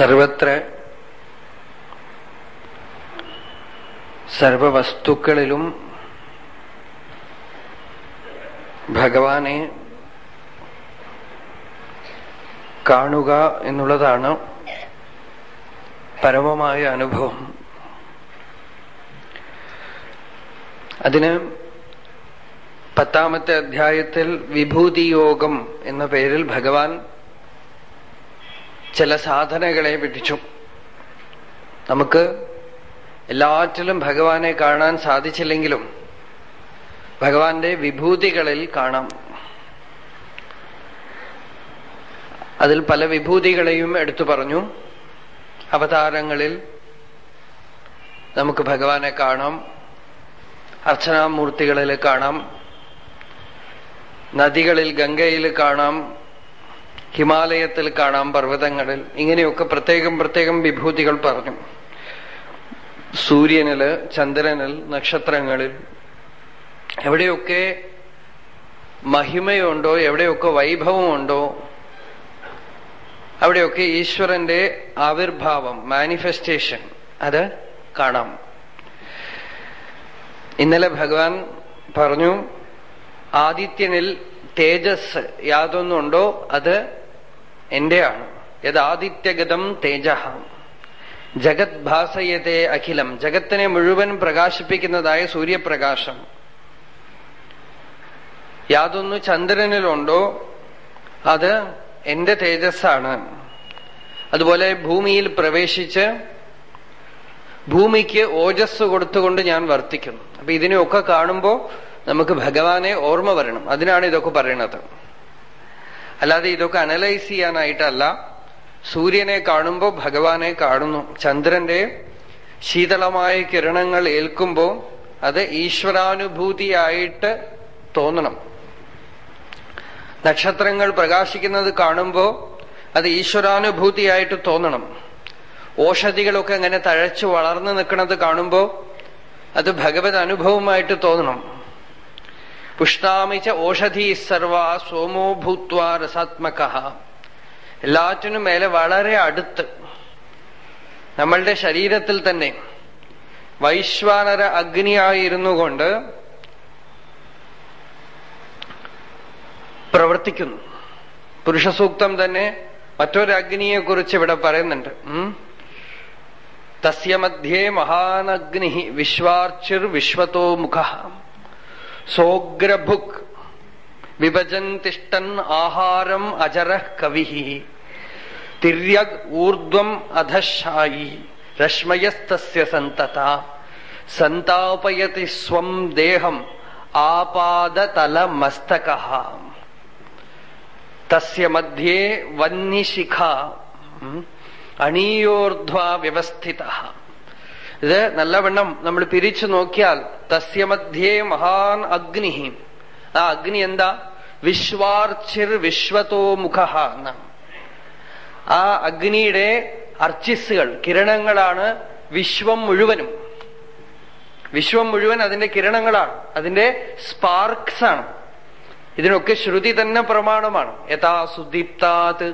സർവത്ര സർവവസ്തുക്കളിലും ഭഗവാനെ കാണുക എന്നുള്ളതാണ് പരമമായ അനുഭവം. അതിന് പത്താമത്തെ അധ്യായത്തിൽ വിഭൂതിയോഗം എന്ന പേരിൽ ഭഗവാൻ ചില സാധനകളെ പിടിച്ചു നമുക്ക് എല്ലാറ്റിലും ഭഗവാനെ കാണാൻ സാധിച്ചില്ലെങ്കിലും ഭഗവാന്റെ വിഭൂതികളിൽ കാണാം. അതിൽ പല വിഭൂതികളെയും എടുത്തു പറഞ്ഞു. അവതാരങ്ങളിൽ നമുക്ക് ഭഗവാനെ കാണാം. അർച്ചനാമൂർത്തികളിൽ കാണാം. നദികളിൽ ഗംഗയിൽ കാണാം. ഹിമാലയത്തിൽ കാണാം പർവതങ്ങളിൽ. ഇങ്ങനെയൊക്കെ പ്രത്യേകം പ്രത്യേകം വിഭൂതികൾ പറഞ്ഞു. സൂര്യനിൽ ചന്ദ്രനിൽ നക്ഷത്രങ്ങളിൽ എവിടെയൊക്കെ മഹിമയുണ്ടോ എവിടെയൊക്കെ വൈഭവമുണ്ടോ അവിടെയൊക്കെ ഈശ്വരന്റെ ആവിർഭാവം മാനിഫെസ്റ്റേഷൻ അത് കാണാം. ഇന്നലെ ഭഗവാൻ പറഞ്ഞു ആദിത്യനിൽ തേജസ് യാതൊന്നുണ്ടോ? അത് എന്റെയാണ്. യഥാദിത്യഗതം തേജ. ജഗത് ഭാസയത്തെ അഖിലം. ജഗത്തിനെ മുഴുവൻ പ്രകാശിപ്പിക്കുന്നതായ സൂര്യപ്രകാശം. യാതൊന്നു ചന്ദ്രനിലുണ്ടോ? അത് എന്റെ തേജസ്സാണ്. അതുപോലെ ഭൂമിയിൽ പ്രവേശിച്ച് ഭൂമിക്ക് ഓജസ് കൊടുത്തുകൊണ്ട് ഞാൻ വർത്തിക്കുന്നു. അപ്പൊ ഇതിനെയൊക്കെ കാണുമ്പോ നമുക്ക് ഭഗവാനെ ഓർമ്മ വരണം. അതിനാണ് ഇതൊക്കെ പറയണത് അല്ലാതെ ഇതൊക്കെ അനലൈസ് ചെയ്യാനായിട്ടല്ല. സൂര്യനെ കാണുമ്പോൾ ഭഗവാനെ കാണുന്നു. ചന്ദ്രന്റെ ശീതളമായ കിരണങ്ങൾ ഏൽക്കുമ്പോൾ അത് ഈശ്വരാനുഭൂതിയായിട്ട് തോന്നണം. നക്ഷത്രങ്ങൾ പ്രകാശിക്കുന്നത് കാണുമ്പോൾ അത് ഈശ്വരാനുഭൂതിയായിട്ട് തോന്നണം. ഓഷധികളൊക്കെ അങ്ങനെ തഴച്ചു വളർന്നു നിൽക്കുന്നത് കാണുമ്പോൾ അത് ഭഗവത് അനുഭവമായിട്ട് തോന്നണം. പുഷ്ടാമിച്ച ഓഷധി സർവ സോമോ ഭൂത്വ രസാത്മക. എല്ലാറ്റിനും മേലെ വളരെ അടുത്ത്. നമ്മളുടെ ശരീരത്തിൽ തന്നെ വൈശ്വാനര അഗ്നിയായിരുന്നു കൊണ്ട് പ്രവർത്തിക്കുന്നു. പുരുഷസൂക്തം തന്നെ മറ്റൊരു അഗ്നിയെക്കുറിച്ച് ഇവിടെ പറയുന്നുണ്ട്. തസ്യ മധ്യേ മഹാനഗ്നി വിശ്വാർച്ചിർ വിശ്വത്തോ മുഖ. സോഗ്രഭുക് വിഭജൻ തിഷ്ടൻ ആഹാരം അജര കവി തിര്യഗ് ഊർധ്വം അധശായി രശ്മയസ്തസ്യ സന്തത സന്താപയതി സ്വം ദേഹം ആപാദതലമസ്തക തസ്യ മധ്യേ വന്യശിഖ അണീയോർധ്വ വ്യവസ്ഥിത ഇത് നല്ലവണ്ണം നമ്മൾ പിരിച്ചു നോക്കിയാൽ തസ്യമധ്യേ മഹാൻ അഗ്നിഹി. ആ അഗ്നി എന്താ? വിശ്വാർച്ചിർ വിശ്വത്തോ മുഖ എന്നാണ് ആ അഗ്നിയുടെ അർച്ചിസുകൾ കിരണങ്ങളാണ് വിശ്വം മുഴുവനും. വിശ്വം മുഴുവൻ അതിന്റെ കിരണങ്ങളാണ്. അതിന്റെ സ്പാർക്സ് ആണ്. ഇതിനൊക്കെ ശ്രുതി തന്നെ പ്രമാണമാണ്. യഥാ സുദീപ്താത്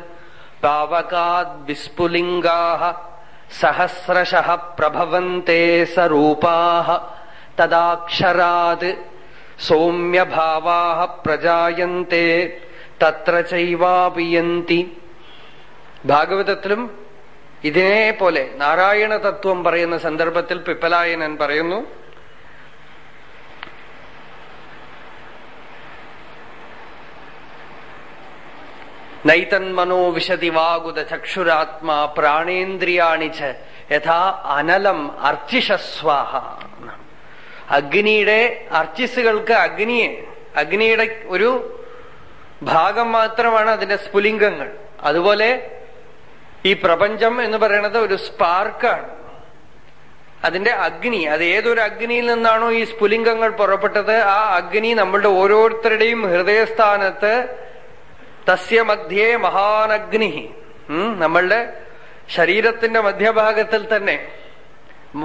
പാവകാത് വിസ്ഫുലിംഗാ സഹസ്രശ പ്രഭവന്തേ സരൂപാ തദാക്ഷരാത് സൗമ്യഭാവാ പ്രജായന്തേ തത്ര ചൈവാപിയന്തി. ഭാഗവതത്തിലും പോലെ നാരായണ തത്വം പറയുന്ന സന്ദർഭത്തിൽ പിപ്പലായനൻ പറയുന്നു നൈതന്മനോ വിശതി വാഗുത ചക്ഷുരാത്മാ പ്രാണേന്ദ്രിയാണി ച യഥാ അനലം അർച്ചിഷസ്വാഹ. അഗ്നിയുടെ അർച്ചിസുകൾക്ക് അഗ്നിയെ അഗ്നിയുടെ ഒരു ഭാഗം മാത്രമാണ് അതിന്റെ സ്ഫുലിംഗങ്ങൾ. അതുപോലെ ഈ പ്രപഞ്ചം എന്ന് പറയുന്നത് ഒരു സ്പാർക്കാണ്. അതിന്റെ അഗ്നി അത് ഏതൊരു അഗ്നിയിൽ നിന്നാണോ ഈ സ്ഫുലിംഗങ്ങൾ പുറപ്പെട്ടത്? ആ അഗ്നി നമ്മളുടെ ഓരോരുത്തരുടെയും ഹൃദയസ്ഥാനത്ത് തസ്യ മധ്യേ മഹാനഗ്നി. നമ്മളുടെ ശരീരത്തിന്റെ മധ്യഭാഗത്തിൽ തന്നെ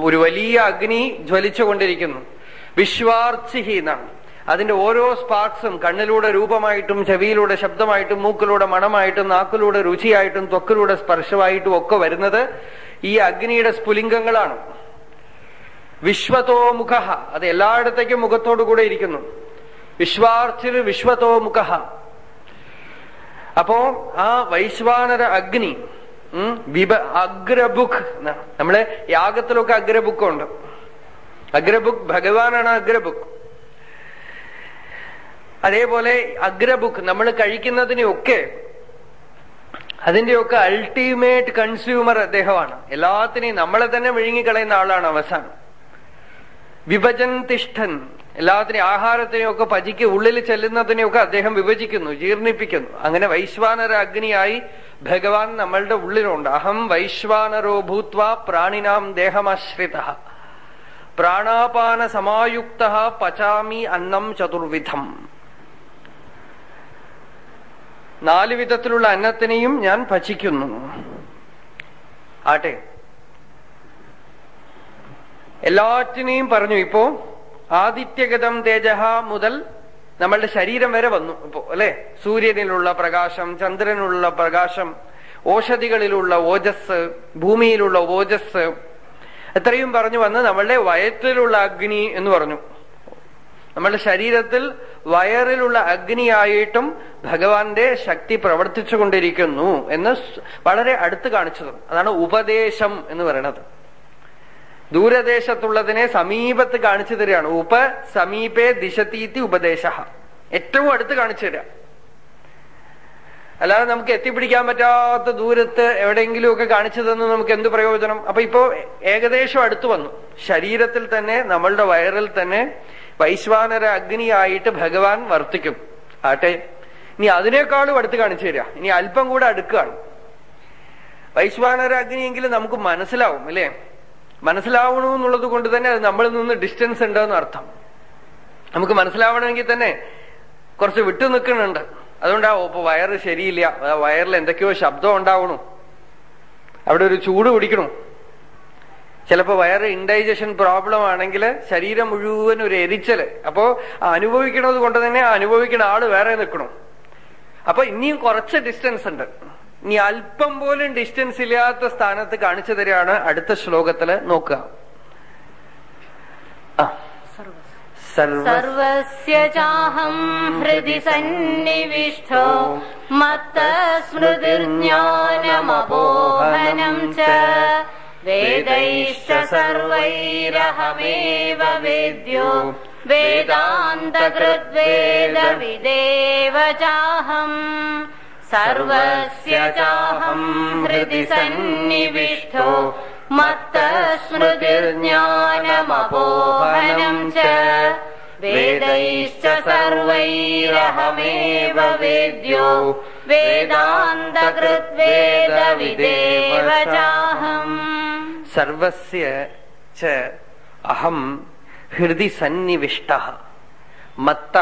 ഒരു വലിയ അഗ്നി ജ്വലിച്ചുകൊണ്ടിരിക്കുന്നു വിശ്വാർച്ചിഹി എന്നാണ് അതിന്റെ ഓരോ സ്പാർക്സും കണ്ണിലൂടെ രൂപമായിട്ടും ചെവിയിലൂടെ ശബ്ദമായിട്ടും മൂക്കിലൂടെ മണമായിട്ടും നാക്കിലൂടെ രുചിയായിട്ടും ത്വക്കിലൂടെ സ്പർശമായിട്ടും ഒക്കെ വരുന്നത് ഈ അഗ്നിയുടെ സ്ഫുലിംഗങ്ങളാണ്. വിശ്വതോ മുഖ. അത് എല്ലായിടത്തേക്കും മുഖത്തോടു കൂടെ ഇരിക്കുന്നു. വിശ്വാർച്ചിൽ വിശ്വതോ മുഖ. അപ്പോ ആ വൈശ്വാനര അഗ്നി വിഭ അഗ്രബുക്ക് നമ്മളെ യാഗത്തിലൊക്കെ അഗ്രബുക്കുണ്ട് അഗ്രബുക്ക് ഭഗവാനാണ് അഗ്രബുക്ക് അതേപോലെ അഗ്രബുക്ക് നമ്മൾ കഴിക്കുന്നതിനെയൊക്കെ അതിന്റെയൊക്കെ അൾട്ടിമേറ്റ് കൺസ്യൂമർ അദ്ദേഹമാണ്. എല്ലാത്തിനെയും നമ്മളെ തന്നെ വിഴുങ്ങിക്കളയുന്ന ആളാണ് അവസാനം. വിഭജൻ തിഷ്ഠൻ എല്ലാത്തിനെയും ആഹാരത്തിനെയൊക്കെ പജിക്ക് ഉള്ളിൽ ചെല്ലുന്നതിനെയൊക്കെ അദ്ദേഹം വിഭജിക്കുന്നു ജീർണിപ്പിക്കുന്നു. അങ്ങനെ വൈശ്വാനര അഗ്നിയായി ഭഗവാൻ നമ്മളുടെ ഉള്ളിലുണ്ട്. അഹം വൈശ്വാനരോ ഭൂത്വ പ്രാണിനാം ദേഹമാശ്രിത. പ്രാണാപാന സമായുക്ത പചാമി അന്നം ചതുർവിധം. നാല് വിധത്തിലുള്ള അന്നത്തിനെയും ഞാൻ ഭജിക്കുന്നു ആട്ടെ. എല്ലാറ്റിനെയും പറഞ്ഞു. ഇപ്പോ ആദിത്യഗതം തേജഹ മുതൽ നമ്മളുടെ ശരീരം വരെ വന്നു ഇപ്പോ അല്ലെ? സൂര്യനിലുള്ള പ്രകാശം ചന്ദ്രനുള്ള പ്രകാശം ഓഷധികളിലുള്ള ഓജസ് ഭൂമിയിലുള്ള ഓജസ് എത്രയും പറഞ്ഞു വന്ന് നമ്മളുടെ വയറ്റിലുള്ള അഗ്നി എന്ന് പറഞ്ഞു. നമ്മളുടെ ശരീരത്തിൽ വയറിലുള്ള അഗ്നിയായിട്ടും ഭഗവാന്റെ ശക്തി പ്രവർത്തിച്ചുകൊണ്ടിരിക്കുന്നു എന്ന് വളരെ അടുത്ത് കാണിച്ചതും. അതാണ് ഉപദേശം എന്ന് പറയുന്നത്. ദൂരദേശത്തുള്ളതിനെ സമീപത്ത് കാണിച്ചു തരികയാണ്. ഉപ സമീപേ ദിശതീതി ഉപദേശ. ഏറ്റവും അടുത്ത് കാണിച്ചു തരിക. അല്ലാതെ നമുക്ക് എത്തിപ്പിടിക്കാൻ പറ്റാത്ത ദൂരത്ത് എവിടെയെങ്കിലുമൊക്കെ കാണിച്ചു തന്നു നമുക്ക് എന്ത് പ്രയോജനം? അപ്പൊ ഇപ്പോ ഏകദേശം അടുത്തു വന്നു. ശരീരത്തിൽ തന്നെ നമ്മളുടെ വയറിൽ തന്നെ വൈശ്വാനര അഗ്നിയായിട്ട് ഭഗവാൻ വർത്തിക്കും. ആട്ടെ ഇനി അതിനേക്കാളും അടുത്ത് കാണിച്ചു തരിക. ഇനി അല്പം കൂടെ അടുക്കുകയാണ്. വൈശ്വാനര അഗ്നിയെങ്കിലും നമുക്ക് മനസ്സിലാവും അല്ലേ? മനസ്സിലാവണമെന്നുള്ളത് കൊണ്ട് തന്നെ അത് നമ്മളിൽ നിന്ന് ഡിസ്റ്റൻസ് ഉണ്ടെന്ന് അർത്ഥം. നമുക്ക് മനസ്സിലാവണമെങ്കിൽ തന്നെ കുറച്ച് വിട്ടു നിൽക്കുന്നുണ്ട്. ആ ഇപ്പൊ വയറ് ശരിയില്ല. വയറിൽ എന്തൊക്കെയോ ശബ്ദം ഉണ്ടാവണു. അവിടെ ഒരു ചൂട് പിടിക്കണു. ചിലപ്പോ വയറ് ഇൻഡൈജഷൻ പ്രോബ്ലം ആണെങ്കിൽ ശരീരം മുഴുവൻ ഒരു എരിച്ചൽ. അപ്പോ അനുഭവിക്കണത് കൊണ്ട് തന്നെ അനുഭവിക്കുന്ന ആൾ വേറെ നിൽക്കണം. അപ്പൊ ഇനിയും കുറച്ച് ഡിസ്റ്റൻസ് ഉണ്ട്. ഇനി അല്പം പോലും ഡിസ്റ്റൻസ് ഇല്ലാത്ത സ്ഥാനത്ത് കാണിച്ചു തരികയാണ് അടുത്ത ശ്ലോകത്തിൽ നോക്കുക. സർവസ്യാഹം ഹൃദി സന്നിവിഷ്ടോ മത്തസ്മൃതിർജ്ഞാനമബോഹനം ച. വേദൈശ്ച സർവൈരഹമേവ വേദ്യോ വേദാന്തകൃദ്വേദവിദേവ ചാഹം. सर्वस्य चाहम् हृदि सन्निविष्टो मत्तस्मृतिर्पोहम् च वेदैश्च सर्वैरहमेव वेद्यो वेदान्तकृद्वेदविदेव चाहम् सर्वस्य च अहम् हृदि सन्निविष्टः। മത്ത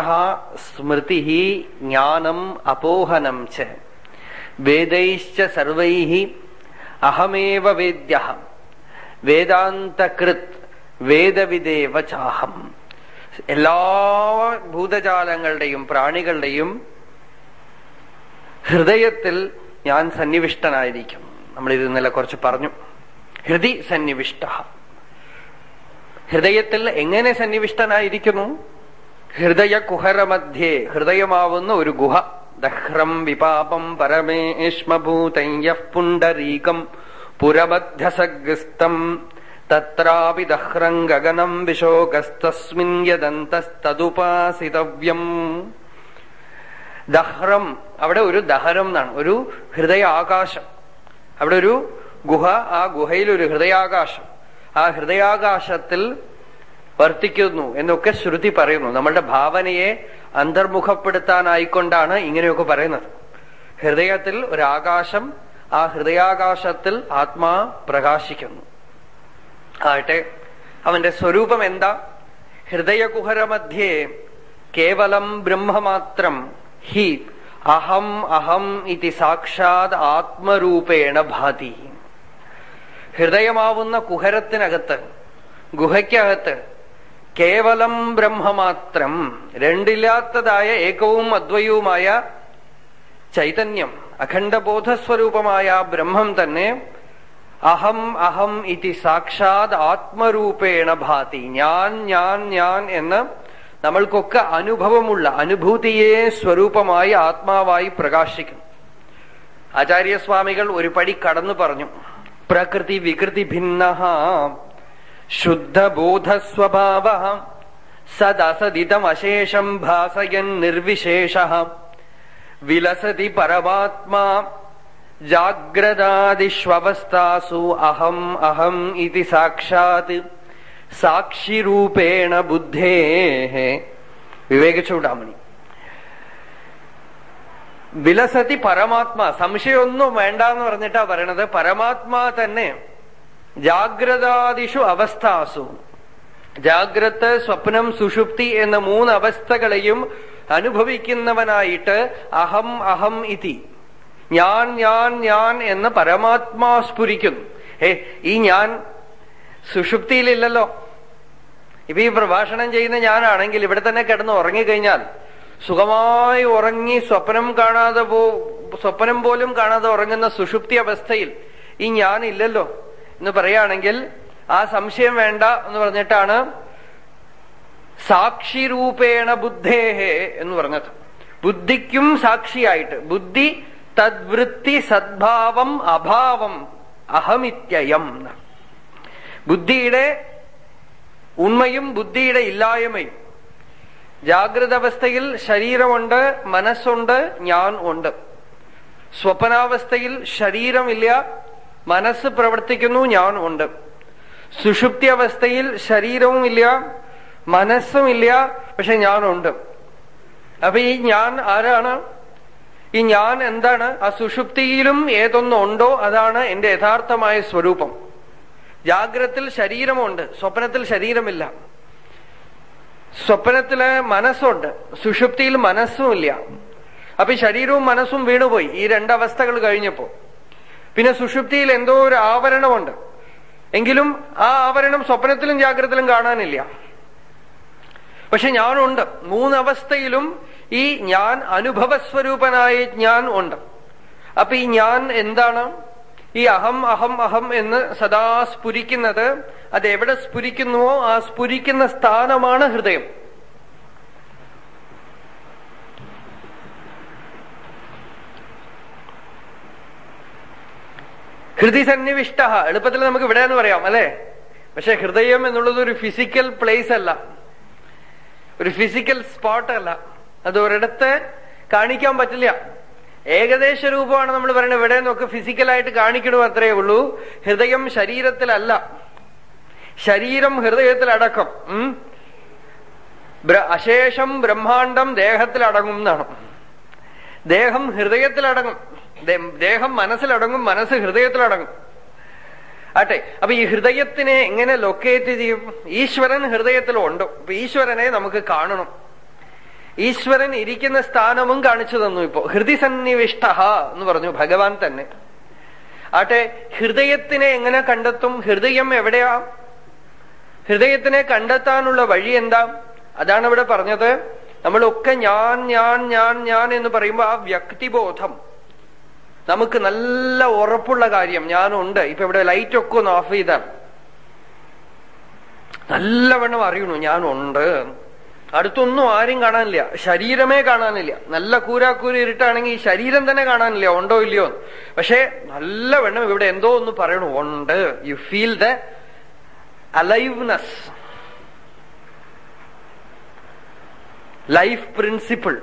സ്മൃതി ജ്ഞാനം അപോഹനം ച. വേദൈശ്ച സർവൈ അഹമേവ വേദ്യ വേദാന്തകൃത് വേദവിദേവ ചാഹം. എല്ലാ ഭൂതജാലങ്ങളുടെയും പ്രാണികളുടെയും ഹൃദയത്തിൽ ഞാൻ സന്നിവിഷ്ടനായിരിക്കും. നമ്മൾ ഇത് ഇന്നലെ കുറച്ച് പറഞ്ഞു. ഹൃദി സന്നിവിഷ്ട. ഹൃദയത്തിൽ എങ്ങനെ സന്നിവിഷ്ടനായിരിക്കുന്നു? ഹൃദയ കുഹരമധ്യേ ഹൃദയമാവുന്ന ഒരു ഗുഹ. ദഹ്രം വിപാപം പരമേഷ്മഭൂതയ്യ പുരമധ്യസഗസ്തം തത്രാപി ദഹ്രം ഗഗനം വിശോകസ്തസ്മിൻ യദന്തസ്തതുപാസിതവ്യം ദഹ്രം അവിടെ ഒരു ദഹരം എന്നാണ് ഒരു ഹൃദയ ആകാശം അവിടെ ഒരു ഗുഹ ആ ഗുഹയിൽ ഒരു ഹൃദയാകാശം. ആ ഹൃദയാകാശത്തിൽ വർത്തിക്കുന്നു എന്നൊക്കെ ശ്രുതി പറയുന്നു. നമ്മളുടെ ഭാവനയെ അന്തർമുഖപ്പെടുത്താനായിക്കൊണ്ടാണ് ഇങ്ങനെയൊക്കെ പറയുന്നത്. ഹൃദയത്തിൽ ഒരാകാശം ആ ഹൃദയാകാശത്തിൽ ആത്മാ പ്രകാശിക്കുന്നു. ആട്ടെ അവന്റെ സ്വരൂപം എന്താ? ഹൃദയകുഹരമധ്യേ കേവലം ബ്രഹ്മമാത്രം ഹി അഹം അഹം ഇതി സാക്ഷാത് ആത്മരൂപേണ ഭാതി. ഹൃദയമാവുന്ന കുഹരത്തിനകത്ത് ഗുഹയ്ക്കകത്ത് കേവലം ബ്രഹ്മമാത്രം രണ്ടില്ലാത്തതായ ഏകവും അദ്വയവുമായ ചൈതന്യം അഖണ്ഡബോധസ്വരൂപമായ ബ്രഹ്മം തന്നെ അഹം അഹം ഇതി സാക്ഷാത് ആത്മരൂപേണ ഭാതി. ഞാൻ ഞാൻ ഞാൻ എന്ന് നമ്മൾക്കൊക്കെ അനുഭവമുള്ള അനുഭൂതിയെ സ്വരൂപമായി ആത്മാവായി പ്രകാശിക്കും ആചാര്യസ്വാമികൾ ഒരു പടി കടന്നു പറഞ്ഞു. പ്രകൃതി വികൃതി ഭിന്ന ശുദ്ധബോധസ്വഭാവ സദസദിതമശേഷം ഭാസയൻ നിർവിശേഷ വിലസതി പരമാത്മാ ജാഗ്രതാദിഷ്വവസ്ഥാസു അഹം അഹം ഇതി സാക്ഷാത് സാക്ഷിരൂപേണ ബുദ്ധേ വിവേക ചൂടാമണി വിലസതി പരമാത്മാ സംശയമൊന്നും വേണ്ട എന്ന് പറഞ്ഞിട്ടാ പറയണത് പരമാത്മാ തന്നെ ജാഗ്രതാദിഷു അവസ്ഥാസു. ജാഗ്രത സ്വപ്നം സുഷുപ്തി എന്ന മൂന്ന് അവസ്ഥകളെയും അനുഭവിക്കുന്നവനായിട്ട് അഹം അഹം ഇതി. ഞാൻ ഞാൻ ഞാൻ എന്ന് പരമാത്മാ സ്ഫുരിക്കുന്നു. ഏ ഈ ഞാൻ സുഷുപ്തിയിലില്ലല്ലോ. ഇപ്പൊ ഈ പ്രഭാഷണം ചെയ്യുന്ന ഞാനാണെങ്കിൽ ഇവിടെ തന്നെ കിടന്ന് ഉറങ്ങിക്കഴിഞ്ഞാൽ സുഖമായി ഉറങ്ങി സ്വപ്നം കാണാതെ പോ സ്വപ്നം പോലും കാണാതെ ഉറങ്ങുന്ന സുഷുപ്തി അവസ്ഥയിൽ ഈ ഞാൻ ഇല്ലല്ലോ എന്ന് പറയുകയാണെങ്കിൽ ആ സംശയം വേണ്ട എന്ന് പറഞ്ഞിട്ടാണ് സാക്ഷിരൂപേണ ബുദ്ധേഹേ എന്ന് പറഞ്ഞത്. ബുദ്ധിക്കും സാക്ഷിയായിട്ട്. ബുദ്ധി തദ്വൃത്തി സദ്ഭാവം അഭാവം അഹമിത്യയം ബുദ്ധിയുടെ ഉണ്മയും ബുദ്ധിയുടെ ഇല്ലായ്മയും. ജാഗ്രത അവസ്ഥയിൽ ശരീരമുണ്ട് മനസ്സുണ്ട് ഞാൻ ഉണ്ട്. സ്വപ്നാവസ്ഥയിൽ ശരീരമില്ല മനസ്സ് പ്രവർത്തിക്കുന്നു ഞാൻ ഉണ്ട് സുഷുപ്തി അവസ്ഥയിൽ ശരീരവും ഇല്ല മനസ്സും ഇല്ല പക്ഷെ ഞാനുണ്ട്. അപ്പൊ ഈ ഞാൻ ആരാണ്? ഈ ഞാൻ എന്താണ്? ആ സുഷുപ്തിയിലും ഏതൊന്നുണ്ടോ അതാണ് എന്റെ യഥാർത്ഥമായ സ്വരൂപം. ജാഗ്രത്തിൽ ശരീരമുണ്ട് സ്വപ്നത്തിൽ ശരീരമില്ല. സ്വപ്നത്തിൽ മനസ്സുണ്ട് സുഷുപ്തിയിൽ മനസ്സുമില്ല. അപ്പൊ ശരീരവും മനസ്സും വീണുപോയി ഈ രണ്ടവസ്ഥകൾ കഴിഞ്ഞപ്പോ. പിന്നെ സുഷുപ്തിയിൽ എന്തോ ഒരു ആവരണമുണ്ട്. എങ്കിലും ആ ആവരണം സ്വപ്നത്തിലും ജാഗ്രതയിലും കാണാനില്ല. പക്ഷെ ഞാനുണ്ട്. മൂന്നവസ്ഥയിലും ഈ ഞാൻ അനുഭവസ്വരൂപനായ ഞാൻ ഉണ്ട്. അപ്പൊ ഈ ഞാൻ എന്താണ്? ഈ അഹം അഹം അഹം എന്ന് സദാ സ്ഫുരിക്കുന്നത് അത് എവിടെ സ്ഫുരിക്കുന്നുവോ ആ സ്ഫുരിക്കുന്ന സ്ഥാനമാണ് ഹൃദയം. ഹൃദയ സന്നിവിഷ്ട എളുപ്പത്തിൽ നമുക്ക് ഇവിടെ എന്ന് പറയാം അല്ലെ? പക്ഷെ ഹൃദയം എന്നുള്ളത് ഒരു ഫിസിക്കൽ പ്ലേസ് അല്ല. ഒരു ഫിസിക്കൽ സ്പോട്ട് അല്ല. അത് ഒരിടത്ത് കാണിക്കാൻ പറ്റില്ല. ഏകദേശ രൂപമാണ് നമ്മൾ പറയുന്നത്. ഇവിടെ നിന്നൊക്കെ ഫിസിക്കലായിട്ട് കാണിക്കണു അത്രയേ ഉള്ളൂ. ഹൃദയം ശരീരത്തിലല്ല. ശരീരം ഹൃദയത്തിലടക്കം. അശേഷം ബ്രഹ്മാണ്ടം ദേഹത്തിലടങ്ങും എന്നാണ്. ദേഹം ഹൃദയത്തിലടങ്ങും. ദേഹം മനസ്സിലടങ്ങും മനസ്സ് ഹൃദയത്തിലടങ്ങും. ആട്ടെ അപ്പൊ ഈ ഹൃദയത്തിനെ എങ്ങനെ ലൊക്കേറ്റ് ചെയ്യും? ഈശ്വരൻ ഹൃദയത്തിലുണ്ട്. അപ്പൊ ഈശ്വരനെ നമുക്ക് കാണണം. ഈശ്വരൻ ഇരിക്കുന്ന സ്ഥാനവും കാണിച്ചു തന്നു ഇപ്പോ. ഹൃദിസന്നിവിഷ്ട എന്ന് പറഞ്ഞു ഭഗവാൻ തന്നെ. ആട്ടെ ഹൃദയത്തിനെ എങ്ങനെ കണ്ടെത്തും? ഹൃദയം എവിടെയാ? ഹൃദയത്തിനെ കണ്ടെത്താനുള്ള വഴി എന്താ? അതാണ് ഇവിടെ പറഞ്ഞത്. നമ്മളൊക്കെ ഞാൻ ഞാൻ ഞാൻ ഞാൻ എന്ന് പറയുമ്പോ ആ വ്യക്തിബോധം. നമുക്ക് നല്ല ഉറപ്പുള്ള കാര്യം ഞാനുണ്ട്. ഇപ്പൊ ഇവിടെ ലൈറ്റ് ഒക്കെ ഒന്ന് ഓഫ് ചെയ്താൽ നല്ലവണ്ണം അറിയണു ഞാനുണ്ട്. അടുത്തൊന്നും ആരും കാണാനില്ല. ശരീരമേ കാണാനില്ല. നല്ല കൂരാക്കൂരി ഇരുട്ടാണെങ്കിൽ ഈ ശരീരം തന്നെ കാണാനില്ല ഉണ്ടോ ഇല്ലയോ പക്ഷെ നല്ലവണ്ണം ഇവിടെ എന്തോ ഒന്ന് പറയണു ഉണ്ട്. You feel the aliveness life principle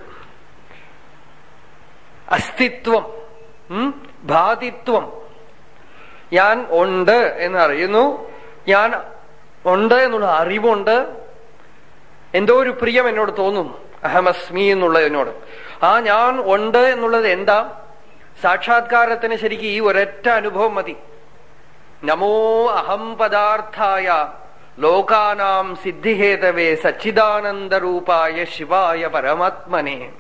അസ്തിത്വം. ഭാതിത്വം. ഞാൻ ഉണ്ട് എന്ന് അറിയുന്നു. ഞാൻ ഉണ്ട് എന്നുള്ള അറിവുണ്ട്. എന്തോ ഒരു പ്രിയം എന്നോട് തോന്നുന്നു അഹമസ്മി എന്നുള്ളതിനോട് ആ ഞാൻ ഉണ്ട് എന്നുള്ളത് എന്താ? സാക്ഷാത്കാരത്തിന് ശരിക്കും ഈ ഒരൊറ്റ അനുഭവം മതി. നമോ അഹം പദാർത്ഥായ ലോകാനാം സിദ്ധിഹേതവേ സച്ചിദാനന്ദരൂപായ ശിവായ പരമാത്മനെ.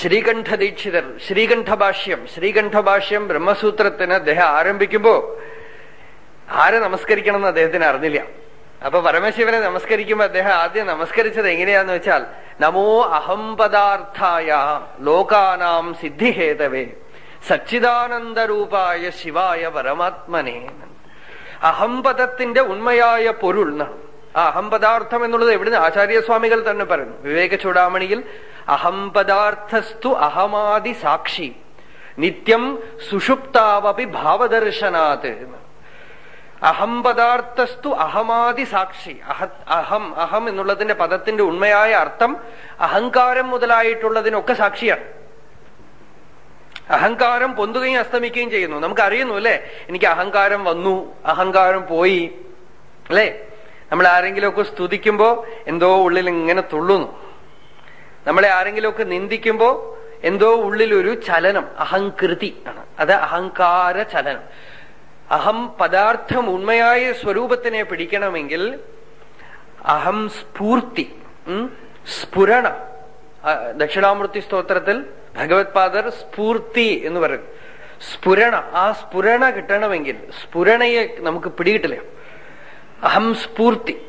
ശ്രീകണ്ഠ ദീക്ഷിതർ ശ്രീകണ്ഠഭാഷ്യം ശ്രീകണ്ഠഭാഷ്യം ബ്രഹ്മസൂത്രത്തിന് അദ്ദേഹം ആരംഭിക്കുമ്പോ ആരെ നമസ്കരിക്കണം എന്ന് അദ്ദേഹത്തിന് അറിഞ്ഞില്ല. അപ്പൊ പരമശിവനെ നമസ്കരിക്കുമ്പോ അദ്ദേഹം ആദ്യം നമസ്കരിച്ചത് എങ്ങനെയാന്ന് വെച്ചാൽ നമോ അഹം പദാർത്ഥായ ലോകാനാം സിദ്ധിഹേതവേ സച്ചിദാനന്ദരൂപായ ശിവായ പരമാത്മനെ. അഹംപദത്തിന്റെ ഉണ്മയായ പൊരുൾ ആ അഹംപദാർത്ഥം എന്നുള്ളത് എവിടുന്ന് ആചാര്യസ്വാമികൾ തന്നെ പറയുന്നു. വിവേക ചൂടാമണിയിൽ അഹംപദാർത്ഥസ്തു അഹമാദി സാക്ഷി. നിത്യം സുഷുപ്താവപി ഭാവദർശനാത്. അഹം പദാർത്ഥസ്തു അഹമാദി സാക്ഷി. അഹ അഹം അഹം എന്നുള്ളതിന്റെ പദത്തിന്റെ ഉണ്മയായ അർത്ഥം അഹങ്കാരം മുതലായിട്ടുള്ളതിനൊക്കെ സാക്ഷിയാണ്. അഹങ്കാരം പൊന്തുകയും അസ്തമിക്കുകയും ചെയ്യുന്നു. നമുക്ക് അറിയുന്നു അല്ലെ? എനിക്ക് അഹങ്കാരം വന്നു അഹങ്കാരം പോയി അല്ലേ? നമ്മൾ ആരെങ്കിലുമൊക്കെ സ്തുതിക്കുമ്പോ എന്തോ ഉള്ളിൽ ഇങ്ങനെ തുള്ളുന്നു. നമ്മളെ ആരെങ്കിലുമൊക്കെ നിന്ദിക്കുമ്പോ എന്തോ ഉള്ളിലൊരു ചലനം അഹംകൃതി ആണ്. അത് അഹങ്കാര ചലനം. അഹം പദാർത്ഥം ഉണ്മയായ സ്വരൂപത്തിനെ പിടിക്കണമെങ്കിൽ അഹം സ്ഫൂർത്തി സ്ഫുരണ. ദക്ഷിണാമൂർത്തി സ്തോത്രത്തിൽ ഭഗവത് പാദർ സ്ഫൂർത്തി എന്ന് പറയും. സ്ഫുരണ ആ സ്ഫുരണ കിട്ടണമെങ്കിൽ സ്ഫുരണയെ നമുക്ക് പിടികിട്ടില്ല. അഹം സ്ഫൂർത്തി.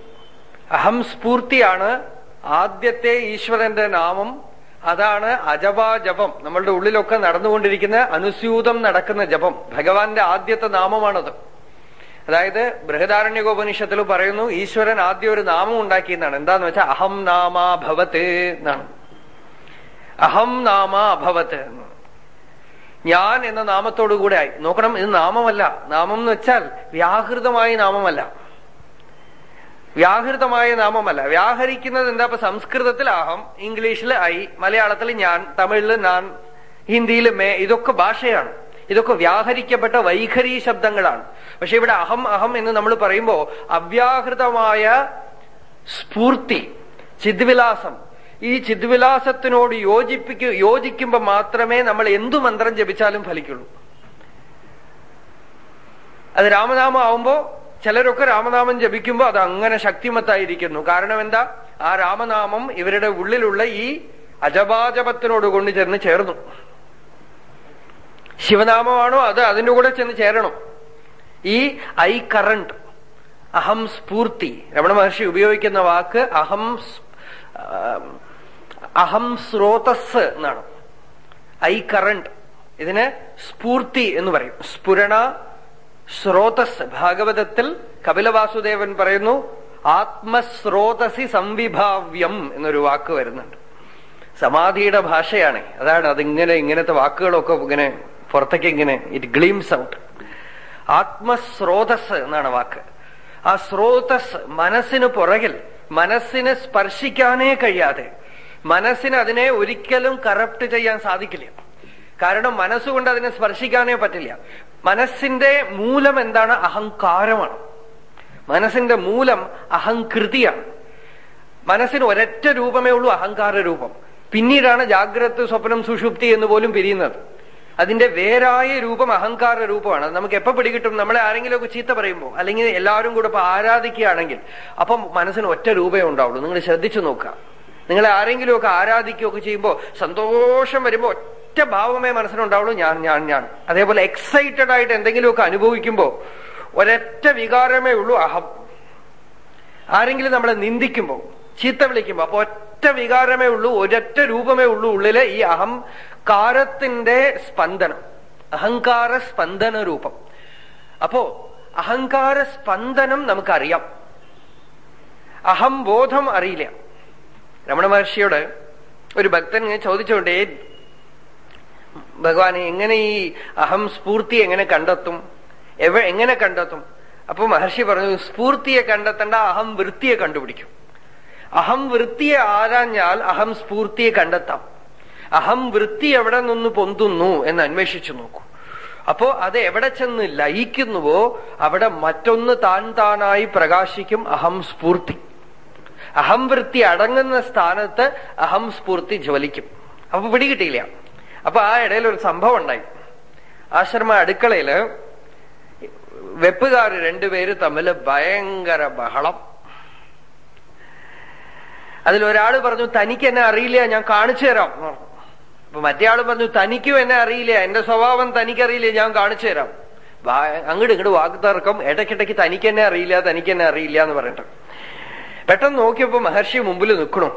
അഹം സ്ഫൂർത്തിയാണ് ആദ്യത്തെ ഈശ്വരന്റെ നാമം അതാണ് അജപാജപം. നമ്മളുടെ ഉള്ളിലൊക്കെ നടന്നുകൊണ്ടിരിക്കുന്ന അനുസ്യൂതം നടക്കുന്ന ജപം. ഭഗവാന്റെ ആദ്യത്തെ നാമമാണത്. അതായത് ബൃഹദാരണ്യകോപനിഷത്തിൽ പറയുന്നു ഈശ്വരൻ ആദ്യം ഒരു നാമം ഉണ്ടാക്കിയെന്നാണ് എന്താന്ന് വെച്ചാൽ അഹം നാമ ഭവത്ത് എന്നാണ്. അഹം നാമ അഭവത്ത്. ഞാൻ എന്ന നാമത്തോടു കൂടെ ആയി. നോക്കണം ഇത് നാമമല്ല. നാമം എന്ന് വെച്ചാൽ വ്യാഹൃതമായ നാമമല്ല. വ്യാഹൃതമായ നാമമല്ല. വ്യാഹരിക്കുന്നത് എന്താ? ഇപ്പൊ സംസ്കൃതത്തിൽ അഹം ഇംഗ്ലീഷിൽ ഐ മലയാളത്തിൽ ഞാൻ തമിഴിൽ നാൻ ഹിന്ദിയിൽ മേ ഇതൊക്കെ ഭാഷയാണ്. ഇതൊക്കെ വ്യാഹരിക്കപ്പെട്ട വൈഖരി ശബ്ദങ്ങളാണ്. പക്ഷെ ഇവിടെ അഹം അഹം എന്ന് നമ്മൾ പറയുമ്പോ അവ്യാഹൃതമായ സ്ഫൂർത്തി ചിദ്വിലാസം. ഈ ചിദ്വിലാസത്തിനോട് യോജിപ്പിക്കു യോജിക്കുമ്പോൾ മാത്രമേ നമ്മൾ എന്തു മന്ത്രം ജപിച്ചാലും ഫലിക്കുള്ളൂ. അത് രാമനാമം ആവുമ്പോ ചിലരൊക്കെ രാമനാമം ജപിക്കുമ്പോൾ അത് അങ്ങനെ ശക്തിമത്തായിരിക്കുന്നു. കാരണം എന്താ? ആ രാമനാമം ഇവരുടെ ഉള്ളിലുള്ള ഈ അജപാജപത്തിനോട് കൊണ്ട് ചെന്ന് ചേർന്നു. ശിവനാമമാണോ അത് അതിന്റെ കൂടെ ചെന്ന് ചേരണം. ഈ ഐ കറണ്ട് അഹം സ്ഫൂർത്തി രമണ മഹർഷി ഉപയോഗിക്കുന്ന വാക്ക് അഹം അഹം സ്രോതസ് എന്നാണ്. ഐ കറണ്ട് ഇതിന് സ്ഫൂർത്തി എന്ന് പറയും. സ്ഫുരണ സ്രോതസ് ഭാഗവതത്തിൽ കപിലവാസുദേവൻ പറയുന്നു ആത്മസ്രോതസി സംവിഭാവ്യം എന്നൊരു വാക്ക് വരുന്നുണ്ട്. സമാധിയുടെ ഭാഷയാണ്. അതാണ് അതിങ്ങനെ ഇങ്ങനത്തെ വാക്കുകളൊക്കെ ഇങ്ങനെ പുറത്തേക്ക് ഇങ്ങനെ ഇറ്റ് ഗ്ലീംസ് ഔട്ട് ആത്മസ്രോതസ് എന്നാണ് വാക്ക്. ആ സ്രോതസ് മനസ്സിന് പുറകിൽ മനസ്സിനെ സ്പർശിക്കാനേ കഴിയാതെ മനസ്സിന് അതിനെ ഒരിക്കലും കറപ്റ്റ് ചെയ്യാൻ സാധിക്കില്ല. കാരണം മനസ്സുകൊണ്ട് അതിനെ സ്പർശിക്കാനേ പറ്റില്ല. മനസ്സിന്റെ മൂലം എന്താണ്? അഹങ്കാരമാണ്. മനസ്സിന്റെ മൂലം അഹങ്കൃതിയാണ് മനസ്സിന് ഒരൊറ്റ രൂപമേ ഉള്ളൂ അഹങ്കാര രൂപം. പിന്നീടാണ് ജാഗ്രത സ്വപ്നം സുഷുപ്തി എന്ന് പോലും പിരിയുന്നത്. അതിന്റെ വേരായ രൂപം അഹങ്കാര രൂപമാണ്. അത് നമുക്ക് എപ്പോ പിടികിട്ടും? നമ്മളെ ആരെങ്കിലുമൊക്കെ ചീത്ത പറയുമ്പോൾ അല്ലെങ്കിൽ എല്ലാവരും കൂടെ ഇപ്പൊ ആരാധിക്കുകയാണെങ്കിൽ അപ്പം മനസ്സിന് ഒറ്റ രൂപമേ ഉണ്ടാവുള്ളൂ. നിങ്ങൾ ശ്രദ്ധിച്ചു നോക്കുക. നിങ്ങളെ ആരെങ്കിലുമൊക്കെ ആരാധിക്കുകയൊക്കെ ചെയ്യുമ്പോൾ സന്തോഷം വരുമ്പോൾ ഒറ്റ ഭാവമേ മനസ്സിനുണ്ടാവുള്ളൂ ഞാൻ ഞാൻ ഞാൻ. അതേപോലെ എക്സൈറ്റഡ് ആയിട്ട് എന്തെങ്കിലുമൊക്കെ അനുഭവിക്കുമ്പോൾ ഒരൊറ്റ വികാരമേ ഉള്ളൂ അഹം. ആരെങ്കിലും നമ്മളെ നിന്ദിക്കുമ്പോൾ ചീത്ത വിളിക്കുമ്പോൾ അപ്പൊ ഒറ്റ വികാരമേ ഉള്ളൂ ഒരൊറ്റ രൂപമേ ഉള്ളൂ ഉള്ളിൽ ഈ അഹംകാരത്തിന്റെ സ്പന്ദനം. അഹങ്കാര സ്പന്ദന രൂപം. അപ്പോ അഹങ്കാര സ്പന്ദനം നമുക്കറിയാം. അഹംബോധം അറിയില്ല. രമണ മഹർഷിയോട് ഒരു ഭക്തൻ ചോദിച്ചുകൊണ്ടേ ഭഗവാൻ എങ്ങനെ ഈ അഹം സ്ഫൂർത്തി എങ്ങനെ കണ്ടെത്തും? എവ എങ്ങനെ കണ്ടെത്തും? അപ്പൊ മഹർഷി പറഞ്ഞു സ്ഫൂർത്തിയെ കണ്ടെത്തേണ്ട അഹം വൃത്തിയെ കണ്ടുപിടിക്കും. അഹം വൃത്തിയെ ആരാഞ്ഞാൽ അഹം സ്ഫൂർത്തിയെ കണ്ടെത്താം. അഹം വൃത്തി എവിടെ നിന്ന് പൊന്തുന്നു എന്ന് അന്വേഷിച്ചു നോക്കൂ. അപ്പോ അത് എവിടെ ചെന്ന് ലയിക്കുന്നുവോ അവിടെ മറ്റൊന്ന് താൻ താനായി പ്രകാശിക്കും അഹം സ്ഫൂർത്തി. അഹം വൃത്തി അടങ്ങുന്ന സ്ഥാനത്ത് അഹം സ്ഫൂർത്തി ജ്വലിക്കും. അപ്പൊ പിടികിട്ടിയില്ല. അപ്പൊ ആ ഇടയിൽ ഒരു സംഭവം ഉണ്ടായി. ആശ്രമ അടുക്കളയിൽ വെപ്പുകാർ രണ്ടുപേര് തമ്മിൽ ഭയങ്കര ബഹളം. അതിൽ അതിലൊരാൾ പറഞ്ഞു തനിക്ക് എന്നെ അറിയില്ല ഞാൻ കാണിച്ചു തരാം. അപ്പൊ മറ്റേ ആൾ പറഞ്ഞു തനിക്കും എന്നെ അറിയില്ല എന്റെ സ്വഭാവം തനിക്കറിയില്ല ഞാൻ കാണിച്ചു തരാം. അങ്ങോട്ട് ഇങ്ങോട്ട് വാക്കുതർക്കം ഇടയ്ക്കിടയ്ക്ക് തനിക്ക് എന്നെ അറിയില്ല തനിക്ക് എന്നെ അറിയില്ല എന്ന് പറഞ്ഞിട്ട്. പെട്ടെന്ന് നോക്കിയപ്പോ മഹർഷി മുമ്പിൽ നിൽക്കണു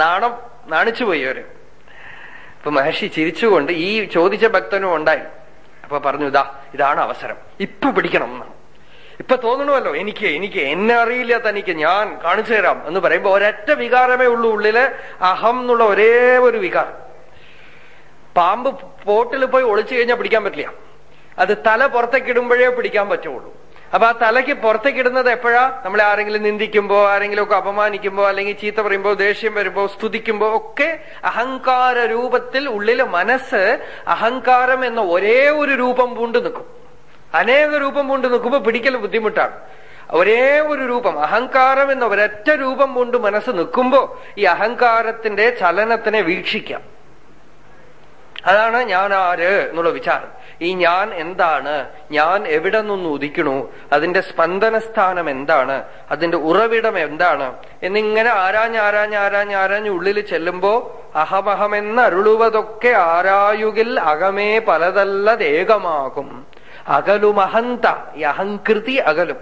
നാണം നാണിച്ചു പോയി അവർ. അപ്പൊ മഹർഷി ചിരിച്ചുകൊണ്ട് ഈ ചോദിച്ച ഭക്തനും ഉണ്ടായി. അപ്പൊ പറഞ്ഞു ഇതാ ഇതാണ് അവസരം. ഇപ്പൊ പിടിക്കണം എന്നാണ്. ഇപ്പൊ തോന്നണമല്ലോ എനിക്ക് എനിക്ക് എന്നെ അറിയില്ല തനിക്ക് ഞാൻ കാണിച്ചു തരാം. എന്ന് പറയുമ്പോ ഒരൊറ്റ വികാരമേ ഉള്ളൂ ഉള്ളിൽ അഹം എന്നുള്ള ഒരേ ഒരു വികാരം. പാമ്പ് പോട്ടിൽ പോയി ഒളിച്ചു കഴിഞ്ഞാൽ പിടിക്കാൻ പറ്റില്ല. അത് തല പുറത്തേക്കിടുമ്പോഴേ പിടിക്കാൻ പറ്റുള്ളൂ. അപ്പൊ ആ തലയ്ക്ക് പുറത്തേക്ക് ഇടുന്നത് എപ്പോഴാ? നമ്മളെ ആരെങ്കിലും നിന്ദിക്കുമ്പോ ആരെങ്കിലും ഒക്കെ അപമാനിക്കുമ്പോ അല്ലെങ്കിൽ ചീത്ത പറയുമ്പോ ദേഷ്യം വരുമ്പോ സ്തുതിക്കുമ്പോ ഒക്കെ അഹങ്കാര രൂപത്തിൽ ഉള്ളിലെ മനസ്സ് അഹങ്കാരം എന്ന ഒരേ ഒരു രൂപം പൂണ്ടു നിൽക്കും. അനേക രൂപം കൊണ്ട് നിൽക്കുമ്പോ പിടിക്കൽ ബുദ്ധിമുട്ടാണ്. ഒരേ ഒരു രൂപം അഹങ്കാരം എന്ന ഒരൊറ്റ രൂപം കൊണ്ട് മനസ്സ് നിൽക്കുമ്പോ ഈ അഹങ്കാരത്തിന്റെ ചലനത്തിനെ വീക്ഷിക്കാം. അതാണ് ഞാൻ ആര് എന്നുള്ള വിചാരം. ഈ ഞാൻ എന്താണ്? ഞാൻ എവിടെ നിന്ന് ഉദിക്കണു? അതിന്റെ സ്പന്ദനസ്ഥാനം എന്താണ്? അതിന്റെ ഉറവിടം എന്താണ്? എന്നിങ്ങനെ ആരാഞ്ഞ് ആരാഞ്ഞ് ആരാഞ്ഞ് ആരാഞ്ഞ് ഉള്ളിൽ ചെല്ലുമ്പോ അഹമഹമെന്ന് അരുളുവതൊക്കെ ആരായുകിൽ അകമേ പലതല്ലതേകമാകും അകലുമഹന്ത ഈ അഹങ്കൃതി അകലും.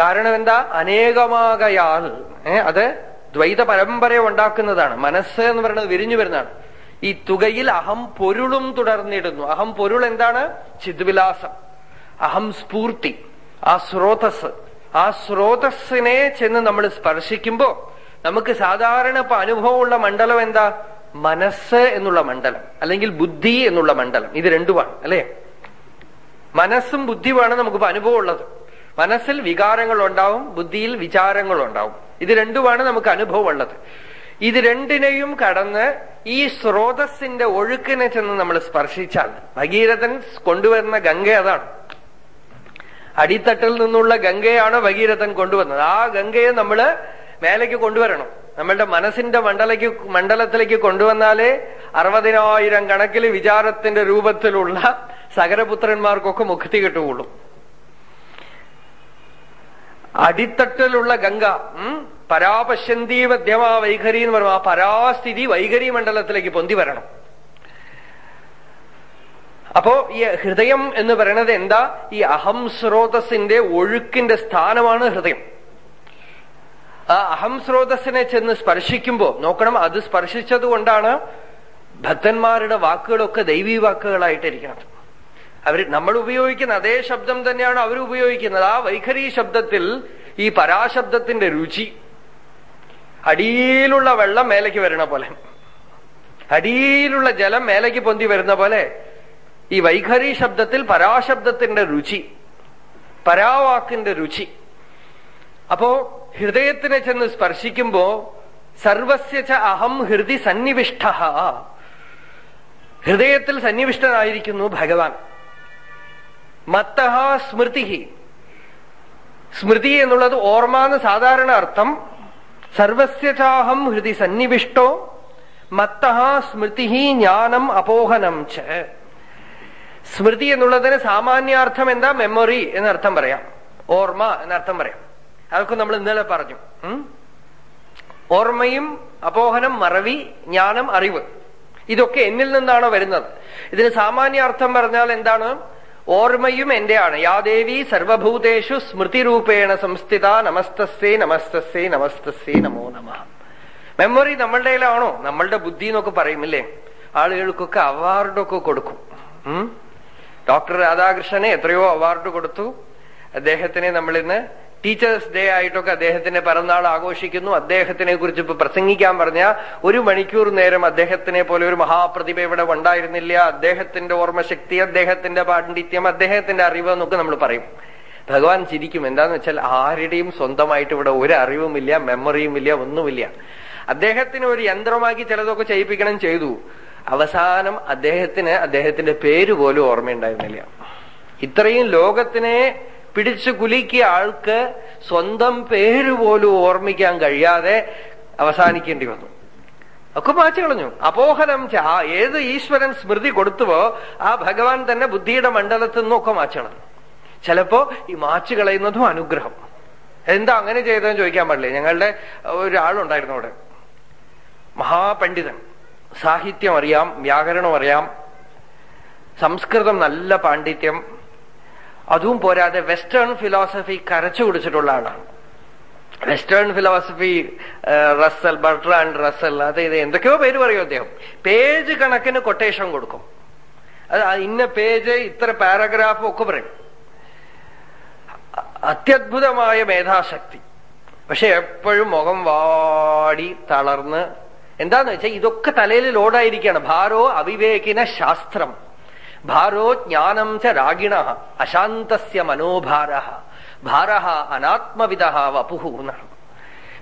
കാരണം എന്താ? അനേകമാകയാൽ അത് ദ്വൈത പരമ്പര ഉണ്ടാക്കുന്നതാണ്. മനസ്സ് എന്ന് പറയുന്നത് വിരിഞ്ഞു വരുന്നതാണ്. ഈ തുകയിൽ അഹം പൊരുളും തുടർന്നിടുന്നു. അഹം പൊരുൾ എന്താണ്? ചിദ്വിലാസം. അഹം സ്ഫൂർത്തി. ആ സ്രോതസ്. ആ സ്രോതസ്സിനെ ചെന്ന് നമ്മൾ സ്പർശിക്കുമ്പോ നമുക്ക് സാധാരണ ഇപ്പൊ അനുഭവമുള്ള മണ്ഡലം എന്താ? മനസ്സ് എന്നുള്ള മണ്ഡലം. അല്ലെങ്കിൽ ബുദ്ധി എന്നുള്ള മണ്ഡലം. ഇത് രണ്ടുമാണ് അല്ലെ? മനസ്സും ബുദ്ധിയുമാണ് നമുക്കിപ്പോ അനുഭവമുള്ളത്. മനസ്സിൽ വികാരങ്ങൾ ഉണ്ടാവും ബുദ്ധിയിൽ വിചാരങ്ങൾ ഉണ്ടാവും ഇത് രണ്ടുമാണ് നമുക്ക് അനുഭവം ഉള്ളത് ഇത് രണ്ടിനെയും കടന്ന് ഈ സ്രോതസ്സിന്റെ ഒഴുക്കിനെ ചെന്ന് നമ്മൾ സ്പർശിച്ചാൽ ഭഗീരഥൻ കൊണ്ടുവരുന്ന ഗംഗ അതാണ്. അടിത്തട്ടിൽ നിന്നുള്ള ഗംഗയാണ് ഭഗീരഥൻ കൊണ്ടുവന്നത്. ആ ഗംഗയെ നമ്മൾ മേലേക്ക് കൊണ്ടുവരണം. നമ്മളുടെ മനസ്സിന്റെ മണ്ഡലയ്ക്ക് മണ്ഡലത്തിലേക്ക് കൊണ്ടുവന്നാലേ അറുപതിനായിരം കണക്കിൽ വിചാരത്തിന്റെ രൂപത്തിലുള്ള സകരപുത്രന്മാർക്കൊക്കെ മുക്തി കിട്ടുകയുള്ളൂ. അടിത്തട്ടിലുള്ള ഗംഗ പരാപശ്യന്തി മധ്യമാ വൈഖരി എന്ന് പറയുമ്പോൾ ആ പരാസ്ഥിതി വൈഖരി മണ്ഡലത്തിലേക്ക് പൊന്തി വരണം. അപ്പോ ഈ ഹൃദയം എന്ന് പറയുന്നത് എന്താ? ഈ അഹം സ്രോതസ്സിന്റെ ഒഴുക്കിന്റെ സ്ഥാനമാണ് ഹൃദയം. ആ അഹം സ്രോതസ്സിനെ ചെന്ന് സ്പർശിക്കുമ്പോ നോക്കണം അത് സ്പർശിച്ചത് കൊണ്ടാണ് ഭക്തന്മാരുടെ വാക്കുകളൊക്കെ ദൈവീ വാക്കുകളായിട്ടിരിക്കുന്നത്. അവർ നമ്മൾ ഉപയോഗിക്കുന്ന അതേ ശബ്ദം തന്നെയാണ് അവർ ഉപയോഗിക്കുന്നത്. ആ വൈഖരി ശബ്ദത്തിൽ ഈ പരാശബ്ദത്തിന്റെ രുചി അടിയിലുള്ള വെള്ളം മേലേക്ക് വരണ പോലെ. അടിയിലുള്ള ജലം മേലേക്ക് പൊന്തി വരുന്ന പോലെ ഈ വൈഖരി ശബ്ദത്തിൽ പരാശബ്ദത്തിന്റെ രുചി പരാവാക്കിന്റെ രുചി. അപ്പോ ഹൃദയത്തിനെ ചെന്ന് സ്പർശിക്കുമ്പോ സർവസ്യ ച അഹം ഹൃദി സന്നിവിഷ്ട. ഹൃദയത്തിൽ സന്നിവിഷ്ടനായിരിക്കുന്നു ഭഗവാൻ. മത്തഹ സ്മൃതി സ്മൃതി എന്നുള്ളത് ഓർമ്മ എന്ന് സാധാരണ അർത്ഥം സർവസ്യ ചാഹം ഹൃദി സന്നിവിഷ്ടോ മത്ത സ്മൃതി ജ്ഞാനം അപോഹനം ച. സ്മൃതി എന്നുള്ളതിന് സാമാന്യാർത്ഥം എന്താ? മെമ്മറി എന്നർത്ഥം പറയാം. ഓർമ്മ എന്നർത്ഥം പറയാം. അതൊക്കെ നമ്മൾ ഇന്നലെ പറഞ്ഞു. ഓർമ്മയും അപോഹനം മറവി ജ്ഞാനം അറിവ്. ഇതൊക്കെ എന്നിൽ നിന്നാണ് വരുന്നത്? ഇതിന് സാമാന്യ അർത്ഥം പറഞ്ഞാൽ എന്താണ്? ഓർമ്മയും എന്റെയാണ്. യാദേവി സർവഭൂതേഷു സ്മൃതിരൂപേണ സംസ്ഥിത നമസ്തസ്സേ നമസ്തസ്സേ നമസ്തസ്സേ നമോ നമ. മെമ്മറി നമ്മളുടെ കയ്യിലാണോ നമ്മളുടെ ബുദ്ധി എന്നൊക്കെ പറയുമില്ലേ? ആളുകൾക്കൊക്കെ അവാർഡൊക്കെ കൊടുക്കും. ഡോക്ടർ രാധാകൃഷ്ണനെ എത്രയോ അവാർഡ് കൊടുത്തു. അദ്ദേഹത്തിനെ നമ്മളിന്ന് ടീച്ചേഴ്സ് ഡേ ആയിട്ടൊക്കെ അദ്ദേഹത്തിന്റെ പിറന്നാൾ ആഘോഷിക്കുന്നു. അദ്ദേഹത്തിനെ കുറിച്ച് ഇപ്പൊ പ്രസംഗിക്കാൻ പറഞ്ഞ ഒരു മണിക്കൂർ നേരം അദ്ദേഹത്തിനെ പോലെ ഒരു മഹാപ്രതിഭ ഇവിടെ ഉണ്ടായിരുന്നില്ല. അദ്ദേഹത്തിന്റെ ഓർമ്മശക്തി അദ്ദേഹത്തിന്റെ പാണ്ഡിത്യം അദ്ദേഹത്തിന്റെ അറിവ് എന്നൊക്കെ നമ്മൾ പറയും. ഭഗവാൻ ചിരിക്കും. എന്താന്ന് വെച്ചാൽ ആരുടെയും സ്വന്തമായിട്ട് ഇവിടെ ഒരു അറിവുമില്ല മെമ്മറിയുമില്ല ഒന്നുമില്ല. അദ്ദേഹത്തിന് ഒരു യന്ത്രമാക്കി ചിലതൊക്കെ ചെയ്യിപ്പിക്കണം ചെയ്തു. അവസാനം അദ്ദേഹത്തിന് അദ്ദേഹത്തിന്റെ പേര് പോലും ഓർമ്മയുണ്ടായിരുന്നില്ല. ഇത്രയും ലോകത്തിനെ പിടിച്ചു കുലുക്കിയ ആൾക്ക് സ്വന്തം പേര് പോലും ഓർമ്മിക്കാൻ കഴിയാതെ അവസാനിക്കേണ്ടി വന്നു. ഒക്കെ മാറ്റി കളഞ്ഞു. അപോഹനം ഏത് ഈശ്വരൻ സ്മൃതി കൊടുത്തുവോ ആ ഭഗവാൻ തന്നെ ബുദ്ധിയുടെ മണ്ഡലത്തിൽ നിന്നൊക്കെ മാറ്റി കളഞ്ഞു. ചിലപ്പോ ഈ മാച്ചു കളയുന്നതും അനുഗ്രഹം. എന്താ അങ്ങനെ ചെയ്തതെന്ന് ചോദിക്കാൻ പാടില്ലേ? ഞങ്ങളുടെ ഒരാളുണ്ടായിരുന്നു അവിടെ. മഹാപണ്ഡിതൻ. സാഹിത്യം അറിയാം വ്യാകരണം അറിയാം. സംസ്കൃതം നല്ല പാണ്ഡിത്യം. അതും പോരാതെ വെസ്റ്റേൺ ഫിലോസഫി കരച്ചു കുടിച്ചിട്ടുള്ള ആളാണ് western philosophy Russell Bertrand Russell അത് ഇത് എന്തൊക്കെയോ പേര് പറയും അദ്ദേഹം. പേജ് കണക്കിന് കൊട്ടേഷൻ കൊടുക്കും. അത് ഇന്ന പേജ് ഇത്ര പാരഗ്രാഫ് ഒക്കെ പറയും. അത്യത്ഭുതമായ മേധാശക്തി. പക്ഷെ എപ്പോഴും മുഖം വാടി തളർന്ന് എന്താന്ന് വെച്ചാൽ ഇതൊക്കെ തലയിൽ ലോഡായിരിക്കുകയാണ് ഭാരോ അവിവേകിന ശാസ്ത്രം. ഭാരോ ജ്ഞാനം ച രാഗിണ അശാന്തസ്യ മനോഭാര. ഭാര അനാത്മവിധ വപുഹു എന്നാണ്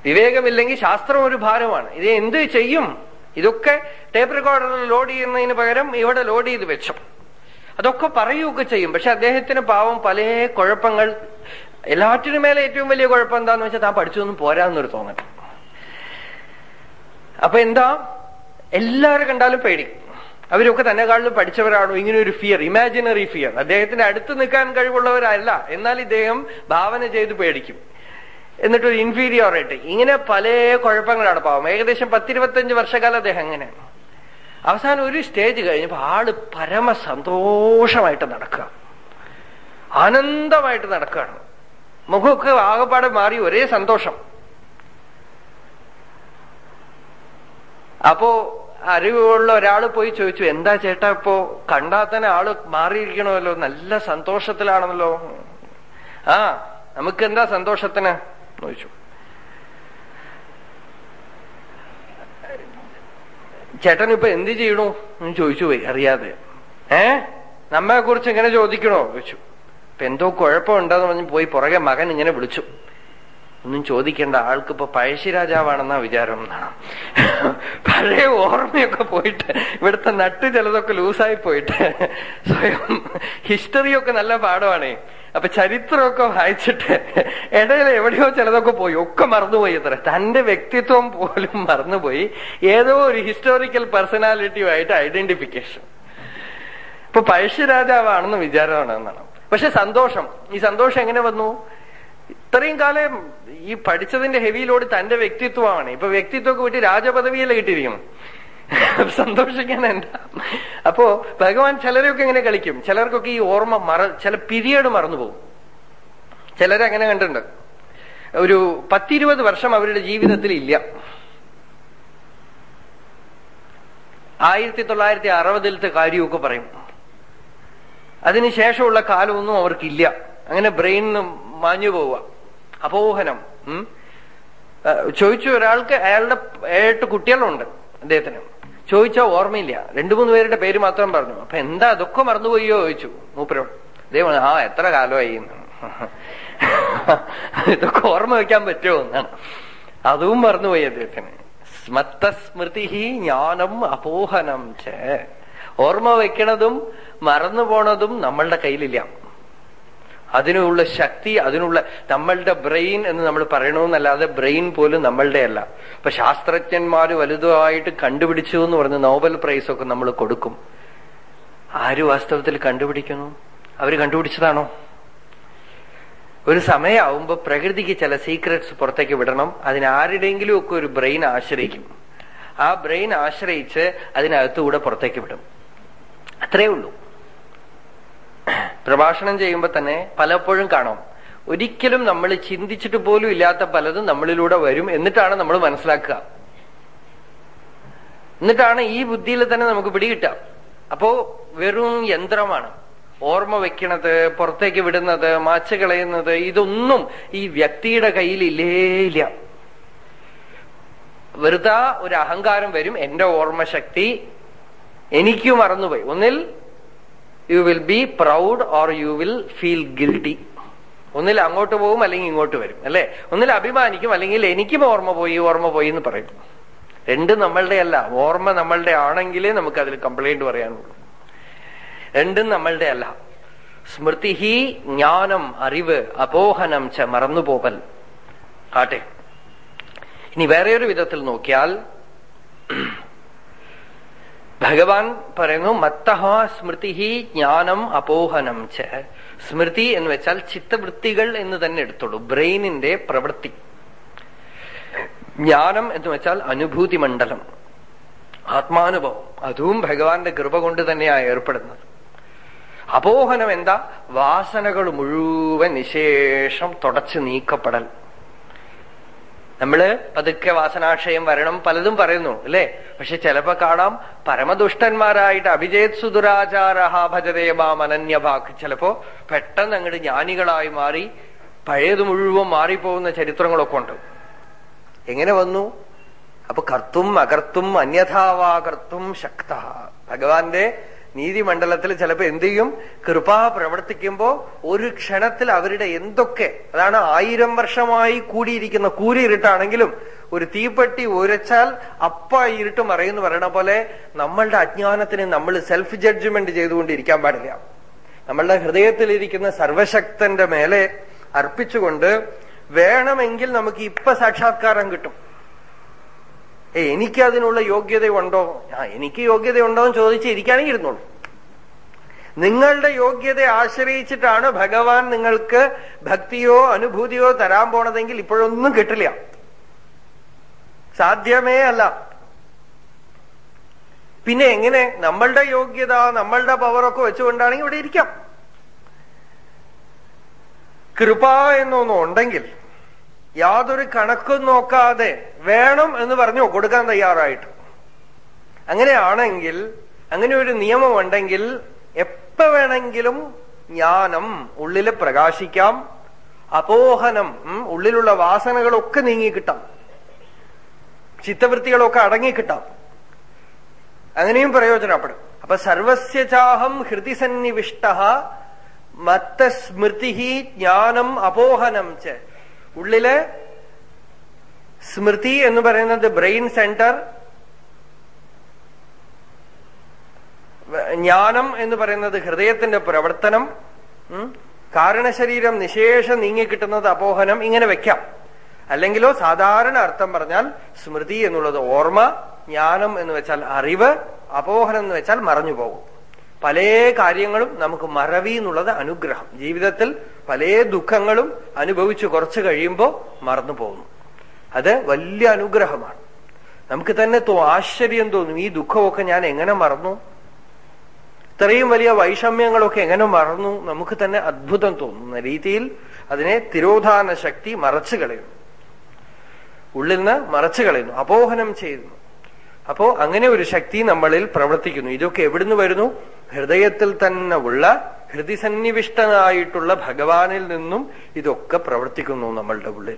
വിവേകമില്ലെങ്കിൽ ശാസ്ത്രം ഒരു ഭാരമാണ്. ഇത് എന്ത് ചെയ്യും? ഇതൊക്കെ ടേപ്പ് റെക്കോർഡറിൽ ലോഡ് ചെയ്യുന്നതിന് പകരം ഇവിടെ ലോഡ് ചെയ്ത് വെച്ചു. അതൊക്കെ പറയുകയൊക്കെ ചെയ്യും. പക്ഷെ അദ്ദേഹത്തിന് പാവം പല കുഴപ്പങ്ങൾ എല്ലാറ്റിനും മേലെ ഏറ്റവും വലിയ കുഴപ്പം എന്താന്ന് വെച്ചാൽ താൻ പഠിച്ചൊന്നും പോരാന്നൊരു തോന്നൽ. അപ്പൊ എന്താ? എല്ലാവരും കണ്ടാലും പേടി. അവരൊക്കെ തന്നെക്കാളിലും പഠിച്ചവരാണോ? ഇങ്ങനെ ഒരു ഫിയർ ഇമാജിനറി ഫിയർ അദ്ദേഹത്തിന്റെ അടുത്ത് നിൽക്കാൻ കഴിവുള്ളവരല്ല. എന്നാൽ ഇദ്ദേഹം ഭാവന ചെയ്ത് പേടിക്കും. എന്നിട്ടൊരു ഇൻഫീരിയോറിറ്റി ഇങ്ങനെ പല കുഴപ്പങ്ങളാണ് പാവം. ഏകദേശം പത്തിരുപത്തഞ്ച് വർഷക്കാലം അദ്ദേഹം അങ്ങനെ. അവസാനം ഒരു സ്റ്റേജ് കഴിഞ്ഞപ്പോ ആൾ പരമ സന്തോഷമായിട്ട് നടക്കുക. ആനന്ദമായിട്ട് നടക്കുകയാണ്. മുഖമൊക്കെ ആകപ്പാടെ മാറി ഒരേ സന്തോഷം. അപ്പോ അറിവുള്ള ഒരാൾ പോയി ചോദിച്ചു എന്താ ചേട്ടാ ഇപ്പോ? കണ്ടാൽ തന്നെ ആൾ മാറിയിരിക്കണമല്ലോ നല്ല സന്തോഷത്തിലാണല്ലോ. ആ നമുക്ക് എന്താ സന്തോഷത്തിന്? ചോദിച്ചു. ചേട്ടൻ ഇപ്പൊ എന്ത് ചെയ്യണു? എന്ന് ചോദിച്ചു പോയി അറിയാതെ. ഏ? നമ്മെ കുറിച്ച് ഇങ്ങനെ ചോദിക്കണോ? ചോദിച്ചു. ഇപ്പൊ എന്തോ കുഴപ്പമുണ്ടെന്ന് പറഞ്ഞ് പോയി പുറകെ മകൻ ഇങ്ങനെ വിളിച്ചു. ഒന്നും ചോദിക്കേണ്ട. ആൾക്ക് ഇപ്പൊ പഴശ്ശിരാജാവാണെന്നാ വിചാരം. എന്നാണ് പഴയ ഓർമ്മയൊക്കെ പോയിട്ട് ഇവിടുത്തെ നട്ട് ചിലതൊക്കെ ലൂസായി പോയിട്ട്. സ്വയം ഹിസ്റ്ററിയൊക്കെ നല്ല പാഠമാണ്. അപ്പൊ ചരിത്രമൊക്കെ വായിച്ചിട്ട് ഇടയിൽ എവിടെയോ ചിലതൊക്കെ പോയി. ഒക്കെ മറന്നുപോയി അത്ര. തന്റെ വ്യക്തിത്വം പോലും മറന്നുപോയി. ഏതോ ഒരു ഹിസ്റ്റോറിക്കൽ പേഴ്സണാലിറ്റിയുമായിട്ട് ഐഡന്റിഫിക്കേഷൻ ഇപ്പൊ പഴശ്ശിരാജാവാണെന്ന് വിചാരമാണ് എന്നാണ്. പക്ഷെ സന്തോഷം. ഈ സന്തോഷം എങ്ങനെ വന്നു? ഇത്രയും കാലം ഈ പഠിച്ചതിന്റെ ഹെവിയിലോട് തന്റെ വ്യക്തിത്വമാണ്. ഇപ്പൊ വ്യക്തിത്വമൊക്കെ വിട്ട് രാജപദവിയല്ലേ കിട്ടിയിരിക്കണം സന്തോഷിക്കാൻ എന്താ? അപ്പോ ഭഗവാൻ ചിലരെയൊക്കെ ഇങ്ങനെ കളിക്കും. ചിലർക്കൊക്കെ ഈ ഓർമ്മ മറ ചില പിരിയഡ് മറന്നുപോകും. ചിലരങ്ങനെ കണ്ടിട്ടുണ്ട്. ഒരു പത്തിരുപത് വർഷം അവരുടെ ജീവിതത്തിൽ ഇല്ല. ആയിരത്തി തൊള്ളായിരത്തി അറുപതിലത്തെ കാര്യമൊക്കെ പറയും. അതിനുശേഷമുള്ള കാലമൊന്നും അവർക്കില്ല. അങ്ങനെ ബ്രെയിനിന് മാഞ്ഞു പോവുക. അപോഹനം. ചോദിച്ചു ഒരാൾക്ക് അയാളുടെ ഏട്ട് കുട്ടികളുണ്ട് അദ്ദേഹത്തിന്. ചോദിച്ചാൽ ഓർമ്മയില്ല. രണ്ടു മൂന്ന് പേരുടെ പേര് മാത്രം പറഞ്ഞു. അപ്പൊ എന്താ അതൊക്കെ മറന്നുപോയോ ചോദിച്ചു മൂപ്പരോട്. ദൈവം ആ എത്ര കാലമായി. ഇതൊക്കെ ഓർമ്മ വെക്കാൻ പറ്റുമോ എന്നാണ്. അതും മറന്നുപോയി അദ്ദേഹത്തിന്. സ്മത്തസ്മൃതി ജ്ഞാനം അപോഹനം ചേ. ഓർമ്മ വെക്കണതും മറന്നു പോണതും നമ്മളുടെ കയ്യിലില്ല. അതിനുള്ള ശക്തി അതിനുള്ള നമ്മളുടെ ബ്രെയിൻ എന്ന് നമ്മൾ പറയണമെന്നല്ലാതെ ബ്രെയിൻ പോലും നമ്മളുടെ അല്ല ഇപ്പൊ ശാസ്ത്രജ്ഞന്മാര് വലുതായിട്ട് കണ്ടുപിടിച്ചു എന്ന് പറഞ്ഞ് നോബൽ പ്രൈസ് ഒക്കെ നമ്മൾ കൊടുക്കും. ആര് വാസ്തവത്തിൽ കണ്ടുപിടിക്കുന്നു? അവർ കണ്ടുപിടിച്ചതാണോ? ഒരു സമയമാവുമ്പോ പ്രകൃതിക്ക് ചില സീക്രട്സ് പുറത്തേക്ക് വിടണം. അതിനാരുടെങ്കിലും ഒക്കെ ഒരു ബ്രെയിൻ ആശ്രയിക്കും. ആ ബ്രെയിൻ ആശ്രയിച്ച് അതിനകത്തുകൂടെ പുറത്തേക്ക് വിടും. അത്രേ ഉള്ളൂ. പ്രഭാഷണം ചെയ്യുമ്പോൾ തന്നെ പലപ്പോഴും കാണാം. ഒരിക്കലും നമ്മൾ ചിന്തിച്ചിട്ട് പോലും ഇല്ലാത്ത പലതും നമ്മളിലൂടെ വരും എന്നിട്ടാണ് നമ്മൾ മനസ്സിലാക്കുക. എന്നിട്ടാണ് ഈ ബുദ്ധിയിൽ തന്നെ നമുക്ക് പിടികിട്ടാം അപ്പോ വെറും യന്ത്രമാണ്. ഓർമ്മ വെക്കണത് പുറത്തേക്ക് വിടുന്നത് മാച്ച് കളയുന്നത് ഇതൊന്നും ഈ വ്യക്തിയുടെ കയ്യിൽ ഇല്ലേ. ഇല്ല വെറുതെ ഒരു അഹങ്കാരം വരും എന്റെ ഓർമ്മശക്തി. എനിക്ക് മറന്നുപോയി. ഒന്നിൽ you will be proud or you will feel guilty ഒന്നിൽ അങ്ങോട്ട് പോകും അല്ലെങ്കിൽ ഇങ്ങോട്ട് വരും. അല്ലെ? ഒന്നിൽ അഭിമാനിക്കും അല്ലെങ്കിൽ എനിക്കും ഓർമ്മ പോയി ഓർമ്മ പോയി എന്ന് പറയും. രണ്ടും നമ്മളുടെ അല്ല ഓർമ്മ നമ്മളുടെ ആണെങ്കിലേ നമുക്ക് അതിൽ കംപ്ലൈന്റ് പറയാനുള്ളൂ. രണ്ടും നമ്മളുടെ അല്ല സ്മൃതി ജ്ഞാനം അറിവ് അപോഹനം ച മറന്നുപോകൽ ആട്ടെ ഇനി വേറെ ഒരു വിധത്തിൽ നോക്കിയാൽ ഭഗവാൻ പറയുന്നു മത്തഹ സ്മൃതി ജ്ഞാനം അപോഹനം ച. സ്മൃതി എന്ന് വെച്ചാൽ ചിത്തവൃത്തികൾ എന്ന് തന്നെ എടുത്തോളൂ ബ്രെയിനിന്റെ പ്രവൃത്തി. ജ്ഞാനം എന്ന് വെച്ചാൽ അനുഭൂതി മണ്ഡലം ആത്മാനുഭവം അതും ഭഗവാന്റെ കൃപ കൊണ്ട് തന്നെയാണ് ഏർപ്പെടുന്നത്. അപോഹനം എന്താ? വാസനകൾ മുഴുവൻ നിശേഷം തുടച്ചു നീക്കപ്പെടൽ. നമ്മൾ പതുക്കെ വാസനാക്ഷയം വരണം പലതും പറയുന്നു അല്ലേ? പക്ഷെ ചിലപ്പോ കാണാം പരമദുഷ്ടന്മാരായിട്ട് അഭിജേത് സുദുരാചാരഹ ഭജതേ മാമനന്യഭാക്ക് ചിലപ്പോ പെട്ടെന്ന് അങ്ങോട്ട് ജ്ഞാനികളായി മാറി പഴയത് മുഴുവൻ മാറിപ്പോകുന്ന ചരിത്രങ്ങളൊക്കെ ഉണ്ട്. എങ്ങനെ വന്നു? അപ്പൊ കർത്തും അകർത്തും അന്യഥാവാകർത്തും ശക്ത ഭഗവാന്റെ നീതിമണ്ഡലത്തിൽ ചിലപ്പോ എന്ത് ചെയ്യും? കൃപ പ്രവർത്തിക്കുമ്പോ ഒരു ക്ഷണത്തിൽ അവരുടെ എന്തൊക്കെ അതാണ് ആയിരം വർഷമായി കൂടിയിരിക്കുന്ന കൂരി ഇരുട്ടാണെങ്കിലും ഒരു തീപ്പെട്ടി ഉരച്ചാൽ അപ്പ ഇരുട്ട് മറയുന്നു പറയണ പോലെ നമ്മളുടെ അജ്ഞാനത്തിന് നമ്മൾ സെൽഫ് ജഡ്ജ്മെന്റ് ചെയ്തുകൊണ്ടിരിക്കാൻ പാടില്ല. നമ്മളുടെ ഹൃദയത്തിലിരിക്കുന്ന സർവശക്തന്റെ മേലെ അർപ്പിച്ചുകൊണ്ട് വേണമെങ്കിൽ നമുക്ക് ഇപ്പൊ സാക്ഷാത്കാരം കിട്ടും. എനിക്ക് അതിനുള്ള യോഗ്യതയുണ്ടോ? ആ എനിക്ക് യോഗ്യതയുണ്ടോ എന്ന് ചോദിച്ച് ഇരിക്കാനേ ഇരുന്നുള്ളൂ. നിങ്ങളുടെ യോഗ്യതയെ ആശ്രയിച്ചിട്ടാണ് ഭഗവാൻ നിങ്ങൾക്ക് ഭക്തിയോ അനുഭൂതിയോ തരാൻ പോണതെങ്കിൽ ഇപ്പോഴൊന്നും കിട്ടില്ല. സാധ്യമേ അല്ല. പിന്നെ എങ്ങനെ? നമ്മളുടെ യോഗ്യത നമ്മളുടെ പവറൊക്കെ വെച്ചുകൊണ്ടാണെങ്കിൽ ഇവിടെ ഇരിക്കാം. കൃപ എന്നൊന്നും ഉണ്ടെങ്കിൽ യാതൊരു കണക്കും നോക്കാതെ വേണം എന്ന് പറഞ്ഞു കൊടുക്കാൻ തയ്യാറായിട്ട്. അങ്ങനെയാണെങ്കിൽ അങ്ങനെ ഒരു നിയമമുണ്ടെങ്കിൽ എപ്പ വേണമെങ്കിലും ജ്ഞാനം ഉള്ളിൽ പ്രകാശിക്കാം അപോഹനം ഉള്ളിലുള്ള വാസനകളൊക്കെ നീങ്ങിക്കിട്ടാം. ചിത്തവൃത്തികളൊക്കെ അടങ്ങിക്കിട്ടാം. അങ്ങനെയും പ്രയോജനപ്പെടും. അപ്പൊ സർവസ്യചാഹം ഹൃതി സന്നിവിഷ്ട മത്തസ്മൃതി ജ്ഞാനം അപോഹനം ച. ഉള്ളിൽ സ്മൃതി എന്ന് പറയുന്നത് ബ്രെയിൻ സെന്റർ ജ്ഞാനം എന്ന് പറയുന്നത് ഹൃദയത്തിന്റെ പ്രവർത്തനം കാരണശരീരം നിശേഷം നീങ്ങിക്കിട്ടുന്നത് അപോഹനം ഇങ്ങനെ വെക്കാം. അല്ലെങ്കിലോ സാധാരണ അർത്ഥം പറഞ്ഞാൽ സ്മൃതി എന്നുള്ളത് ഓർമ്മ ജ്ഞാനം എന്ന് വെച്ചാൽ അറിവ് അപോഹനം എന്ന് വെച്ചാൽ മറഞ്ഞു പോകും പല കാര്യങ്ങളും നമുക്ക് മറവി എന്നുള്ളത് അനുഗ്രഹം. ജീവിതത്തിൽ പല ദുഃഖങ്ങളും അനുഭവിച്ച് കുറച്ച് കഴിയുമ്പോൾ മറന്നു പോകുന്നു. അത് വലിയ അനുഗ്രഹമാണ്. നമുക്ക് തന്നെ ആശ്ചര്യം തോന്നും ഈ ദുഃഖമൊക്കെ ഞാൻ എങ്ങനെ മറന്നു? ഇത്രയും വലിയ വൈഷമ്യങ്ങളൊക്കെ എങ്ങനെ മറന്നു? നമുക്ക് തന്നെ അത്ഭുതം തോന്നുന്ന രീതിയിൽ അതിനെ തിരോധാന ശക്തി മറച്ചു കളയുന്നു. ഉള്ളിൽ നിന്ന് മറച്ചു കളയുന്നു. അപോഹനം ചെയ്യുന്നു. അപ്പോ അങ്ങനെ ഒരു ശക്തി നമ്മളിൽ പ്രവർത്തിക്കുന്നു. ഇതൊക്കെ എവിടുന്ന് വരുന്നു? ഹൃദയത്തിൽ തന്നെ ഉള്ള ഹൃദയസന്നിവിഷ്ടനായിട്ടുള്ള ഭഗവാനിൽ നിന്നും ഇതൊക്കെ പ്രവർത്തിക്കുന്നു നമ്മളുടെ ഉള്ളിൽ.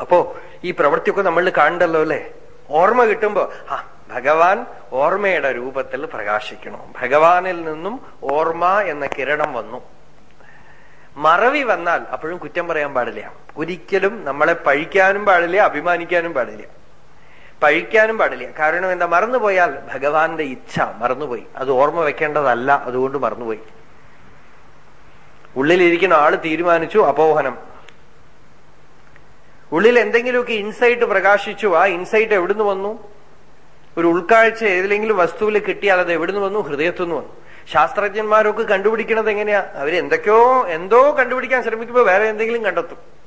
അപ്പോ ഈ പ്രവൃത്തിയൊക്കെ നമ്മൾ കാണണ്ടല്ലോ അല്ലെ? ഓർമ്മ കിട്ടുമ്പോ ആ ഭഗവാൻ ഓർമ്മയുടെ രൂപത്തിൽ പ്രകാശിക്കണം. ഭഗവാനിൽ നിന്നും ഓർമ്മ എന്ന കിരണം വന്നു. മറവി വന്നാൽ അപ്പോഴും കുറ്റം പറയാൻ പാടില്ല. ഒരിക്കലും നമ്മളെ പഴിക്കാനും പാടില്ല അഭിമാനിക്കാനും പാടില്ല. പഴിക്കാനും പാടില്ല. കാരണം എന്താ? മറന്നുപോയാൽ ഭഗവാന്റെ ഇച്ഛ മറന്നുപോയി. അത് ഓർമ്മ വെക്കേണ്ടതല്ല അതുകൊണ്ട് മറന്നുപോയി. ഉള്ളിലിരിക്കുന്ന ആൾ തീരുമാനിച്ചു അപോഹനം ഉള്ളിൽ എന്തെങ്കിലുമൊക്കെ ഇൻസൈറ്റ് പ്രകാശിച്ചു. ആ ഇൻസൈറ്റ് എവിടുന്ന് വന്നു? ഒരു ഉൾക്കാഴ്ച ഏതിലെങ്കിലും വസ്തുവിൽ കിട്ടിയാൽ അത് എവിടുന്ന് വന്നു? ഹൃദയത്തുനിന്ന് വന്നു. ശാസ്ത്രജ്ഞന്മാരൊക്കെ കണ്ടുപിടിക്കണത് എങ്ങനെയാ? അവരെന്തൊക്കെയോ എന്തോ കണ്ടുപിടിക്കാൻ ശ്രമിക്കുമ്പോൾ വേറെ എന്തെങ്കിലും കണ്ടെത്തും.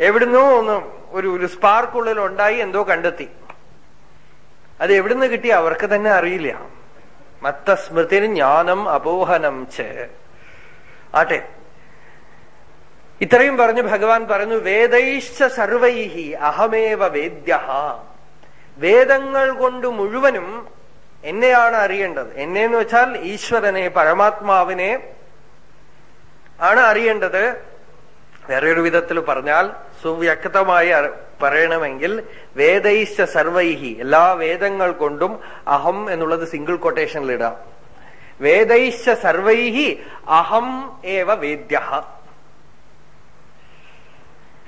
എവിടുന്നോ ഒന്ന് ഒരു ഒരു സ്പാർക്ക് ഉള്ളിൽ ഉണ്ടായി എന്തോ കണ്ടെത്തി. അത് എവിടുന്ന് കിട്ടി അവർക്ക് തന്നെ അറിയില്ല. മത്ത സ്മൃതിന് ജ്ഞാനം അപോഹനം ചേ. ആട്ടെ. ഇത്രയും പറഞ്ഞു ഭഗവാൻ പറഞ്ഞു വേദൈശ്ച സർവൈഹി അഹമേവ വേദ്യ വേദങ്ങൾ കൊണ്ട് മുഴുവനും എന്നെയാണ് അറിയേണ്ടത്. എന്നെ എന്ന് വെച്ചാൽ ഈശ്വരനെ പരമാത്മാവിനെ ആണ് അറിയേണ്ടത്. വേറൊരു വിധത്തിൽ പറഞ്ഞാൽ സുവ്യക്തമായി പറയണമെങ്കിൽ വേദൈശ്ച സർവൈഹി എല്ലാ വേദങ്ങൾ കൊണ്ടും അഹം എന്നുള്ളത് സിംഗിൾ കൊട്ടേഷനിൽ ഇടാം. വേദൈശ്ച സർവൈഹി അഹം ഏവ വേദ്യ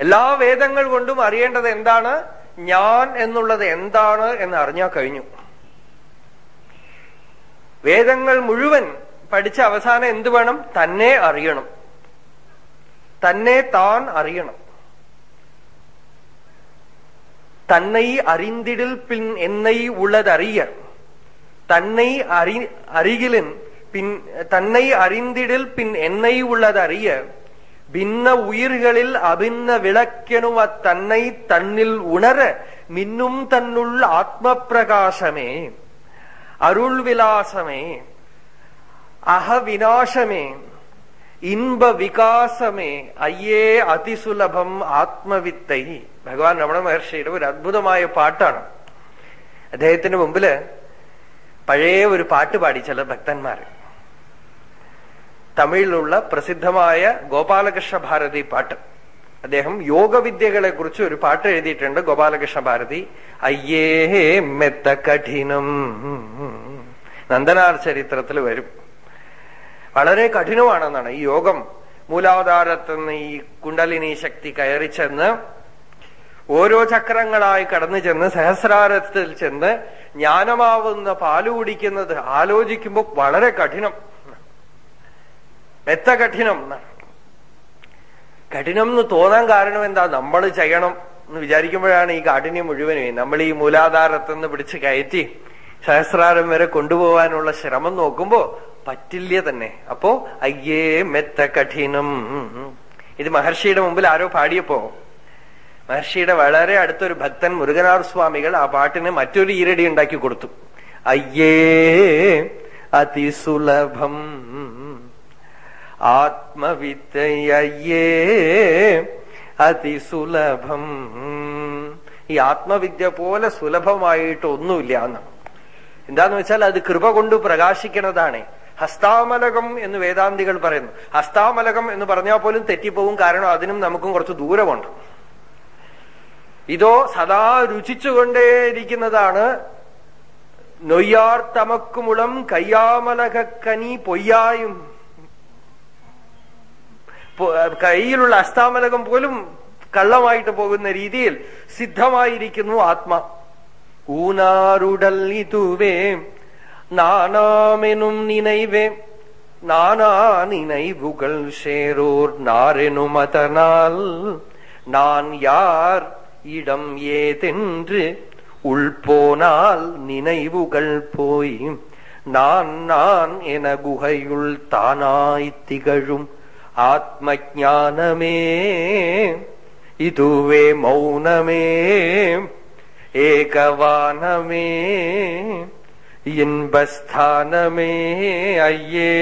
എല്ലാ വേദങ്ങൾ കൊണ്ടും അറിയേണ്ടത് എന്താണ്? ഞാൻ എന്നുള്ളത് എന്താണ് എന്ന് അറിഞ്ഞാൽ കഴിഞ്ഞു. വേദങ്ങൾ മുഴുവൻ പഠിച്ച അവസാനം എന്തു വേണം? തന്നെ അറിയണം. തന്നെ താൻ അറിയണം തന്നൈ അറിന്തിടിൽ പിൻ എന്നൈ ഉള്ളതറിയ തന്നൈ അറി അരികിലിൻ പിൻ തന്നൈ അറിന്തിടിൽ പിൻ എന്നൈ உள்ளதறிய ഭിന്ന உயிர்களில் அபின்ன விளக்கெனும் அத்தன்னை தன்னில் உணர மின்னும் தன்னுள் ஆத்ம பிரகாசமே அருள் விலாசமே அகவிநாசமே ഇൻപ വികാസമേ അയ്യേ അതിസുലഭം ആത്മവിത്തൈ. ഭഗവാൻ രമണ മഹർഷിയുടെ ഒരു അത്ഭുതമായ പാട്ടാണ്. അദ്ദേഹത്തിന് മുമ്പിൽ പഴയ ഒരു പാട്ട് പാടി ചില ഭക്തന്മാർ തമിഴിലുള്ള പ്രസിദ്ധമായ ഗോപാലകൃഷ്ണ ഭാരതി പാട്ട്. അദ്ദേഹം യോഗവിദ്യകളെ കുറിച്ച് ഒരു പാട്ട് എഴുതിയിട്ടുണ്ട് ഗോപാലകൃഷ്ണ ഭാരതി. അയ്യേ മെത്ത കഠിനം. നന്ദനാർ ചരിത്രത്തിൽ വരും. വളരെ കഠിനമാണെന്നാണ് ഈ യോഗം. മൂലാധാരത്തുനിന്ന് ഈ കുണ്ടലിനി ശക്തി കയറി ചെന്ന് ഓരോ ചക്രങ്ങളായി കടന്നു ചെന്ന് സഹസ്രാരത്തിൽ ചെന്ന് ജ്ഞാനമാവുന്ന പാൽ കുടിക്കുന്നത് ആലോചിക്കുമ്പോൾ വളരെ കഠിനം. എത്ര കഠിനം? കഠിനം എന്ന് തോന്നാൻ കാരണം എന്താ? നമ്മൾ ചെയ്യണം എന്ന് വിചാരിക്കുമ്പോഴാണ് ഈ കാഠിന്യം മുഴുവനും. നമ്മൾ ഈ മൂലാധാരത്തുനിന്ന് പിടിച്ച് കയറ്റി സഹസ്രാരം വരെ കൊണ്ടുപോകാനുള്ള ശ്രമം നോക്കുമ്പോ പറ്റില്ല തന്നെ? അപ്പോ അയ്യേ മെത്ത കഠിനം ഇത് മഹർഷിയുടെ മുമ്പിൽ ആരോ പാടിയപ്പോ മഹർഷിയുടെ വളരെ അടുത്തൊരു ഭക്തൻ മുരുകനാഥ് സ്വാമികൾ ആ പാട്ടിന് മറ്റൊരു ഈരടി ഉണ്ടാക്കി കൊടുത്തു. അയ്യേ അതിസുലഭം. ആത്മവിദ്യയ്യേ അതിസുലഭം. ഈ ആത്മവിദ്യ പോലെ സുലഭമായിട്ട് ഒന്നുമില്ല എന്നാണ് എന്താന്ന് വെച്ചാൽ അത് കൃപ കൊണ്ട് പ്രകാശിക്കുന്നതാണ്. ഹസ്താമലകം എന്ന് വേദാന്തികൾ പറയുന്നു. ഹസ്താമലകം എന്ന് പറഞ്ഞാൽ പോലും തെറ്റിപ്പോവും കാരണം അതിനും നമുക്കും കുറച്ച് ദൂരമുണ്ട്. ഇതോ സദാ രുചിച്ചുകൊണ്ടേയിരിക്കുന്നതാണ് നൊയ്യാർ തമക്കുമുളം കയ്യാമലകക്കനി പൊയ്യായും. കയ്യിലുള്ള അസ്താമലകം പോലും കള്ളമായിട്ട് പോകുന്ന രീതിയിൽ സിദ്ധമായിരിക്കുന്നു ആത്മാ. ഊനാറുടൽ ഇതുവേം நானாமெனும் நினைவே நானா நினைவுகள் சேரோர் நாரெனும் அதனால். நான் யார் இடம் ஏதென்று உள்போனால் நினைவுகள் போய் நான் நான் என குகையுள் தானாய் திகழும் ஆத்ம ஜானமே இதுவே மௌனமே ஏகவானமே. ഇൻപസ്ഥാനമേ അയ്യേ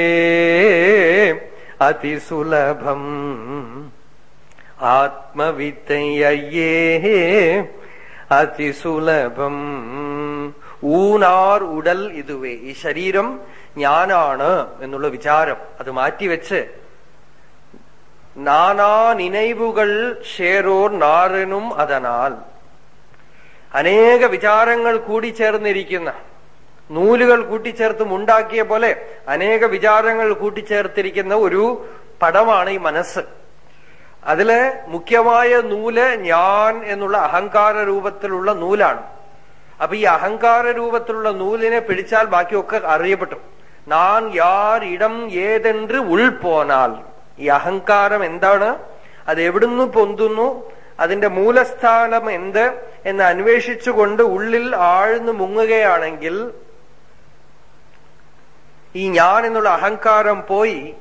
അതിസുലഭം. ആത്മവിത്തൈ അയ്യേ അതിസുലഭം. ഊനാർ ഉടൽ ഇതുവേ ഈ ശരീരം ഞാനാണ് എന്നുള്ള വിചാരം അത് മാറ്റിവെച്ച് നാനാ നിനൈവുകൾ ഷേറോർ നാറിനും അതനാൽ. അനേക വിചാരങ്ങൾ കൂടി ചേർന്നിരിക്കുന്ന നൂലുകൾ കൂട്ടിച്ചേർത്തും ഉണ്ടാക്കിയ പോലെ അനേക വിചാരങ്ങൾ കൂട്ടിച്ചേർത്തിരിക്കുന്ന ഒരു പടമാണ് ഈ മനസ്സ്. അതിൽ മുഖ്യമായ നൂൽ ഞാൻ എന്നുള്ള അഹങ്കാര രൂപത്തിലുള്ള നൂലാണ്. അപ്പൊ ഈ അഹങ്കാര രൂപത്തിലുള്ള നൂലിനെ പിടിച്ചാൽ ബാക്കിയൊക്കെ അറിയപ്പെട്ടു. നാൻ യാർ ഇടം ഏതെன்று ഉൾപോനാൽ ഈ അഹങ്കാരം എന്താണ്? അത് എവിടുന്ന് പൊന്തുന്നു? അതിന്റെ മൂലസ്ഥാനം എന്ത്? എന്ന് അന്വേഷിച്ചുകൊണ്ട് ഉള്ളിൽ ആഴ്ന്നു മുങ്ങുകയാണെങ്കിൽ ഈ ഞാൻ എന്നുള്ള അഹങ്കാരം പോയി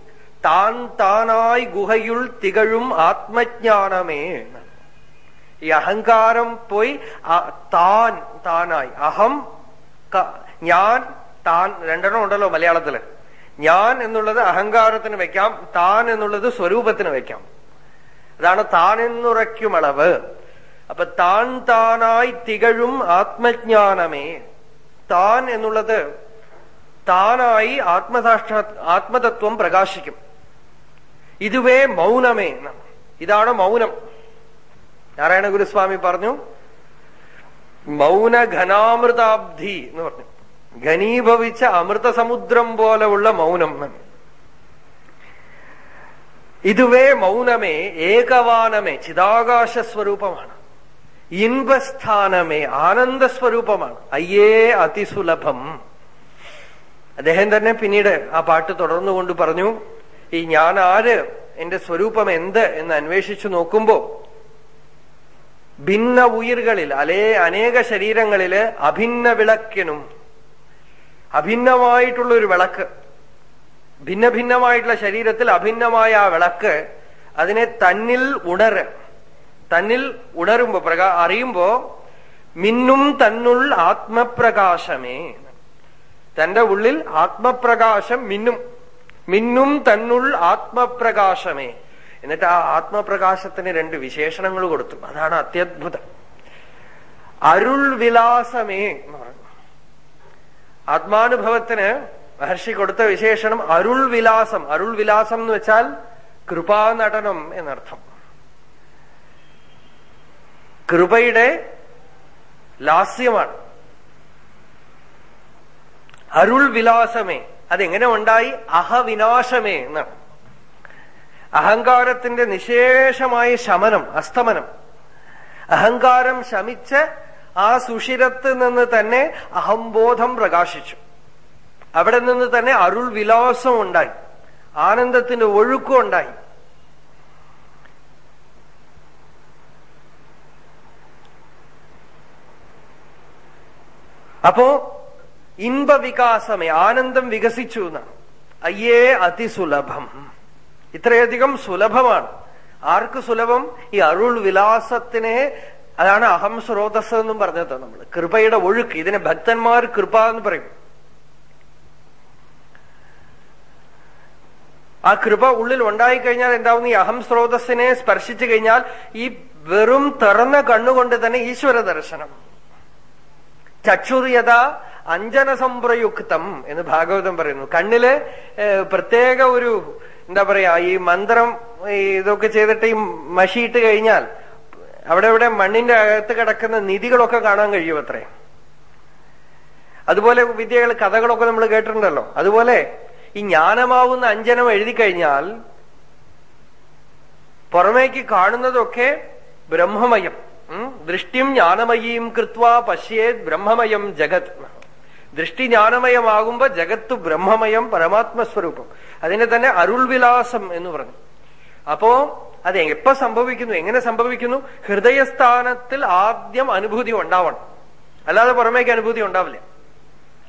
താൻ താനായി ഗുഹയുൾ തികഴും ആത്മജ്ഞാനമേ. ഈ അഹങ്കാരം പോയി താൻ താനായി. അഹം ഞാൻ താൻ രണ്ടെണ്ണം ഉണ്ടല്ലോ മലയാളത്തിൽ. ഞാൻ എന്നുള്ളത് അഹങ്കാരത്തിന് വെക്കാം താൻ എന്നുള്ളത് സ്വരൂപത്തിന് വെക്കാം. അതാണ് താൻ അളവ്. അപ്പൊ താൻ താനായി തികഴും ആത്മജ്ഞാനമേ. താൻ എന്നുള്ളത് താനായി ആത്മസാക്ഷാ ആത്മതത്വം പ്രകാശിക്കും. ഇതുവേ മൗനമേ ഇതാണ് മൗനം. നാരായണ ഗുരുസ്വാമി പറഞ്ഞു മൗന ഘനാമൃതാബ്ധി എന്ന് പറഞ്ഞു. ഘനീഭവിച്ച അമൃതസമുദ്രം പോലെയുള്ള മൗനം ഇതുവേ മൗനമേ ഏകവാനമേ ചിതാകാശ സ്വരൂപമാണ് ഇൻപസ്ഥാനമേ ആനന്ദ സ്വരൂപമാണ് അയ്യേ അതിസുലഭം. അദ്ദേഹം തന്നെ പിന്നീട് ആ പാട്ട് തുടർന്നുകൊണ്ട് പറഞ്ഞു ഈ ഞാൻ ആര്? എന്റെ സ്വരൂപം എന്ത്? എന്ന് അന്വേഷിച്ചു നോക്കുമ്പോ ഭിന്ന ഉയിർകളിൽ അലേ അനേക ശരീരങ്ങളിൽ അഭിന്ന വിളക്കിനും അഭിന്നമായിട്ടുള്ള ഒരു വിളക്ക് ഭിന്ന ഭിന്നമായിട്ടുള്ള ശരീരത്തിൽ അഭിന്നമായ ആ വിളക്ക് അതിനെ തന്നിൽ ഉണര് തന്നിൽ ഉണരുമ്പോ പ്രകാ അറിയുമ്പോ മിന്നും തന്നുൾ ആത്മപ്രകാശമേ തന്റെ ഉള്ളിൽ ആത്മപ്രകാശം മിന്നും മിന്നും തന്നുൾ ആത്മപ്രകാശമേ. എന്നിട്ട് ആ ആത്മപ്രകാശത്തിന് രണ്ട് വിശേഷണങ്ങൾ കൊടുത്തു. അതാണ് അത്യത്ഭുതം അരുൾ വിലാസമേ എന്ന് പറഞ്ഞു. ആത്മാനുഭവത്തിന് മഹർഷി കൊടുത്ത വിശേഷണം അരുൾ വിലാസം. അരുൾ വിലാസം എന്ന് വെച്ചാൽ കൃപാനടനം എന്നർത്ഥം. കൃപയുടെ ലാസ്യമാണ്. അരുൾ വിലാസമേ അതെങ്ങനെ ഉണ്ടായി? അഹവിനാശമേ എന്നാണ്. അഹങ്കാരത്തിന്റെ നിശേഷമായ ശമനം അസ്തമനം. അഹങ്കാരം ശമിച്ച് ആ സുഷിരത്ത് നിന്ന് തന്നെ അഹംബോധം പ്രകാശിച്ചു. അവിടെ നിന്ന് തന്നെ അരുൾ വിലാസം ഉണ്ടായി. ആനന്ദത്തിന്റെ ഒഴുക്കും ഉണ്ടായി. അപ്പോ ഇൻപവികാസമേ ആനന്ദം വികസിച്ചു എന്നാണ് അയ്യേ അതിസുലഭം. ഇത്രയധികം സുലഭമാണ്. ആർക്ക് സുലഭം? ഈ അരുൾ വിലാസത്തിനെ അതാണ് അഹം സ്രോതസ് എന്നും പറഞ്ഞത് നമ്മൾ കൃപയുടെ ഒഴുക്ക്. ഇതിനെ ഭക്തന്മാർ കൃപ എന്ന് പറയും. ആ കൃപ ഉള്ളിൽ ഉണ്ടായി കഴിഞ്ഞാൽ എന്താവുന്ന? ഈ അഹം സ്രോതസ്സിനെ സ്പർശിച്ചു കഴിഞ്ഞാൽ ഈ വെറും തുറന്ന കണ്ണുകൊണ്ട് തന്നെ ഈശ്വര ദർശനം. ചക്ഷുറിയത അഞ്ജന സംപ്രയുക്തം എന്ന് ഭാഗവതം പറയുന്നു. കണ്ണിൽ പ്രത്യേക ഒരു എന്താ പറയാ ഈ മന്ത്രം ഇതൊക്കെ ചെയ്തിട്ട് ഈ മഷിയിട്ട് കഴിഞ്ഞാൽ അവിടെ ഇവിടെ മണ്ണിന്റെ അകത്ത് കിടക്കുന്ന നിധികളൊക്കെ കാണാൻ കഴിയും അത്രേ. അതുപോലെ വിദ്യകൾ കഥകളൊക്കെ നമ്മൾ കേട്ടിട്ടുണ്ടല്ലോ. അതുപോലെ ഈ ജ്ഞാനമാവുന്ന അഞ്ജനം എഴുതി കഴിഞ്ഞാൽ പുറമേക്ക് കാണുന്നതൊക്കെ ബ്രഹ്മമയം. ദൃഷ്ടിയും ദൃഷ്ടിം ജ്ഞാനമയീം കൃത്വ പശ്യേത് ബ്രഹ്മമയം ജഗത്. ദൃഷ്ടി ജ്ഞാനമയമാകുമ്പോ ജഗത്ത് ബ്രഹ്മമയം പരമാത്മസ്വരൂപം. അതിനെ തന്നെ അരുൾവിലാസം എന്ന് പറഞ്ഞു. അപ്പോ അത് എപ്പോ സംഭവിക്കുന്നു എങ്ങനെ സംഭവിക്കുന്നു? ഹൃദയസ്ഥാനത്തിൽ ആദ്യം അനുഭൂതി ഉണ്ടാവണം. അല്ലാതെ പുറമേക്ക് അനുഭൂതി ഉണ്ടാവില്ല.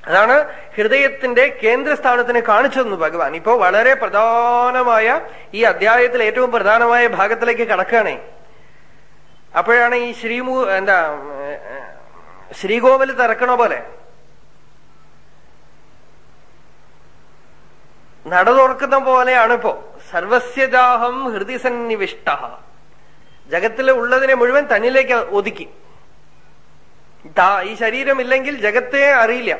അതാണ് ഹൃദയത്തിന്റെ കേന്ദ്രസ്ഥാനത്തിന് കാണിച്ചു തന്നു ഭഗവാൻ. ഇപ്പോ വളരെ പ്രധാനമായ ഈ അധ്യായത്തിൽ ഏറ്റവും പ്രധാനമായ ഭാഗത്തിലേക്ക് കടക്കുകയാണേ. അപ്പോഴാണ് ഈ ശ്രീമു എന്താ ശ്രീകോവിൽ തിറക്കണ പോലെ നട പോലെയാണ് ഇപ്പോ. സർവസ്യജാഹം ഹൃദി സന്നിവിഷ്ട. ജഗത്തിലെ ഉള്ളതിനെ മുഴുവൻ തന്നിലേക്ക് ഒതുക്കി. ഈ ഈ ശരീരമില്ലെങ്കിൽ ജഗത്തെ അറിയില്ല.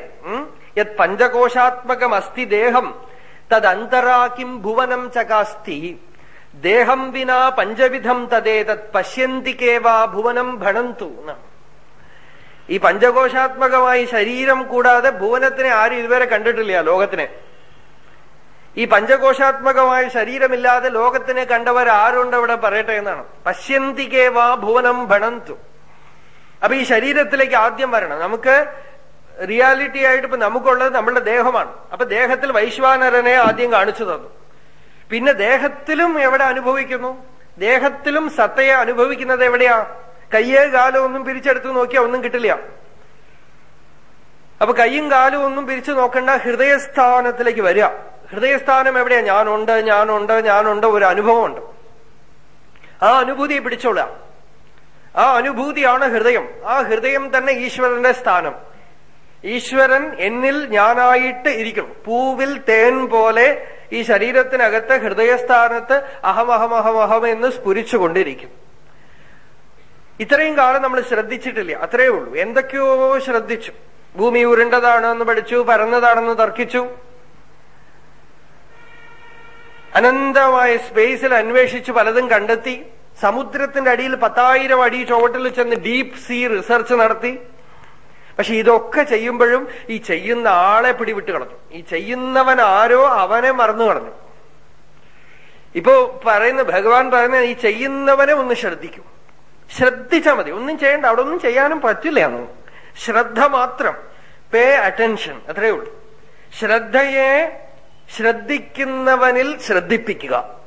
യത് പഞ്ചകോശാത്മകം അസ്ഥി ദേഹം. തദന്തരാക്കിം ഭുവനം ചകാസ്തി. ദേഹം വിനാ പഞ്ചവിധം തദ്ദേതത് പശ്യന്തി കേവാ ഭുവനം ഭണന്തു. ഈ പഞ്ചകോശാത്മകമായി ശരീരം കൂടാതെ ഭുവനത്തിനെ ആരും ഇതുവരെ കണ്ടിട്ടില്ല ലോകത്തിനെ. ഈ പഞ്ചകോശാത്മകമായ ശരീരമില്ലാതെ ലോകത്തിനെ കണ്ടവർ ആരുണ്ട് അവിടെ പറയട്ടെ എന്നാണ്. പശ്യന്തികേ വാ ഭുവനം ഭണന്തു. അപ്പൊ ഈ ശരീരത്തിലേക്ക് ആദ്യം വരണം. നമുക്ക് റിയാലിറ്റി ആയിട്ട് ഇപ്പൊ നമുക്കുള്ളത് നമ്മളുടെ ദേഹമാണ്. അപ്പൊ ദേഹത്തിൽ വൈശ്വാനരനെ ആദ്യം കാണിച്ചു തന്നു. പിന്നെ ദേഹത്തിലും എവിടെ അനുഭവിക്കുന്നു? ദേഹത്തിലും സത്തയെ അനുഭവിക്കുന്നത് എവിടെയാ? കയ്യേ കാലോ ഒന്നും പിരിച്ചെടുത്ത് നോക്കിയാൽ ഒന്നും കിട്ടില്ല. അപ്പൊ കയ്യും കാലും ഒന്നും പിരിച്ചു നോക്കണ്ട ഹൃദയസ്ഥാനത്തിലേക്ക് വരിക. ഹൃദയസ്ഥാനം എവിടെയാ? ഞാനുണ്ട് ഞാനുണ്ട് ഞാനുണ്ട് ഒരു അനുഭവമുണ്ട്. ആ അനുഭൂതി പിടിച്ചോളാം. ആ അനുഭൂതിയാണ് ഹൃദയം. ആ ഹൃദയം തന്നെ ഈശ്വരന്റെ സ്ഥാനം. ഈശ്വരൻ എന്നിൽ ഞാനായിട്ട് ഇരിക്കണം. പൂവിൽ തേൻ പോലെ ഈ ശരീരത്തിനകത്ത് ഹൃദയസ്ഥാനത്ത് അഹം അഹം അഹം അഹം എന്ന് സ്ഫുരിച്ചുകൊണ്ടിരിക്കും. ഇത്രയും കാലം നമ്മൾ ശ്രദ്ധിച്ചിട്ടില്ല. അത്രയേ ഉള്ളൂ. എന്തൊക്കെയോ ശ്രദ്ധിച്ചു. ഭൂമി ഉരുണ്ടതാണെന്ന് പഠിച്ചു പരന്നതാണെന്ന് തർക്കിച്ചു. അനന്തമായ സ്പേസിൽ അന്വേഷിച്ച് പലതും കണ്ടെത്തി സമുദ്രത്തിന്റെ അടിയിൽ പത്തായിരം അടി ചുവട്ടിൽ ചെന്ന് ഡീപ് സീ റിസർച്ച് നടത്തി. പക്ഷെ ഇതൊക്കെ ചെയ്യുമ്പോഴും ഈ ചെയ്യുന്ന ആളെ പിടിവിട്ട് കളഞ്ഞു. ഈ ചെയ്യുന്നവൻ ആരോ അവനെ മറന്നു കളഞ്ഞു. ഇപ്പോ പറയുന്ന ഭഗവാൻ പറയുന്ന ഈ ചെയ്യുന്നവനെ ഒന്ന് ശ്രദ്ധിക്കും. ശ്രദ്ധിച്ചാൽ മതി. ഒന്നും ചെയ്യണ്ട. അവിടെ ഒന്നും ചെയ്യാനും പറ്റില്ല എന്ന് ശ്രദ്ധ മാത്രം. Pay attention. അത്രയേ ഉള്ളൂ. ശ്രദ്ധയെ ശ്രദ്ധിക്കുന്നവനിൽ ശ്രദ്ധിപ്പിക്കുക.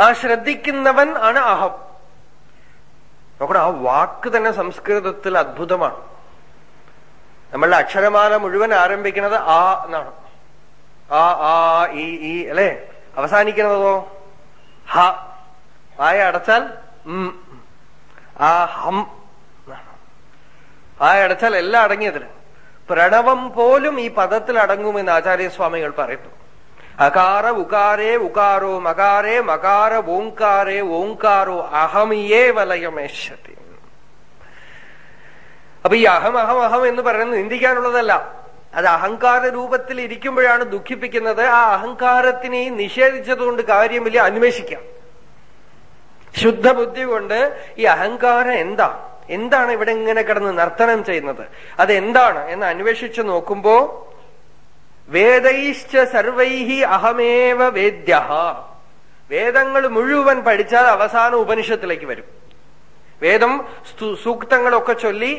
ആ ശ്രദ്ധിക്കുന്നവൻ ആണ് അഹം. നോക്കണം ആ വാക്ക് തന്നെ സംസ്കൃതത്തിൽ അത്ഭുതമാണ്. നമ്മളുടെ അക്ഷരമാല മുഴുവൻ ആരംഭിക്കുന്നത് ആ എന്നാണ്. ആ ആ ഇ ഇ അല്ലെ? അവസാനിക്കുന്നതോ? ഹ. വായ അടച്ചാൽ. ആ ഹം. ആ അടച്ചാൽ എല്ലാം അടങ്ങിയതിന്. പ്രണവം പോലും ഈ പദത്തിൽ അടങ്ങുമെന്ന് ആചാര്യസ്വാമികൾ പറയുന്നു. അകാര ഉകാരേ ഉകാരോ മകാരേ മകാര ഓങ്കാരേ ഓങ്കാരോ അഹമിയേ വലയമേശത്തി അപ്പൊ ഈ അഹം അഹം അഹം എന്ന് പറയുന്നത് നിന്ദിക്കാനുള്ളതല്ല. അത് അഹങ്കാര രൂപത്തിൽ ഇരിക്കുമ്പോഴാണ് ദുഃഖിപ്പിക്കുന്നത്. ആ അഹങ്കാരത്തിനെ നിഷേധിച്ചതുകൊണ്ട് കാര്യമില്ല അന്വേഷിക്കാം. ശുദ്ധബുദ്ധി കൊണ്ട് ഈ അഹങ്കാരം എന്താ? എന്താണ് ഇവിടെ ഇങ്ങനെ കിടന്ന് നർത്തനം ചെയ്യുന്നത്? അത് എന്താണ് എന്ന് അന്വേഷിച്ചു നോക്കുമ്പോ വേദൈശ്ച സർവൈഹി അഹമേവ വേദ്യ വേദങ്ങൾ മുഴുവൻ പഠിച്ചാൽ അവസാന ഉപനിഷത്തിലേക്ക് വരും. വേദം സൂക്തങ്ങളൊക്കെ ചൊല്ലി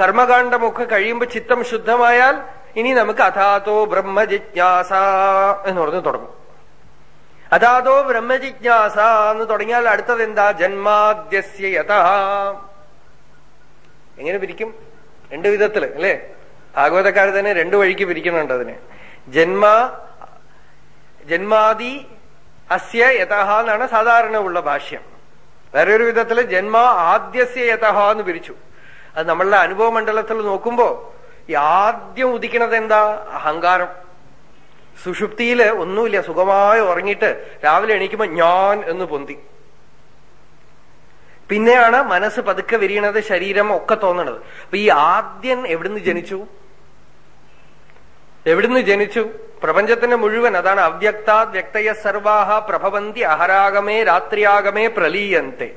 കർമ്മകാണ്ഡമൊക്കെ കഴിയുമ്പോൾ ചിത്തം ശുദ്ധമായാൽ ഇനി നമുക്ക് അഥാതോ ബ്രഹ്മജിജ്ഞാസ എന്ന് പറഞ്ഞു തുടങ്ങും. അതാതോ ബ്രഹ്മജിജ്ഞാസ എന്ന് തുടങ്ങിയാൽ അടുത്തത് എന്താ ജന്മാദ്യസ്യ യഥാ. എങ്ങനെ പിരിക്കും? രണ്ടു വിധത്തിൽ അല്ലേ? ഭാഗവതക്കാർ തന്നെ രണ്ടു വഴിക്ക് പിരിക്കുന്നുണ്ട് അതിനെ. ജന്മ ജന്മാദി അസ്യ യഥഹ എന്നാണ് സാധാരണ ഉള്ള ഭാഷ്യം. വേറൊരു വിധത്തിൽ ജന്മ ആദ്യസ്യ യഥഹ എന്ന് പിരിച്ചു. അത് നമ്മളുടെ അനുഭവ മണ്ഡലത്തിൽ നോക്കുമ്പോ ഈ ആദ്യം ഉദിക്കണത് എന്താ? അഹങ്കാരം. സുഷുപ്തിയിൽ ഒന്നുമില്ല സുഖമായി ഉറങ്ങിയിട്ട് രാവിലെ എണീക്കുമ്പോ ഞാൻ എന്ന് പൊന്തി. പിന്നെയാണ് മനസ്സ് പതുക്കെ വിരിയണത് ശരീരം ഒക്കെ തോന്നണത്. അപ്പൊ ഈ ആദ്യൻ എവിടുന്ന് ജനിച്ചു? എവിടുന്ന് ജനിച്ചു? പ്രപഞ്ചത്തിന്റെ മുഴുവൻ അതാണ് അവ്യക്താത് വ്യക്തയ സർവാഹ പ്രഭവന്തി അഹരാഗമേ രാത്രിയാഗമേ പ്രലീയന്തെ.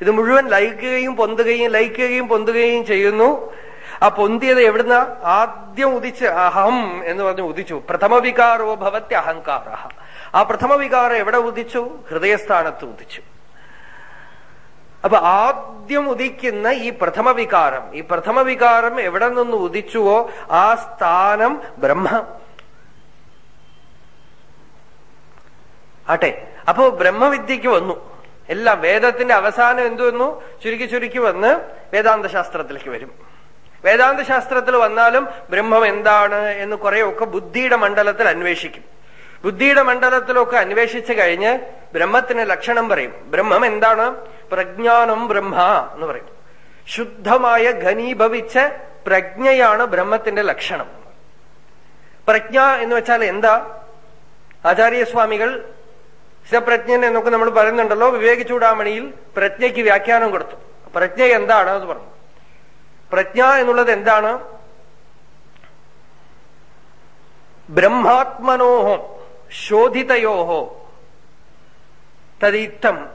ഇത് മുഴുവൻ ലയിക്കുകയും പൊന്തുകയും ലയിക്കുകയും പൊന്തുകയും ചെയ്യുന്നു. ആ പൊന്തിയത് എവിടുന്ന? ആദ്യം ഉദിച്ച് അഹം എന്ന് പറഞ്ഞ് ഉദിച്ചു. പ്രഥമ വികാരോ ഭവത്തി അഹങ്കാര. ആ പ്രഥമ വികാരം എവിടെ ഉദിച്ചു? ഹൃദയസ്ഥാനത്ത് ഉദിച്ചു. അപ്പൊ ആദ്യം ഉദിക്കുന്ന ഈ പ്രഥമ വികാരം ഈ പ്രഥമ വികാരം എവിടെ നിന്ന് ഉദിച്ചുവോ ആ സ്ഥാനം ബ്രഹ്മ. ആട്ടെ അപ്പോ ബ്രഹ്മവിദ്യക്ക് വന്നു. എല്ലാം വേദത്തിന്റെ അവസാനം എന്തു വന്നു? ചുരുക്കി ചുരുക്കി വന്ന് വേദാന്ത ശാസ്ത്രത്തിലേക്ക് വരും. വേദാന്ത ശാസ്ത്രത്തിൽ വന്നാലും ബ്രഹ്മം എന്താണ് എന്ന് കുറെയൊക്കെ ബുദ്ധിയുടെ മണ്ഡലത്തിൽ അന്വേഷിക്കും. ബുദ്ധിയുടെ മണ്ഡലത്തിലൊക്കെ അന്വേഷിച്ചു കഴിഞ്ഞ് ബ്രഹ്മത്തിന് ലക്ഷണം പറയും. ബ്രഹ്മം എന്താണ്? പ്രജ്ഞാനം ബ്രഹ്മ എന്ന് പറയും. ശുദ്ധമായ ഘനീഭവിച്ച പ്രജ്ഞയാണ് ബ്രഹ്മത്തിന്റെ ലക്ഷണം. പ്രജ്ഞ എന്ന് വെച്ചാൽ എന്താ? ആചാര്യസ്വാമികൾ സ്ഥപ്രജ്ഞൻ എന്നൊക്കെ നമ്മൾ പറയുന്നുണ്ടല്ലോ വിവേക ചൂടാമണിയിൽ പ്രജ്ഞയ്ക്ക് വ്യാഖ്യാനം കൊടുത്തു. പ്രജ്ഞ എന്താണ് എന്ന് പറഞ്ഞു. പ്രജ്ഞ എന്നുള്ളത് എന്താണ്? ബ്രഹ്മാത്മനോഹോ. ശോധിതയോഹോ തദിത്തം.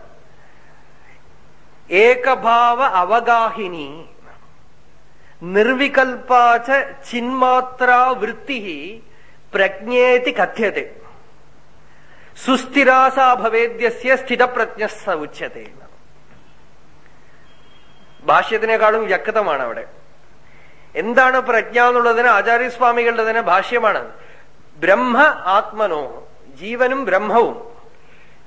ഏകഭാവ അവഗാഹിനി. നിർവികൽപാച ചിന്മാത്രാ വൃത്തി പ്രജ്ഞേതി കഥ്യത്തെ. സുസ്ഥിരാസാ ഭവേദ്യസ്യ സ്ഥിതപ്രജ്ഞ സ ഉച്യത്തെ ഭാഷ്യത്തിനേക്കാളും വ്യക്തമാണ് അവിടെ. എന്താണ് പ്രജ്ഞ എന്നുള്ളതിന് ആചാര്യസ്വാമികളുടെ തന്നെ ഭാഷ്യമാണ്. ബ്രഹ്മ ആത്മനോ. ജീവനും ബ്രഹ്മവും.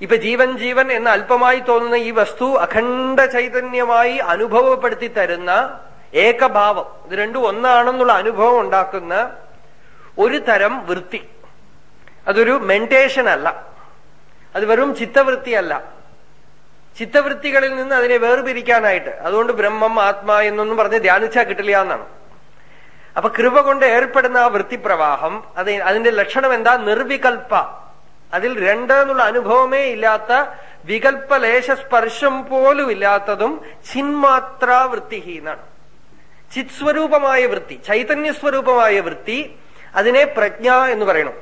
ഇപ്പൊ ജീവൻ ജീവൻ എന്ന് അല്പമായി തോന്നുന്ന ഈ വസ്തു അഖണ്ഡ ചൈതന്യമായി അനുഭവപ്പെടുത്തി തരുന്ന ഏകഭാവം. ഇത് രണ്ടും ഒന്നാണെന്നുള്ള അനുഭവം ഉണ്ടാക്കുന്ന ഒരു തരം വൃത്തി. അതൊരു മെന്റേഷൻ അല്ല. അത് വെറും ചിത്തവൃത്തിയല്ല ചിത്തവൃത്തികളിൽ നിന്ന് അതിനെ വേർപിരിക്കാനായിട്ട്. അതുകൊണ്ട് ബ്രഹ്മം ആത്മാ എന്നൊന്നും പറഞ്ഞ് ധ്യാനിച്ചാൽ കിട്ടില്ല എന്നാണ്. അപ്പൊ കൃപ കൊണ്ട് ഏർപ്പെടുന്ന ആ വൃത്തിപ്രവാഹം അത് അതിന്റെ ലക്ഷണം എന്താ? നിർവികൽപ്പ. അതിൽ രണ്ട് എന്നുള്ള അനുഭവമേ ഇല്ലാത്ത വികൽപ്പലേശ സ്പർശം പോലും ഇല്ലാത്തതും ചിന്മാത്രാ വൃത്തി എന്നാണ് ചിത്സ്വരൂപമായ വൃത്തി ചൈതന്യസ്വരൂപമായ വൃത്തി അതിനെ പ്രജ്ഞ എന്ന് പറയണം.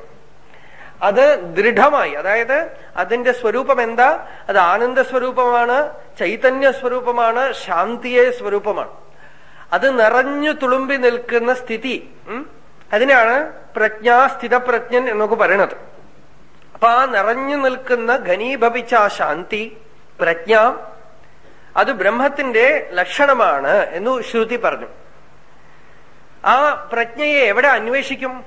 അത് ദൃഢമായി അതായത് അതിന്റെ സ്വരൂപം എന്താ അത് ആനന്ദ സ്വരൂപമാണ് ചൈതന്യ സ്വരൂപമാണ് ശാന്തിയെ സ്വരൂപമാണ്. അത് നിറഞ്ഞു തുളുമ്പി നിൽക്കുന്ന സ്ഥിതി അതിനെയാണ് അതിനാണ് പ്രജ്ഞാ സ്ഥിതപ്രജ്ഞൻ എന്നൊക്കെ പറയണത്. അപ്പൊ ആ നിറഞ്ഞു നിൽക്കുന്ന ഘനീഭവിച്ച ആ ശാന്തി പ്രജ്ഞ അത് ബ്രഹ്മത്തിന്റെ ലക്ഷണമാണ് എന്ന് ശ്രുതി പറഞ്ഞു. ആ പ്രജ്ഞയെ എവിടെ അന്വേഷിക്കും?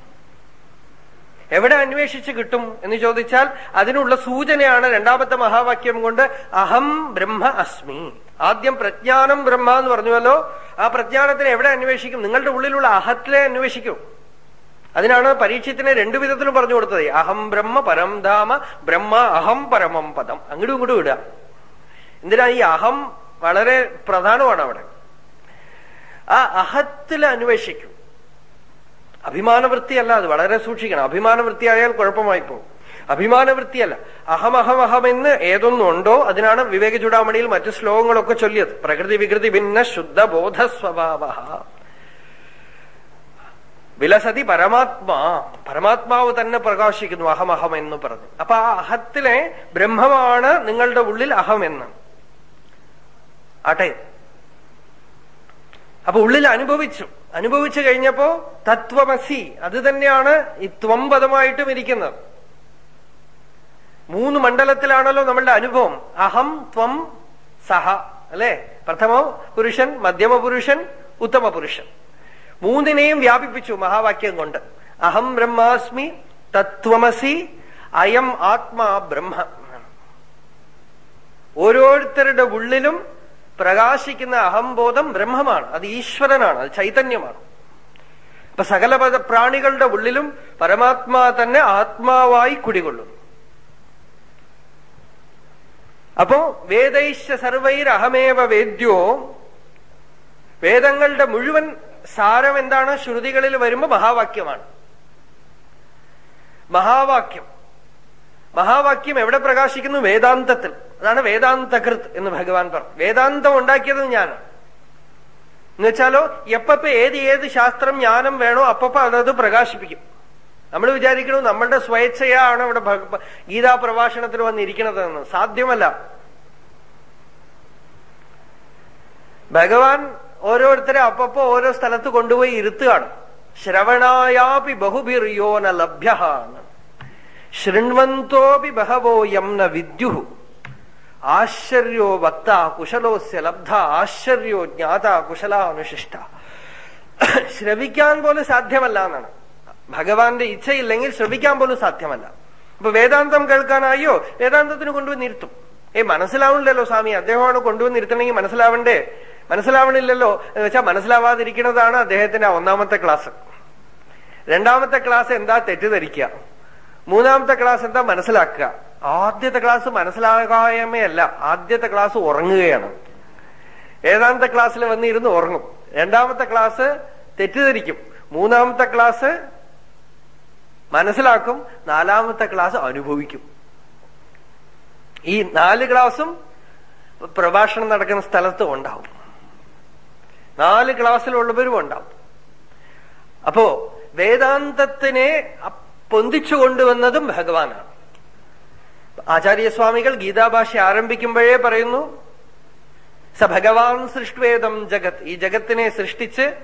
എവിടെ അന്വേഷിച്ച് കിട്ടും എന്ന് ചോദിച്ചാൽ അതിനുള്ള സൂചനയാണ് രണ്ടാമത്തെ മഹാവാക്യം കൊണ്ട് അഹം ബ്രഹ്മ അസ്മി. ആദ്യം പ്രജ്ഞാനം ബ്രഹ്മ എന്ന് പറഞ്ഞുവല്ലോ ആ പ്രജ്ഞാനത്തിന് എവിടെ അന്വേഷിക്കും? നിങ്ങളുടെ ഉള്ളിലുള്ള അഹത്തിലെ അന്വേഷിക്കൂ. അതിനാണ് പരീക്ഷത്തിനെ രണ്ടു വിധത്തിലും പറഞ്ഞു കൊടുത്തത്. അഹം ബ്രഹ്മ പരം ധാമ ബ്രഹ്മ അഹം പരമം പദം. അങ്ങോട്ടും ഇങ്ങോട്ടും വിടുക എന്തിനാ ഈ അഹം വളരെ പ്രധാനമാണ് അവിടെ. ആ അഹത്തിൽ അന്വേഷിക്കും. അഭിമാനവൃത്തിയല്ല അത്. വളരെ സൂക്ഷിക്കണം. അഭിമാനവൃത്തിയായാൽ കുഴപ്പമായി പോകും അഭിമാനവൃത്തിയല്ല. അഹം അഹം അഹം എന്ന് ഏതൊന്നുണ്ടോ അതിനാണ് വിവേക ചൂടാമണിയിൽ മറ്റു ശ്ലോകങ്ങളൊക്കെ ചൊല്ലിയത്. പ്രകൃതി വികൃതി ഭിന്ന ശുദ്ധ ബോധ സ്വഭാവ വിലസതി പരമാത്മാ പരമാത്മാവ് തന്നെ പ്രകാശിക്കുന്നു അഹം അഹം എന്ന് പറഞ്ഞു. അപ്പൊ ആ അഹത്തിലെ ബ്രഹ്മമാണ് നിങ്ങളുടെ ഉള്ളിൽ അഹം എന്ന്. ആട്ടെ. അപ്പൊ ഉള്ളിൽ അനുഭവിച്ചു. അനുഭവിച്ചു കഴിഞ്ഞപ്പോ തത്വമസി അത് തന്നെയാണ് ഈ ത്വം പദമായിട്ടും ഇരിക്കുന്നത്. മൂന്ന് മണ്ഡലത്തിലാണല്ലോ നമ്മളുടെ അനുഭവം. അഹം ത്വം സഹ. അല്ലെ? പ്രഥമ പുരുഷൻ മധ്യമ പുരുഷൻ ഉത്തമ പുരുഷൻ. മൂന്നിനെയും വ്യാപിപ്പിച്ചു മഹാവാക്യം കൊണ്ട്. അഹം ബ്രഹ്മാസ്മി തത്വമസി അയം ആത്മാ ബ്രഹ്മ. ഓരോരുത്തരുടെ ഉള്ളിലും പ്രകാശിക്കുന്ന അഹംബോധം ബ്രഹ്മമാണ്. അത് ഈശ്വരനാണ് അത് ചൈതന്യമാണ്. അപ്പൊ സകല പ്രാണികളുടെ ഉള്ളിലും പരമാത്മാ തന്നെ ആത്മാവായി കുടികൊള്ളും അപ്പോ വേദൈശ്ച സർവൈർ അഹമേവ വേദ്യോ വേദങ്ങളുടെ മുഴുവൻ സാരം എന്താണ്? ശ്രുതികളിൽ വരുമ്പോ മഹാവാക്യമാണ്. മഹാവാക്യം. മഹാവാക്യം എവിടെ പ്രകാശിക്കുന്നു? വേദാന്തത്തിൽ. അതാണ് വേദാന്തകൃത് എന്ന് ഭഗവാൻ പറഞ്ഞു വേദാന്തം ഉണ്ടാക്കിയത് ഞാനാണ്. എന്നുവെച്ചാലോ എപ്പപ്പ ഏത് ഏത് ശാസ്ത്രം ജ്ഞാനം വേണോ അപ്പപ്പ അതത് പ്രകാശിപ്പിക്കും. നമ്മൾ വിചാരിക്കണു നമ്മളുടെ സ്വേച്ഛയാണ് ഇവിടെ ഗീതാ പ്രഭാഷണത്തിൽ വന്നിരിക്കണതെന്ന് സാധ്യമല്ല. ഭഗവാൻ ഓരോരുത്തരെ അപ്പപ്പോ ഓരോ സ്ഥലത്ത് കൊണ്ടുപോയി ഇരുത്തുകയാണ്. ശ്രവണായാപി ബഹുഭിർയോ ന ലഭ്യ ശൃണ്വന്തോപി ബഹവോ യം ന വിദ്യു ആശ്ചര്യോ വക്ത കുശലോസ്യ ലബ്ധ ആശ്ചര്യോ ജ്ഞാത കുശല അനുശിഷ്ട ശ്രവിക്കാൻ പോലും സാധ്യമല്ല എന്നാണ്. ഭഗവാന്റെ ഇച്ഛയില്ലെങ്കിൽ ശ്രവിക്കാൻ പോലും സാധ്യമല്ല. അപ്പൊ വേദാന്തം കേൾക്കാനായോ? വേദാന്തത്തിന് കൊണ്ടുപോയി ഇരുത്തും ഏ മനസ്സിലാവണില്ലല്ലോ സ്വാമി. അദ്ദേഹമാണ് കൊണ്ടുവന്നിരുത്തണമെങ്കിൽ മനസ്സിലാവണ്ടേ? മനസ്സിലാവണില്ലല്ലോ. എന്ന് വെച്ചാൽ മനസ്സിലാവാതിരിക്കുന്നതാണ് അദ്ദേഹത്തിന്റെ ഒന്നാമത്തെ ക്ലാസ്. രണ്ടാമത്തെ ക്ലാസ് എന്താ തെറ്റിദ്ധരിക്കുക. മൂന്നാമത്തെ ക്ലാസ് എന്താ മനസ്സിലാക്കുക. ആദ്യത്തെ ക്ലാസ് മനസ്സിലാകായ്മയല്ല ആദ്യത്തെ ക്ലാസ് ഉറങ്ങുകയാണ്. ഏഴാമത്തെ ക്ലാസ്സിൽ വന്നിരുന്ന് ഉറങ്ങും. രണ്ടാമത്തെ ക്ലാസ് തെറ്റിദ്ധരിക്കും. മൂന്നാമത്തെ ക്ലാസ് മനസ്സിലാക്കും. നാലാമത്തെ ക്ലാസ് അനുഭവിക്കും. ഈ നാല് ക്ലാസ്സും പ്രഭാഷണം നടക്കുന്ന സ്ഥലത്തും ഉണ്ടാവും. നാല് ക്ലാസ്സിലുള്ളവരും ഉണ്ടാവും. അപ്പോ വേദാന്തത്തിനെ പൊന്തിച്ചു കൊണ്ടുവന്നതും ഭഗവാനാണ്. ആചാര്യസ്വാമികൾ ഗീതാഭാഷ ആരംഭിക്കുമ്പോഴേ പറയുന്നു സ ഭഗവാൻ സൃഷ്ടുവേദം ജഗത്. ഈ ജഗത്തിനെ സൃഷ്ടിച്ച്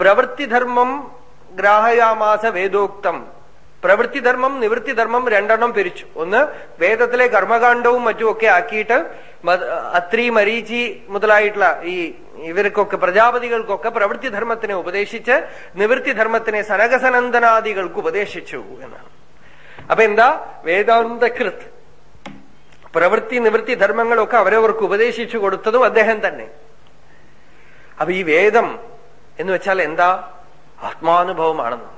പ്രവൃത്തിധർമ്മം ഗ്രാഹയാമാസ വേദോക്തം പ്രവൃത്തിധർമ്മം നിവൃത്തിധർമ്മം രണ്ടെണ്ണം പിരിച്ചു. ഒന്ന് വേദത്തിലെ കർമ്മകാണ്ഡവും മറ്റുമൊക്കെ ആക്കിയിട്ട് അത്രി മരീചി മുതലായിട്ടുള്ള ഈ ഇവർക്കൊക്കെ പ്രജാപതികൾക്കൊക്കെ പ്രവൃത്തിധർമ്മത്തിനെ ഉപദേശിച്ച് നിവൃത്തിധർമ്മത്തിനെ സനകസനന്ദനാദികൾക്ക് ഉപദേശിച്ചു എന്നാണ്. അപ്പൊ എന്താ? വേദാന്തകൃത്. പ്രവൃത്തി നിവൃത്തി ധർമ്മങ്ങളൊക്കെ അവരവർക്ക് ഉപദേശിച്ചു കൊടുത്തതും അദ്ദേഹം തന്നെ. അപ്പൊ ഈ വേദം എന്ന് വെച്ചാൽ എന്താ? ആത്മാനുഭവമാണെന്ന്.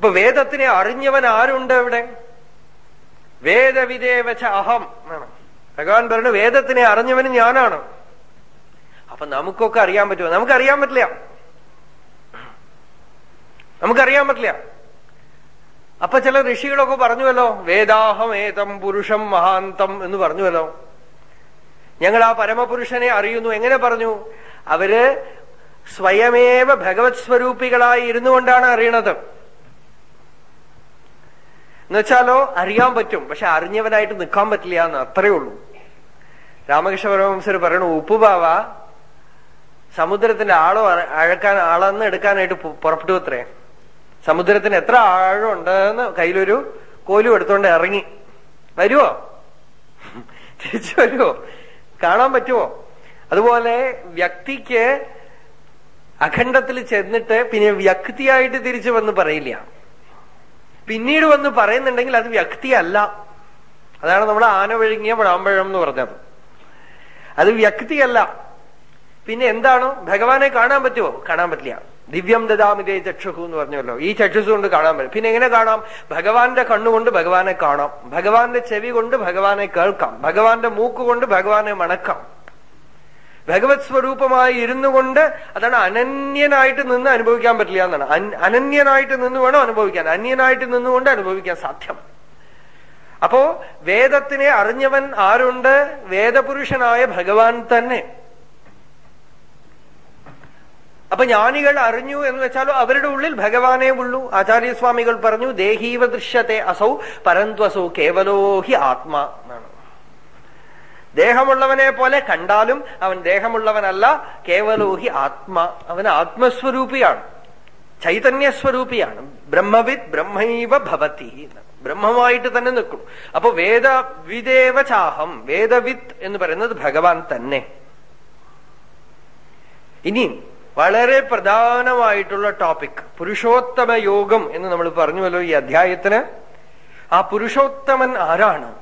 അപ്പൊ വേദത്തിനെ അറിഞ്ഞവൻ ആരുണ്ട് ഇവിടെ വേദവിദേവച്ച അഹം എന്നാണ്. ഭഗവാൻ പറഞ്ഞു വേദത്തിനെ അറിഞ്ഞവന് ഞാനാണ്. അപ്പൊ നമുക്കൊക്കെ അറിയാൻ പറ്റുമോ? നമുക്കറിയാൻ പറ്റില്ല. നമുക്കറിയാൻ പറ്റില്ല. അപ്പൊ ചില ഋഷികളൊക്കെ പറഞ്ഞുവല്ലോ വേദാഹമേതം പുരുഷം മഹാന്തം എന്ന് പറഞ്ഞുവല്ലോ. ഞങ്ങൾ ആ പരമപുരുഷനെ അറിയുന്നു. എങ്ങനെ പറഞ്ഞു? അവർ സ്വയമേവ ഭഗവത് സ്വരൂപികളായി ഇരുന്നുകൊണ്ടാണ് അറിയണത്. എന്നുവെച്ചാലോ അറിയാൻ പറ്റും. പക്ഷെ അറിഞ്ഞവനായിട്ട് നിൽക്കാൻ പറ്റില്ല എന്ന് അത്രയേ ഉള്ളൂ. രാമകൃഷ്ണ പരമഹംസർ പറയണു ഉപ്പുബാവ സമുദ്രത്തിന്റെ ആളോ അഴക്കാൻ അളന്ന് എടുക്കാനായിട്ട് പുറപ്പെട്ടു അത്രേ. സമുദ്രത്തിന് എത്ര ആഴമുണ്ടെന്ന് കയ്യിലൊരു കോലും എടുത്തോണ്ട് ഇറങ്ങി. വരുവോ? തിരിച്ചു വരുവോ? കാണാൻ പറ്റുമോ അതുപോലെ വ്യക്തിക്ക് അഖണ്ഡത്തിൽ ചെന്നിട്ട് പിന്നെ വ്യക്തിയായിട്ട് തിരിച്ചു വന്ന് പറയില്ല. പിന്നീട് വന്ന് പറയുന്നുണ്ടെങ്കിൽ അത് വ്യക്തിയല്ല. അതാണ് നമ്മൾ ആന വിഴുങ്ങിയ പഴാമ്പഴം എന്ന് പറഞ്ഞത്. അത് വ്യക്തിയല്ല. പിന്നെ എന്താണ്? ഭഗവാനെ കാണാൻ പറ്റുമോ? കാണാൻ പറ്റില്ല. ദിവ്യം ദദാമിതേ ചക്ഷുഹു എന്ന് പറഞ്ഞല്ലോ ഈ ചക്ഷുസ് കൊണ്ട് കാണാൻ പറ്റും. പിന്നെ എങ്ങനെ കാണാം? ഭഗവാന്റെ കണ്ണുകൊണ്ട് ഭഗവാനെ കാണാം. ഭഗവാന്റെ ചെവി കൊണ്ട് ഭഗവാനെ കേൾക്കാം. ഭഗവാന്റെ മൂക്ക് കൊണ്ട് ഭഗവാനെ മണക്കാം. ഭഗവത് സ്വരൂപമായി ഇരുന്നു കൊണ്ട് അതാണ് അനന്യനായിട്ട് നിന്ന് അനുഭവിക്കാൻ പറ്റില്ല എന്നാണ്. അനന്യനായിട്ട് നിന്ന് വേണം അനുഭവിക്കാൻ. അന്യനായിട്ട് നിന്നുകൊണ്ട് അനുഭവിക്കാൻ സാധ്യം. അപ്പോ വേദത്തിനെ അറിഞ്ഞവൻ ആരുണ്ട്? വേദപുരുഷനായ ഭഗവാൻ തന്നെ. അപ്പൊ ജ്ഞാനികൾ അറിഞ്ഞു എന്ന് വെച്ചാലോ അവരുടെ ഉള്ളിൽ ഭഗവാനേ ഉള്ളൂ. ആചാര്യസ്വാമികൾ പറഞ്ഞു ദേഹീവ ദൃശ്യത്തെ അസൗ പരന്ത്വസൗ കേവലോ ഹി ആത്മാ. ദേഹമുള്ളവനെ പോലെ കണ്ടാലും അവൻ ദേഹമുള്ളവനല്ല കേവലോഹി ആത്മ. അവൻ ആത്മസ്വരൂപിയാണ്. ചൈതന്യസ്വരൂപിയാണ്. ബ്രഹ്മവിത് ബ്രഹ്മൈവ ഭവതി ബ്രഹ്മമായിട്ട് തന്നെ നിൽക്കും അപ്പൊ വേദവിദേവ ചാഹം വേദവിത്ത് എന്ന് പറയുന്നത് ഭഗവാൻ തന്നെ. ഇനി വളരെ പ്രധാനമായിട്ടുള്ള ടോപ്പിക് പുരുഷോത്തമ യോഗം എന്ന് നമ്മൾ പറഞ്ഞുവല്ലോ ഈ അധ്യായത്തിന്. ആ പുരുഷോത്തമൻ ആരാണ്?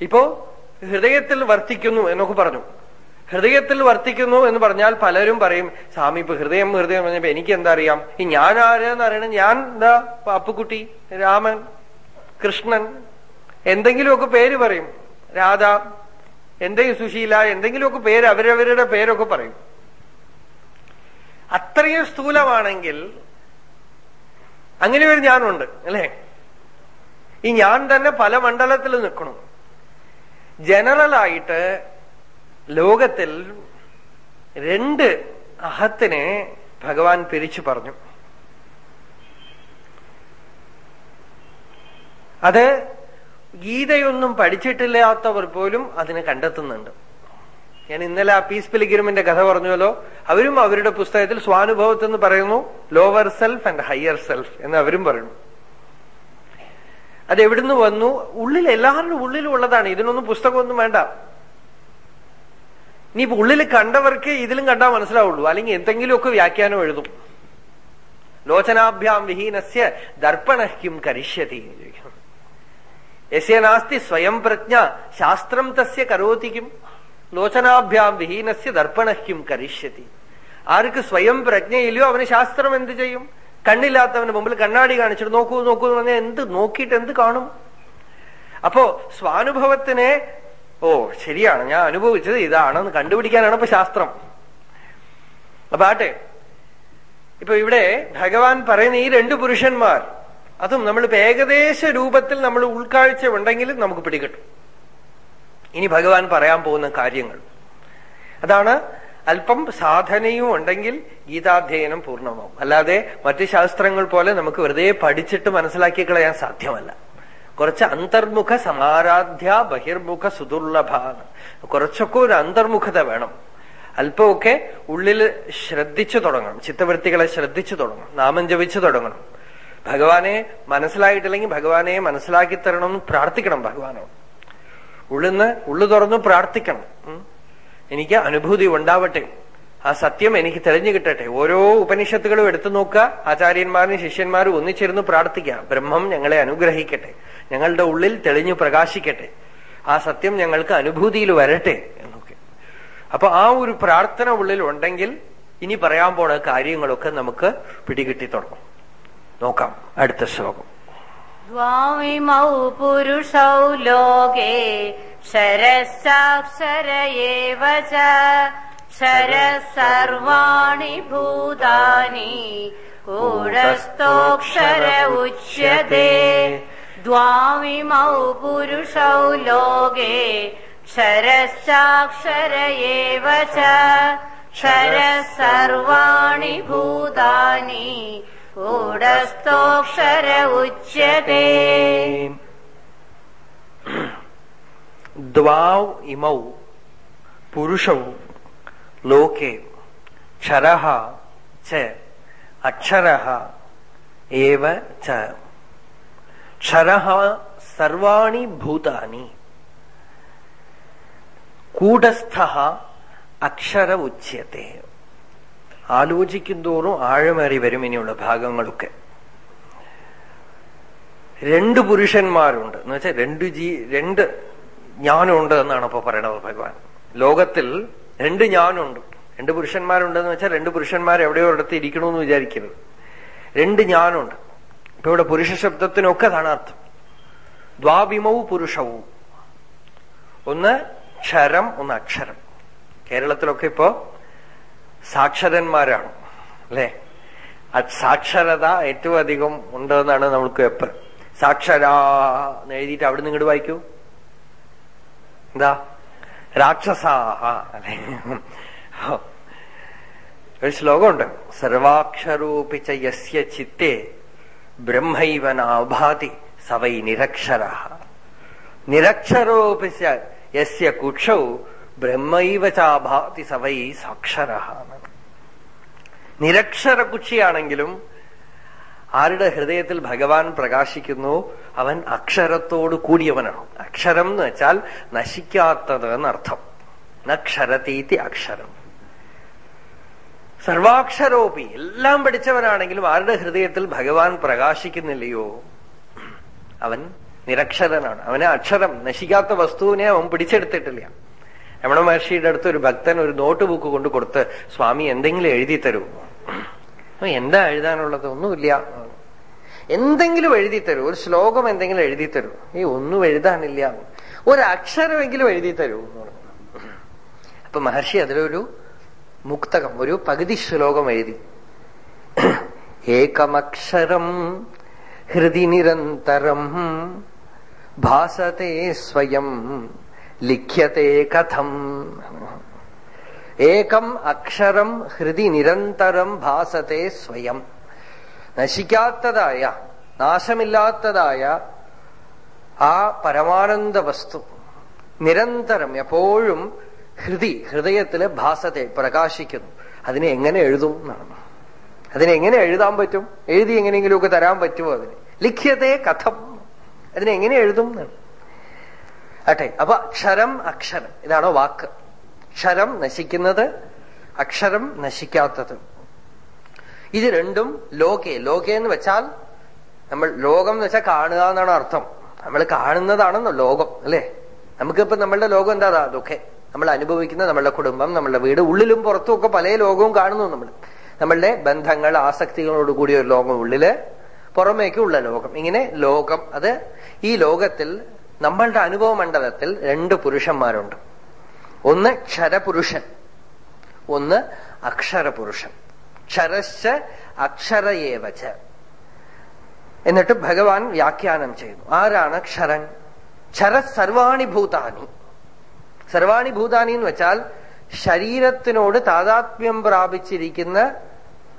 ഇപ്പോ ഹൃദയത്തിൽ വർത്തിക്കുന്നു എന്നൊക്കെ പറഞ്ഞു. ഹൃദയത്തിൽ വർത്തിക്കുന്നു എന്ന് പറഞ്ഞാൽ പലരും പറയും സ്വാമി ഇപ്പൊ ഹൃദയം ഹൃദയം പറഞ്ഞപ്പോ എനിക്ക് എന്താ അറിയാം? ഈ ഞാൻ ആരെന്ന് അറിയണം? ഞാൻ എന്താ പാപ്പുക്കുട്ടി രാമൻ കൃഷ്ണൻ എന്തെങ്കിലുമൊക്കെ പേര് പറയും. രാധ എന്തെങ്കിലും സുശീല എന്തെങ്കിലുമൊക്കെ പേര് അവരവരുടെ പേരൊക്കെ പറയും. അത്രയും സ്ഥൂലമാണെങ്കിൽ അങ്ങനെ ഒരു ഞാനുണ്ട് അല്ലേ? ഈ ഞാൻ തന്നെ പല മണ്ഡലത്തിൽ നിൽക്കണം. ജനറലായിട്ട് ലോകത്തിൽ രണ്ട് അഹത്തിനെ ഭഗവാൻ പിരിച്ചു പറഞ്ഞു. അത് ഗീതയൊന്നും പഠിച്ചിട്ടില്ലാത്തവർ പോലും അതിനെ കണ്ടെത്തുന്നുണ്ട്. ഞാൻ ഇന്നലെ ആ പീസ് പിലിഗ്രിമിന്റെ കഥ പറഞ്ഞുവല്ലോ. അവരും അവരുടെ പുസ്തകത്തിൽ സ്വാനുഭവത്തെന്ന് പറയുന്നു lower self and higher self എന്ന് അവരും പറയുന്നു. അത് എവിടുന്ന് വന്നു? ഉള്ളിൽ എല്ലാവരുടെ ഉള്ളിലും ഉള്ളതാണ്. ഇതിനൊന്നും പുസ്തകമൊന്നും വേണ്ട. ഇനിയിപ്പോ ഉള്ളിൽ കണ്ടവർക്ക് ഇതിലും കണ്ടാൽ മനസ്സിലാവുള്ളൂ. അല്ലെങ്കിൽ എന്തെങ്കിലുമൊക്കെ വ്യാഖ്യാനം എഴുതും. ലോചനാഭ്യാം വിഹീനസ്യ ദർപ്പണഹ്യം കരിഷ്യതി യസ്യനാസ്തി യസ്യ നാസ്തി സ്വയം പ്രജ്ഞ ശാസ്ത്രം തസ്യ കരോതിക്കും ലോചനാഭ്യാം വിഹീനസ്യ ദർപ്പണഹ്യം കരിഷ്യതി. ആർക്ക് സ്വയം പ്രജ്ഞയില്ലയോ അവന് ശാസ്ത്രം എന്ത് ചെയ്യും? കണ്ണില്ലാത്തവന് മുമ്പിൽ കണ്ണാടി കാണിച്ചിട്ട് നോക്കൂ നോക്കൂ എന്ന് പറഞ്ഞാൽ എന്ത് നോക്കിയിട്ട് എന്ത് കാണും? അപ്പോ സ്വാനുഭവത്തിനെ ഓ ശരിയാണ് ഞാൻ അനുഭവിച്ചത് ഇതാണെന്ന് കണ്ടുപിടിക്കാനാണ് ഇപ്പൊ ശാസ്ത്രം. അപ്പൊ ആട്ടെ ഇപ്പൊ ഇവിടെ ഭഗവാൻ പറയുന്ന ഈ രണ്ട് പുരുഷന്മാർ അതും നമ്മളിപ്പോ ഏകദേശ രൂപത്തിൽ നമ്മൾ ഉൾക്കാഴ്ച ഉണ്ടെങ്കിൽ നമുക്ക് പിടികിട്ടും. ഇനി ഭഗവാൻ പറയാൻ പോകുന്ന കാര്യങ്ങൾ. അതാണ് അല്പം സാധനയും ഉണ്ടെങ്കിൽ ഗീതാധ്യയനം പൂർണമാവും. അല്ലാതെ മറ്റ് ശാസ്ത്രങ്ങൾ പോലെ നമുക്ക് വെറുതെ പഠിച്ചിട്ട് മനസ്സിലാക്കി കളയാൻ സാധ്യമല്ല. കുറച്ച് അന്തർമുഖ സമാരാധ്യ ബഹിർമുഖ സുദുർലഭ കുറച്ചൊക്കെ ഒരു അന്തർമുഖത വേണം. അല്പമൊക്കെ ഉള്ളിൽ ശ്രദ്ധിച്ചു തുടങ്ങണം. ചിത്തവൃത്തികളെ ശ്രദ്ധിച്ചു തുടങ്ങണം. നാമം ജപിച്ചു തുടങ്ങണം. ഭഗവാനെ മനസ്സിലായിട്ടില്ലെങ്കിൽ ഭഗവാനെ മനസ്സിലാക്കി തരണം എന്ന് പ്രാർത്ഥിക്കണം ഭഗവാനോട്. ഉള്ളിന്ന് ഉള്ളു തുറന്ന് പ്രാർത്ഥിക്കണം. എനിക്ക് അനുഭൂതി ഉണ്ടാവട്ടെ. ആ സത്യം എനിക്ക് തെളിഞ്ഞു കിട്ടട്ടെ. ഓരോ ഉപനിഷത്തുകളും എടുത്തു നോക്കുക. ആചാര്യന്മാരും ശിഷ്യന്മാരും ഒന്നിച്ചിരുന്ന് പ്രാർത്ഥിക്കുക. ബ്രഹ്മം ഞങ്ങളെ അനുഗ്രഹിക്കട്ടെ. ഞങ്ങളുടെ ഉള്ളിൽ തെളിഞ്ഞു പ്രകാശിക്കട്ടെ. ആ സത്യം ഞങ്ങൾക്ക് അനുഭൂതിയിൽ വരട്ടെ എന്നൊക്കെ. അപ്പൊ ആ ഒരു പ്രാർത്ഥന ഉള്ളിൽ ഉണ്ടെങ്കിൽ ഇനി പറയാൻ പോണ കാര്യങ്ങളൊക്കെ നമുക്ക് പിടികിട്ടി തുടങ്ങും. നോക്കാം. അടുത്ത ശ്ലോകം. ദ്വാവിമൗ പുരുഷൗ ലോകേ शरश्चाक्षर एव च। शरः सर्वाणि भूतानि। कूटस्थोऽक्षर उच्यते। द्वामिमौ पुरुषौ लोके। क्षरश्चाक्षर एव च। क्षरः सर्वाणि भूतानि। कूटस्थोऽक्षर उच्यते ദ്വാവ് ഇമൗ പുരുഷൗ ലോകെ ക്ഷര ച അക്ഷര ഏവ ച. ക്ഷരഃ സർവാണി ഭൂതാനി. കൂടസ്ഥ അക്ഷര ഉച്ചത്തെ ആലോചിക്കും തോറും ആഴമേറി വരും ഇനിയുള്ള ഭാഗങ്ങളൊക്കെ. രണ്ട് പുരുഷന്മാരുണ്ട്. എന്ന് വെച്ചാൽ രണ്ട് ജീ രണ്ട് ജ്ഞാനമുണ്ട് എന്നാണ് ഇപ്പൊ പറയണത് ഭഗവാൻ. ലോകത്തിൽ രണ്ട് ജ്ഞാനമുണ്ട് രണ്ട് പുരുഷന്മാരുണ്ടെന്ന് വെച്ചാൽ രണ്ട് പുരുഷന്മാർ എവിടെയോ ഒരിടത്ത് ഇരിക്കണമെന്ന് വിചാരിക്കരുത്. രണ്ട് ജ്ഞാനമുണ്ട് ഇപ്പൊ ഇവിടെ പുരുഷ ശബ്ദത്തിനൊക്കെ അതാണ് അർത്ഥം. ദ്വാവിമൗ പുരുഷവും ഒന്ന് ക്ഷരം ഒന്ന് അക്ഷരം. കേരളത്തിലൊക്കെ ഇപ്പോ സാക്ഷരന്മാരാണ്. അല്ലെ? സാക്ഷരത ഏറ്റവും അധികം ഉണ്ടെന്നാണ് നമ്മൾക്ക് എപ്പ് സാക്ഷരാ എഴുതിയിട്ട് അവിടെ നിന്ന് ഇങ്ങോട്ട് വായിക്കൂ. എന്താ? രാക്ഷസാഹ. അല്ലെ? ഒരു ശ്ലോകമുണ്ട്. സർവാക്ഷരോപിച്ച യസ്യ ചിത്തെ ബ്രഹ്മൈവ നാഭാതി സവൈ നിരക്ഷര. നിരക്ഷരോപിച്ച യസ്യ കുക്ഷൗ ബ്രഹ്മൈവ ചാഭാതി സവൈ സാക്ഷര നിരക്ഷര കുക്ഷിയാണെങ്കിലും ആരുടെ ഹൃദയത്തിൽ ഭഗവാൻ പ്രകാശിക്കുന്നു? അവൻ അക്ഷരത്തോട് കൂടിയവനാണ്. അക്ഷരം എന്ന് വെച്ചാൽ നശിക്കാത്തത് എന്നർത്ഥം. നക്ഷരതീതി അക്ഷരം. സർവാക്ഷരോപി എല്ലാം പഠിച്ചവനാണെങ്കിലും ആരുടെ ഹൃദയത്തിൽ ഭഗവാൻ പ്രകാശിക്കുന്നില്ലയോ? അവൻ നിരക്ഷരനാണ്. അവന് അക്ഷരം നശിക്കാത്ത വസ്തുവിനെ അവൻ പിടിച്ചെടുത്തിട്ടില്ല. രമണ മഹർഷിയുടെ അടുത്ത് ഒരു ഭക്തൻ ഒരു നോട്ട് ബുക്ക് കൊണ്ട് കൊടുത്ത് സ്വാമി എന്തെങ്കിലും എഴുതി തരൂ അപ്പൊ എന്താ എഴുതാനുള്ളത്? ഒന്നുമില്ല. എന്തെങ്കിലും എഴുതി തരൂ ഒരു ശ്ലോകം എന്തെങ്കിലും എഴുതി തരൂ ഈ ഒന്നും എഴുതാനില്ല. ഒരു അക്ഷരമെങ്കിലും എഴുതി തരൂ എന്ന് പറഞ്ഞു. അപ്പൊ മഹർഷി അതിലൊരു മുക്തകം ഒരു പകുതി ശ്ലോകം എഴുതി. ഏകമക്ഷരം ഹൃദി നിരന്തരം ഭാസത്തെ സ്വയം ലിഖ്യത്തെ കഥം. ഏകം അക്ഷരം ഹൃദി നിരന്തരം ഭാസത്തെ സ്വയം. നശിക്കാത്തതായ നാശമില്ലാത്തതായ ആ പരമാനന്ദ വസ്തു നിരന്തരം എപ്പോഴും ഹൃദി ഹൃദയത്തിൽ ഭാസത്തെ പ്രകാശിക്കുന്നു. അതിനെ എങ്ങനെ എഴുതും എന്നാണ്. അതിനെ എങ്ങനെ എഴുതാൻ പറ്റും? എഴുതി എങ്ങനെയെങ്കിലുമൊക്കെ തരാൻ പറ്റുമോ അതിന്? ലിഖ്യതേ കഥം. അതിനെ എങ്ങനെ എഴുതും എന്നാണ്. ആട്ടെ അപ്പൊ അക്ഷരം അക്ഷരം. ഇതാണോ വാക്ക്. ക്ഷരം നശിക്കുന്നത് അക്ഷരം നശിക്കാത്തത്. ഇത് രണ്ടും ലോകെ. ലോകെ എന്ന് വെച്ചാൽ നമ്മൾ ലോകം എന്ന് വെച്ചാൽ കാണുക എന്നാണ് അർത്ഥം. നമ്മൾ കാണുന്നതാണെന്നോ ലോകം അല്ലെ? നമുക്കിപ്പോ നമ്മളുടെ ലോകം എന്താ? അതൊക്കെ നമ്മൾ അനുഭവിക്കുന്ന നമ്മളുടെ കുടുംബം നമ്മളുടെ വീട് ഉള്ളിലും പുറത്തും ഒക്കെ പല ലോകവും കാണുന്നു നമ്മൾ. നമ്മളുടെ ബന്ധങ്ങൾ ആസക്തികളോട് കൂടിയ ഒരു ലോകം ഉള്ളിൽ പുറമേക്കുള്ള ലോകം. ഇങ്ങനെ ലോകം അത് ഈ ലോകത്തിൽ നമ്മളുടെ അനുഭവ മണ്ഡലത്തിൽ രണ്ട് പുരുഷന്മാരുണ്ട്. ഒന്ന് ക്ഷരപുരുഷൻ ഒന്ന് അക്ഷരപുരുഷൻ. ക്ഷരശ്ച അക്ഷരയേവച്ച് എന്നിട്ട് ഭഗവാൻ വ്യാഖ്യാനം ചെയ്യുന്നു. ആരാണ് ക്ഷരൻ? ക്ഷര സർവാണി ഭൂതാനി. സർവാണി ഭൂതാനി എന്ന് വെച്ചാൽ ശരീരത്തിനോട് താതാത്മ്യം പ്രാപിച്ചിരിക്കുന്ന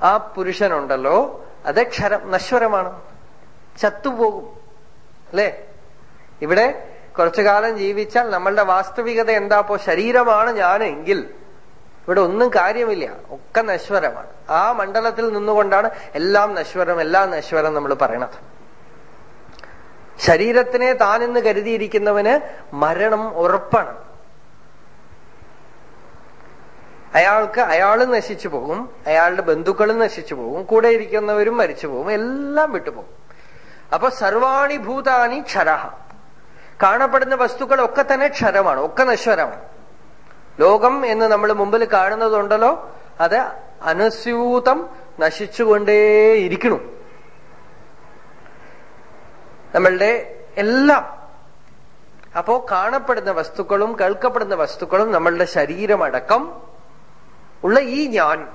ആ പുരുഷനുണ്ടല്ലോ അത് ക്ഷരം നശ്വരമാണ്. ചത്തുപോകും. അല്ലേ? ഇവിടെ കുറച്ചു കാലം ജീവിച്ചാൽ നമ്മളുടെ വാസ്തവികത എന്താപ്പോ? ശരീരമാണ് ഞാൻ എങ്കിൽ ഇവിടെ ഒന്നും കാര്യമില്ല. ഒക്കെ നശ്വരമാണ്. ആ മണ്ഡലത്തിൽ നിന്നുകൊണ്ടാണ് എല്ലാം നശ്വരം എല്ലാം നശ്വരം നമ്മൾ പറയണത്. ശരീരത്തിനെ താനെന്ന് കരുതിയിരിക്കുന്നവന് മരണം ഉറപ്പാണ്. അയാൾക്ക് അയാളും നശിച്ചു പോകും അയാളുടെ ബന്ധുക്കളും നശിച്ചു പോകും കൂടെ ഇരിക്കുന്നവരും മരിച്ചു പോകും എല്ലാം വിട്ടുപോകും. അപ്പൊ സർവാണി ഭൂതാനി ക്ഷരഹ. കാണപ്പെടുന്ന വസ്തുക്കൾ ഒക്കെ തന്നെ ക്ഷരമാണ് ഒക്കെ നശ്വരമാണ്. ലോകം എന്ന് നമ്മൾ മുമ്പിൽ കാണുന്നതുണ്ടല്ലോ അത് അനുസ്യൂതം നശിച്ചുകൊണ്ടേയിരിക്കണം നമ്മളുടെ എല്ലാം. അപ്പോ കാണപ്പെടുന്ന വസ്തുക്കളും കേൾക്കപ്പെടുന്ന വസ്തുക്കളും നമ്മളുടെ ശരീരമടക്കം ഉള്ള ഈ ഞാൻ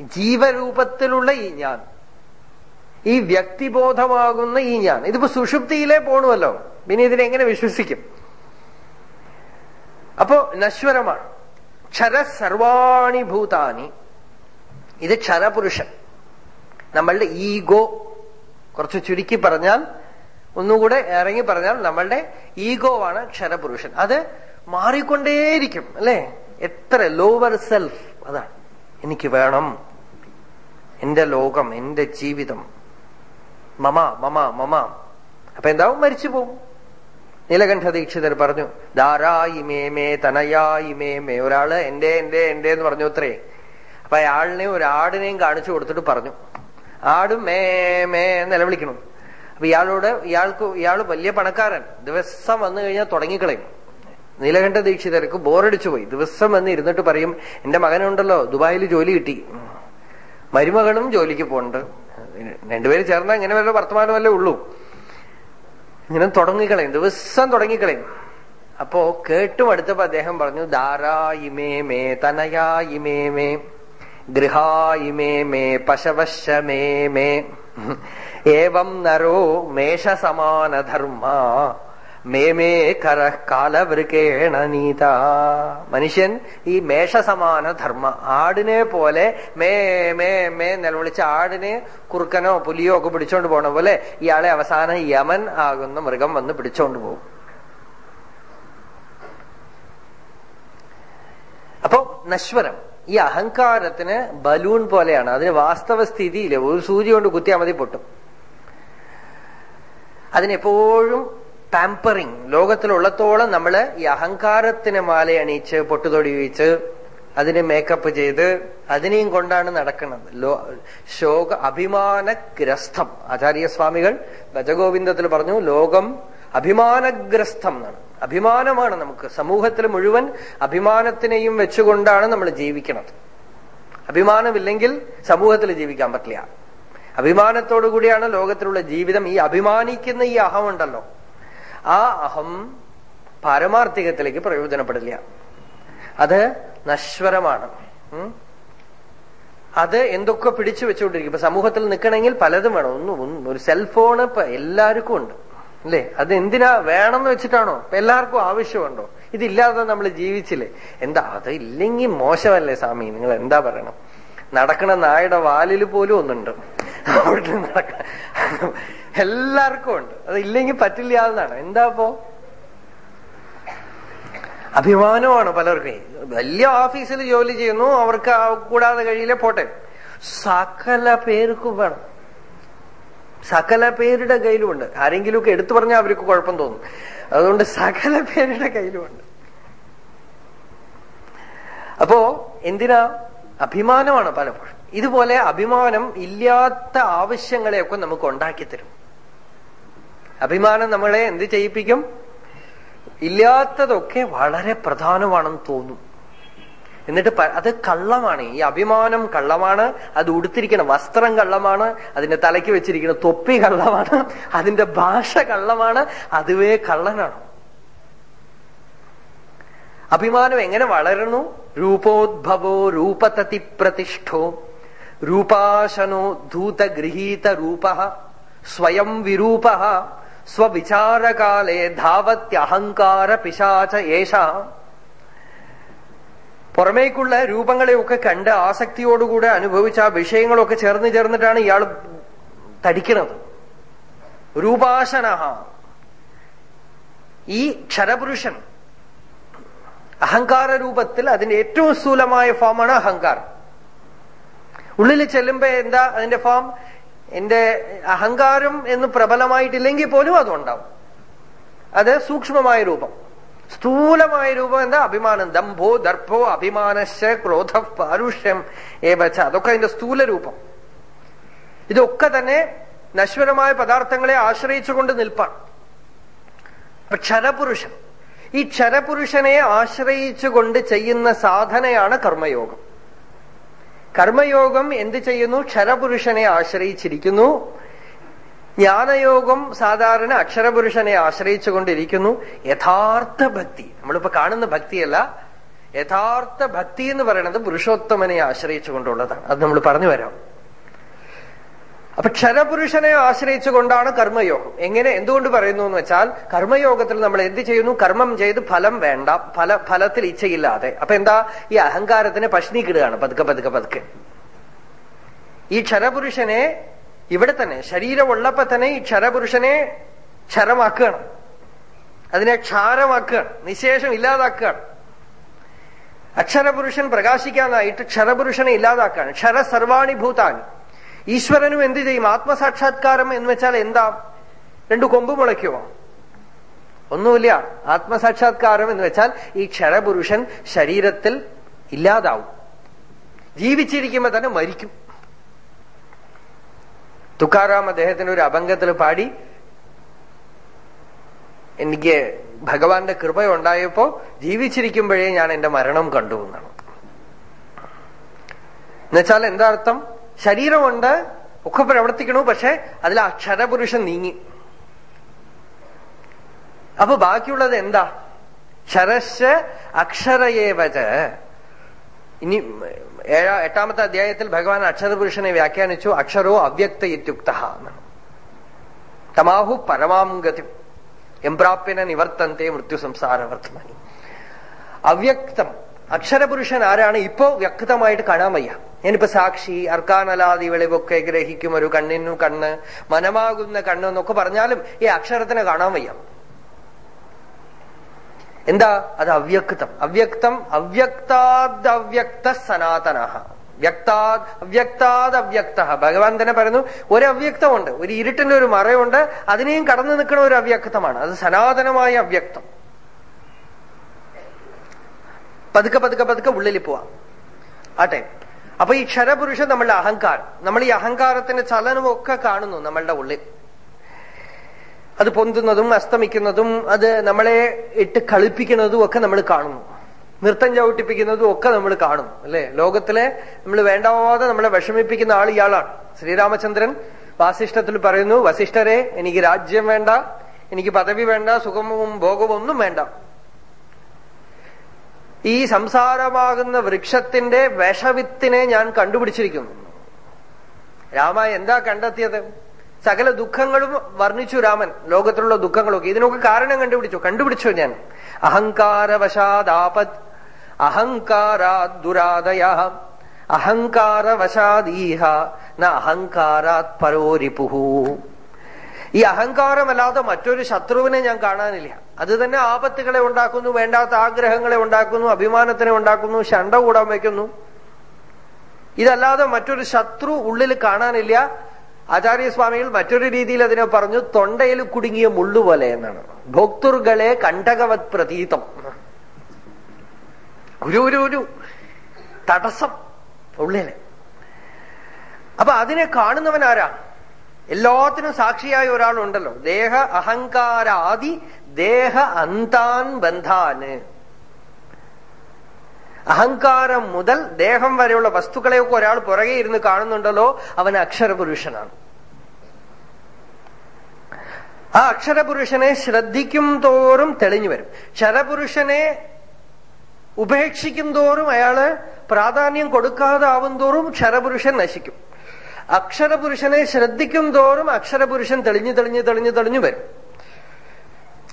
ജീവരൂപത്തിലുള്ള ഈ ഞാൻ. ഈ വ്യക്തിബോധമാകുന്ന ഈ ഞാൻ. ഇതിപ്പോ സുഷുപ്തിയിലേ പോണുമല്ലോ പിന്നെ ഇതിനെങ്ങനെ വിശ്വസിക്കും? അപ്പോ നശ്വരമാണ്. ക്ഷര സർവാണി ഭൂതാനി. ഇത് ക്ഷരപുരുഷൻ. നമ്മളുടെ ഈഗോ. കുറച്ച് ചുരുക്കി പറഞ്ഞാൽ ഒന്നുകൂടെ ഇറങ്ങി പറഞ്ഞാൽ നമ്മളുടെ ഈഗോ ആണ് ക്ഷരപുരുഷൻ. അത് മാറിക്കൊണ്ടേയിരിക്കും അല്ലെ? എത്ര ലോവർ സെൽഫ് അതാണ് എനിക്ക് വേണം. എന്റെ ലോകം എന്റെ ജീവിതം. മമ മമ മമ. അപ്പൊ എന്താവും മരിച്ചു പോവും നീലകണ്ഠ ദീക്ഷിതർ പറഞ്ഞു ധാരായി മേ മേ തനയായി മേ മേ. ഒരാൾ എന്റെ എന്റെ എന്റെ എന്ന് പറഞ്ഞു അത്രേ. അപ്പൊ അയാളിനെയും ഒരാടിനെയും കാണിച്ചു കൊടുത്തിട്ട് പറഞ്ഞു ആടും മേ മേ നിലവിളിക്കണം. അപ്പൊ ഇയാളോട് ഇയാൾക്ക് ഇയാൾ വലിയ പണക്കാരൻ. ദിവസം വന്നു കഴിഞ്ഞാൽ തുടങ്ങിക്കളയും. നീലകണ്ഠ ദീക്ഷിതർക്ക് ബോറടിച്ചു പോയി ദിവസം വന്ന് ഇരുന്നിട്ട് പറയും എന്റെ മകനുണ്ടല്ലോ ദുബായിൽ ജോലി കിട്ടി. മരുമകളും ജോലിക്ക് പോണ്ട് രണ്ടുപേര് ചേർന്നാൽ ഇങ്ങനെ വല്ല വർത്തമാനമല്ലേ ഉള്ളൂ. ഇങ്ങനെ തുടങ്ങിക്കളയും ദിവസം തുടങ്ങിക്കളയും. അപ്പോ കേട്ടും അടുത്തപ്പോ അദ്ദേഹം പറഞ്ഞു ദാരായിമേ മേ തനയായിമേ മേ ഗൃഹായിമേ മേ പശവശ്ശമേ മേ ഏവം നരോ മേഷസമാനധർമ്മ മേ മേ കര കാലവൃക്കേണ നീത. മനുഷ്യൻ ഈ മേഷസമാന ധർമ്മ. ആടിനെ പോലെ മേ മേ മേ നിലവിളിച്ച ആടിനെ കുറുക്കനോ പുലിയോ ഒക്കെ പിടിച്ചോണ്ട് പോണ പോലെ ഇയാളെ അവസാനം യമൻ ആകുന്ന മൃഗം വന്ന് പിടിച്ചോണ്ട് പോകും. അപ്പോ നശ്വരം. ഈ അഹങ്കാരത്തിന് ബലൂൺ പോലെയാണ്. അതിന് വാസ്തവ സ്ഥിതിയില്ല. ഒരു സൂചി കൊണ്ട് കുത്തിയാൽ മതി പൊട്ടും. അതിനെപ്പോഴും പാമ്പറിങ് ലോകത്തിലുള്ളത്തോളം നമ്മൾ ഈ അഹങ്കാരത്തിന് മാല അണിയിച്ച് പൊട്ടുതൊടി വെച്ച് അതിന് മേക്കപ്പ് ചെയ്ത് അതിനെയും കൊണ്ടാണ് നടക്കുന്നത്. ലോ ശോക അഭിമാനഗ്രസ്തം ആചാര്യസ്വാമികൾ ഭജഗോവിന്ദത്തിൽ പറഞ്ഞു ലോകം അഭിമാനഗ്രസ്തം എന്നാണ്. അഭിമാനമാണ് നമുക്ക്. സമൂഹത്തിൽ മുഴുവൻ അഭിമാനത്തിനെയും വെച്ചുകൊണ്ടാണ് നമ്മൾ ജീവിക്കുന്നത്. അഭിമാനമില്ലെങ്കിൽ സമൂഹത്തിൽ ജീവിക്കാൻ പറ്റില്ല. അഭിമാനത്തോടു കൂടിയാണ് ലോകത്തിലുള്ള ജീവിതം. ഈ അഭിമാനിക്കുന്ന ഈ അഹം ഉണ്ടല്ലോ ആ അഹം പാരമാർത്ഥികത്തിലേക്ക് പ്രയോജനപ്പെടില്ല. അത് നശ്വരമാണ്. അത് എന്തൊക്കെ പിടിച്ചു വെച്ചുകൊണ്ടിരിക്കും. ഇപ്പൊ സമൂഹത്തിൽ നിൽക്കണമെങ്കിൽ പലതും വേണം. ഒന്നും ഒരു സെൽഫോൺ ഇപ്പൊ എല്ലാവർക്കും ഉണ്ട്. അല്ലേ? അത് എന്തിനാ വേണമെന്ന് വെച്ചിട്ടാണോ? എല്ലാവർക്കും ആവശ്യമുണ്ടോ? ഇതില്ലാതെ നമ്മൾ ജീവിച്ചില്ലേ? എന്താ അത് ഇല്ലെങ്കിൽ മോശമല്ലേ സ്വാമി? നിങ്ങൾ എന്താ പറയണം? നടക്കണ നായുടെ വാലിൽ പോലും ഒന്നുണ്ട്. അവിടെ നടക്ക എല്ലാവർക്കും ഉണ്ട്. അത് ഇല്ലെങ്കിൽ പറ്റില്ല എന്നാണ്. എന്താ അപ്പോ? അഭിമാനമാണ് പലർക്കും. വലിയ ഓഫീസിൽ ജോലി ചെയ്യുന്നു. അവർക്ക് കൂടാതെ കഴിയില്ല. പോട്ടെ. സകല പേർക്കും വേണം. സകല പേരുടെ കയ്യിലുമുണ്ട് ആരെങ്കിലുമൊക്കെ എടുത്തു പറഞ്ഞാൽ അവർക്ക് കുഴപ്പം തോന്നും. അതുകൊണ്ട് സകല പേരുടെ കയ്യിലുമുണ്ട് അപ്പോ എന്തിനാ? അഭിമാനമാണ് പലപ്പോഴും. ഇതുപോലെ അഭിമാനം ഇല്ലാത്ത ആവശ്യങ്ങളെയൊക്കെ നമുക്ക് ഉണ്ടാക്കി തരും അഭിമാനം നമ്മളെ എന്ത് ചെയ്യിപ്പിക്കും? ഇല്ലാത്തതൊക്കെ വളരെ പ്രധാനമാണെന്ന് തോന്നും. എന്നിട്ട് അത് കള്ളമാണ്. ഈ അഭിമാനം കള്ളമാണ് അത് ഉടുത്തിരിക്കുന്ന വസ്ത്രം കള്ളമാണ് അതിന്റെ തലയ്ക്ക് വെച്ചിരിക്കുന്ന തൊപ്പി കള്ളമാണ് അതിന്റെ ഭാഷ കള്ളമാണ് അതുവേ കള്ളനാണ്. അഭിമാനം എങ്ങനെ വളരുന്നു? രൂപോദ്ഭവോ രൂപതതി പ്രതിഷ്ഠോ. രൂപാശനോ ധൂതഗൃഹീത രൂപ സ്വയം വിരൂപ. സ്വവിചാരകാലേ ധാവത്യഹങ്കാര പിശാച ഏഷ പുറമേക്കുള്ള രൂപങ്ങളെയൊക്കെ കണ്ട് ആസക്തിയോടുകൂടെ അനുഭവിച്ച ആ വിഷയങ്ങളൊക്കെ ചേർന്ന് ചേർന്നിട്ടാണ് ഇയാൾ തടിക്കുന്നത് രൂപാശന ഈ ക്ഷരപുരുഷൻ അഹങ്കാര രൂപത്തിൽ അതിന്റെ ഏറ്റവും സ്ഥൂലമായ ഫോമാണ് അഹങ്കാരം. ഉള്ളിൽ ചെല്ലുമ്പോ എന്താ അതിന്റെ ഫോം എന്റെ അഹങ്കാരം എന്ന് പ്രബലമായിട്ടില്ലെങ്കിൽ പോലും അതുണ്ടാവും. അത് സൂക്ഷ്മമായ രൂപം. സ്ഥൂലമായ രൂപം എന്താ? അഭിമാനം. ദംഭോ ദർഭോ അഭിമാനശ ക്രോധ പാരുഷ്യം ഏവച്ച അതൊക്കെ അതിന്റെ സ്ഥൂല രൂപം. ഇതൊക്കെ തന്നെ നശ്വരമായ പദാർത്ഥങ്ങളെ ആശ്രയിച്ചുകൊണ്ട് നിൽപ്പാണ്. ക്ഷരപുരുഷൻ. ഈ ക്ഷരപുരുഷനെ ആശ്രയിച്ചുകൊണ്ട് ചെയ്യുന്ന സാധനയാണ് കർമ്മയോഗം. കർമ്മയോഗം എന്ത് ചെയ്യുന്നു? ക്ഷരപുരുഷനെ ആശ്രയിച്ചിരിക്കുന്നു. ജ്ഞാനയോഗം സാധാരണ അക്ഷരപുരുഷനെ ആശ്രയിച്ചുകൊണ്ടിരിക്കുന്നു. യഥാർത്ഥ ഭക്തി. നമ്മളിപ്പോ കാണുന്ന ഭക്തിയല്ല. യഥാർത്ഥ ഭക്തി എന്ന് പറയുന്നത് പുരുഷോത്തമനെ ആശ്രയിച്ചുകൊണ്ടുള്ളതാണ്. അത് നമ്മൾ പറഞ്ഞു വരാം. അപ്പൊ ക്ഷരപുരുഷനെ ആശ്രയിച്ചുകൊണ്ടാണ് കർമ്മയോഗം. എങ്ങനെ എന്തുകൊണ്ട് പറയുന്നു എന്ന് വെച്ചാൽ കർമ്മയോഗത്തിൽ നമ്മൾ എന്ത് ചെയ്യുന്നു? കർമ്മം ചെയ്ത് ഫലം വേണ്ട. ഫല ഫലത്തിൽ ഇച്ഛയില്ലാതെ. അപ്പൊ എന്താ? ഈ അഹങ്കാരത്തിന് പശ്നീക്കിടുകയാണ് പതുക്കെ പതുക്കെ പതുക്കെ. ഈ ക്ഷരപുരുഷനെ ഇവിടെ തന്നെ ശരീരമുള്ളപ്പോ തന്നെ ഈ ക്ഷരപുരുഷനെ ക്ഷരമാക്കുകയാണ്. അതിനെ ക്ഷാരമാക്കുകയാണ്. നിശേഷം ഇല്ലാതാക്കുകയാണ്. അക്ഷരപുരുഷൻ പ്രകാശിക്കാനായിട്ട് ക്ഷരപുരുഷനെ ഇല്ലാതാക്കുകയാണ്. ക്ഷര സർവാണി ഭൂതാനി. ഈശ്വരനും എന്ത് ചെയ്യും? ആത്മസാക്ഷാത്കാരം എന്ന് വെച്ചാൽ എന്താ? രണ്ടു കൊമ്പ് മുളയ്ക്കുമോ ഒന്നുമില്ല. ആത്മസാക്ഷാത്കാരം എന്ന് വെച്ചാൽ ഈ ക്ഷരപുരുഷൻ ശരീരത്തിൽ ഇല്ലാതാവും. ജീവിച്ചിരിക്കുമ്പോ തന്നെ മരിക്കും. തുക്കാറാം അദ്ദേഹത്തിന് ഒരു അഭംഗത്തിൽ പാടി എനിക്ക് ഭഗവാന്റെ കൃപയുണ്ടായപ്പോ ജീവിച്ചിരിക്കുമ്പോഴേ ഞാൻ എന്റെ മരണം കണ്ടു എന്നാണ്. എന്നുവെച്ചാൽ എന്താ അർത്ഥം ശരീരമുണ്ട് ഒക്കെ പ്രവർത്തിക്കണു പക്ഷെ അതിൽ അക്ഷരപുരുഷൻ നീങ്ങി. അപ്പൊ ബാക്കിയുള്ളത് എന്താ? ക്ഷരശ് അക്ഷരയേവച. ഇനി ഏഴാ എട്ടാമത്തെ അധ്യായത്തിൽ ഭഗവാൻ അക്ഷരപുരുഷനെ വ്യാഖ്യാനിച്ചു അക്ഷരോ അവ്യക്ത ഇത്യുക്ത തമാഹു പരമാം ഗതി എംപ്രാപ്യന നിവർത്തന്തെ മൃത്യു സംസാര വർത്തമാനി അവ്യക്തം അക്ഷരപുരുഷൻ ആരാണ്? ഇപ്പോ വ്യക്തമായിട്ട് കാണാൻ വയ്യ. ഞാനിപ്പോ സാക്ഷി അർക്കാനലാദി വെളിവൊക്കെ ഗ്രഹിക്കും ഒരു കണ്ണിനു കണ്ണ് മനമാകുന്ന കണ്ണ് എന്നൊക്കെ പറഞ്ഞാലും ഈ അക്ഷരത്തിനെ കാണാൻ വയ്യ. എന്താ? അത് അവ്യക്തം. അവ്യക്തം അവ്യക്താദ് അവ്യക്ത സനാതന വ്യക്താദ് അവ്യക്താദ് അവ്യക്ത ഭഗവാൻ തന്നെ പറയുന്നു ഒരു അവ്യക്തമുണ്ട് ഒരു ഇരുട്ടിന്റെ ഒരു മറയുണ്ട്. അതിനെയും കടന്നു നിൽക്കുന്ന ഒരു അവ്യക്തമാണ്. അത് സനാതനമായ അവ്യക്തം. പതുക്കെ പതുക്കെ പതുക്കെ ഉള്ളിൽ പോവാം. ആട്ടെ അപ്പൊ ഈ ക്ഷരപുരുഷൻ നമ്മളുടെ അഹങ്കാരം. നമ്മൾ ഈ അഹങ്കാരത്തിന്റെ ചലനവും ഒക്കെ കാണുന്നു നമ്മളുടെ ഉള്ളിൽ. അത് പൊന്തുന്നതും അസ്തമിക്കുന്നതും അത് നമ്മളെ ഇട്ട് കളിപ്പിക്കുന്നതും ഒക്കെ നമ്മൾ കാണുന്നു. നൃത്തം ചവിട്ടിപ്പിക്കുന്നതും ഒക്കെ നമ്മൾ കാണുന്നു അല്ലെ? ലോകത്തിലെ നമ്മൾ വേണ്ടാവാതെ നമ്മളെ വിഷമിപ്പിക്കുന്ന ആൾ ഇയാളാണ്. ശ്രീരാമചന്ദ്രൻ വാസിഷ്ഠത്തിൽ പറയുന്നു വസിഷ്ഠരെ എനിക്ക് രാജ്യം വേണ്ട എനിക്ക് പദവി വേണ്ട സുഖവും ഭോഗവും ഒന്നും വേണ്ട. ഈ സംസാരമാകുന്ന വൃക്ഷത്തിന്റെ വിഷവിത്തിനെ ഞാൻ കണ്ടുപിടിച്ചിരിക്കുന്നു. രാമ എന്താ കണ്ടെത്തിയത്? സകല ദുഃഖങ്ങളും വർണിച്ചു രാമൻ. ലോകത്തിലുള്ള ദുഃഖങ്ങളൊക്കെ. ഇതിനൊക്കെ കാരണം കണ്ടുപിടിച്ചു? കണ്ടുപിടിച്ചു ഞാൻ. അഹങ്കാരവശാദാപത്. അഹങ്കാരാ ദുരാദയ അഹങ്കാരവശാദീഹ. ന അഹങ്കാരാത് പരോരിപുഹു. ഈ അഹങ്കാരമല്ലാതെ മറ്റൊരു ശത്രുവിനെ ഞാൻ കാണാനില്ല. അത് തന്നെ ആപത്തുകളെ ഉണ്ടാക്കുന്നു വേണ്ടാത്ത ആഗ്രഹങ്ങളെ ഉണ്ടാക്കുന്നു അഭിമാനത്തിനെ ഉണ്ടാക്കുന്നു ശണ്ട കൂടാൻ വയ്ക്കുന്നു. ഇതല്ലാതെ മറ്റൊരു ശത്രു ഉള്ളിൽ കാണാനില്ല. ആചാര്യസ്വാമികൾ മറ്റൊരു രീതിയിൽ അതിനെ പറഞ്ഞു തൊണ്ടയിൽ കുടുങ്ങിയ മുള്ളുപോലെ എന്നാണ്. ഭോക്തൃകളെ കണ്ടകവത് പ്രതീതം. ഒരു ഒരു ഒരു തടസ്സം ഉള്ളിൽ അപ്പൊ അതിനെ കാണുന്നവൻ ആരാ എല്ലാത്തിനും സാക്ഷിയായ ഒരാളുണ്ടല്ലോ. ദേഹ അഹങ്കാരാദി ദേഹ അന്താൻ ബന്ധാന്. അഹങ്കാരം മുതൽ ദേഹം വരെയുള്ള വസ്തുക്കളെയൊക്കെ ഒരാൾ പുറകെ ഇരുന്ന് കാണുന്നുണ്ടല്ലോ അവൻ അക്ഷരപുരുഷനാണ്. ആ അക്ഷരപുരുഷനെ ശ്രദ്ധിക്കും തോറും തെളിഞ്ഞു വരും. ക്ഷരപുരുഷനെ ഉപേക്ഷിക്കും തോറും അയാൾ പ്രാധാന്യം കൊടുക്കാതാവും തോറും ക്ഷരപുരുഷൻ നശിക്കും. അക്ഷരപുരുഷനെ ശ്രദ്ധിക്കും തോറും അക്ഷരപുരുഷൻ തെളിഞ്ഞു തെളിഞ്ഞു തെളിഞ്ഞു തെളിഞ്ഞു വരും.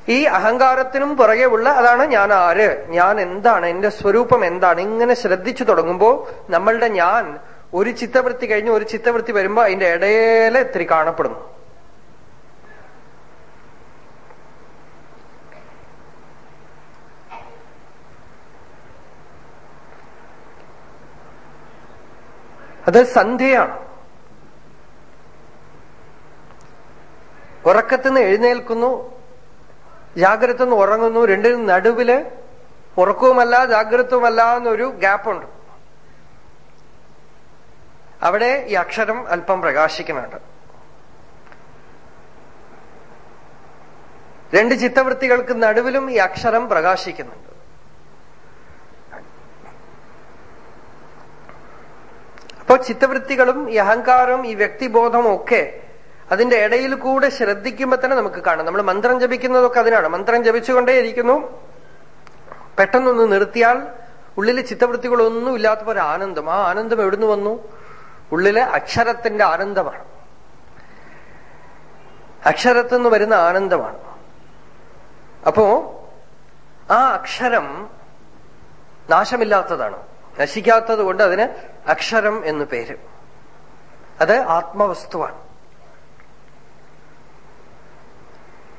ഈ അഹങ്കാരത്തിനും പുറകെ ഉള്ള അതാണ് ഞാൻ ആര്? ഞാൻ എന്താണ്? എന്റെ സ്വരൂപം എന്താണ്? ഇങ്ങനെ ശ്രദ്ധിച്ചു തുടങ്ങുമ്പോൾ നമ്മളുടെ ഞാൻ ഒരു ചിത്തവൃത്തി കഴിഞ്ഞ് ഒരു ചിത്തവൃത്തി വരുമ്പോ അതിന്റെ ഇടയിലെ ഇത്തിരി കാണപ്പെടുന്നു. അത് സന്ധ്യയാണ്. ഉറക്കത്തിന് എഴുന്നേൽക്കുന്നു. ജാഗ്രത എന്ന് ഉറങ്ങുന്നു. രണ്ടിനും നടുവിൽ ഉറക്കവുമല്ല ജാഗ്രതവുമല്ല എന്നൊരു ഗ്യാപ്പുണ്ട്. അവിടെ ഈ അക്ഷരം അല്പം പ്രകാശിക്കുന്നുണ്ട്. രണ്ട് ചിത്തവൃത്തികൾക്ക് നടുവിലും ഈ അക്ഷരം പ്രകാശിക്കുന്നുണ്ട്. അപ്പോ ചിത്തവൃത്തികളും ഈ അഹങ്കാരവും ഈ വ്യക്തിബോധവും ഒക്കെ അതിന്റെ ഇടയിൽ കൂടെ ശ്രദ്ധിക്കുമ്പോ തന്നെ നമുക്ക് കാണാം. നമ്മൾ മന്ത്രം ജപിക്കുന്നതൊക്കെ അതിനാണ്. മന്ത്രം ജപിച്ചുകൊണ്ടേയിരിക്കുന്നു. പെട്ടെന്നൊന്ന് നിർത്തിയാൽ ഉള്ളിൽ ചിത്തവൃത്തികളൊന്നും ഇല്ലാത്ത ഒരു ആനന്ദം. ആ ആനന്ദം എവിടുന്ന് വന്നു? ഉള്ളിലെ അക്ഷരത്തിന്റെ ആനന്ദമാണ്. അക്ഷരത്തുനിന്ന് വരുന്ന ആനന്ദമാണ്. അപ്പോ ആ അക്ഷരം നാശമില്ലാത്തതാണ്. നശിക്കാത്തത് കൊണ്ട് അതിന് അക്ഷരം എന്ന് പേര്. അത് ആത്മവസ്തുവാണ്.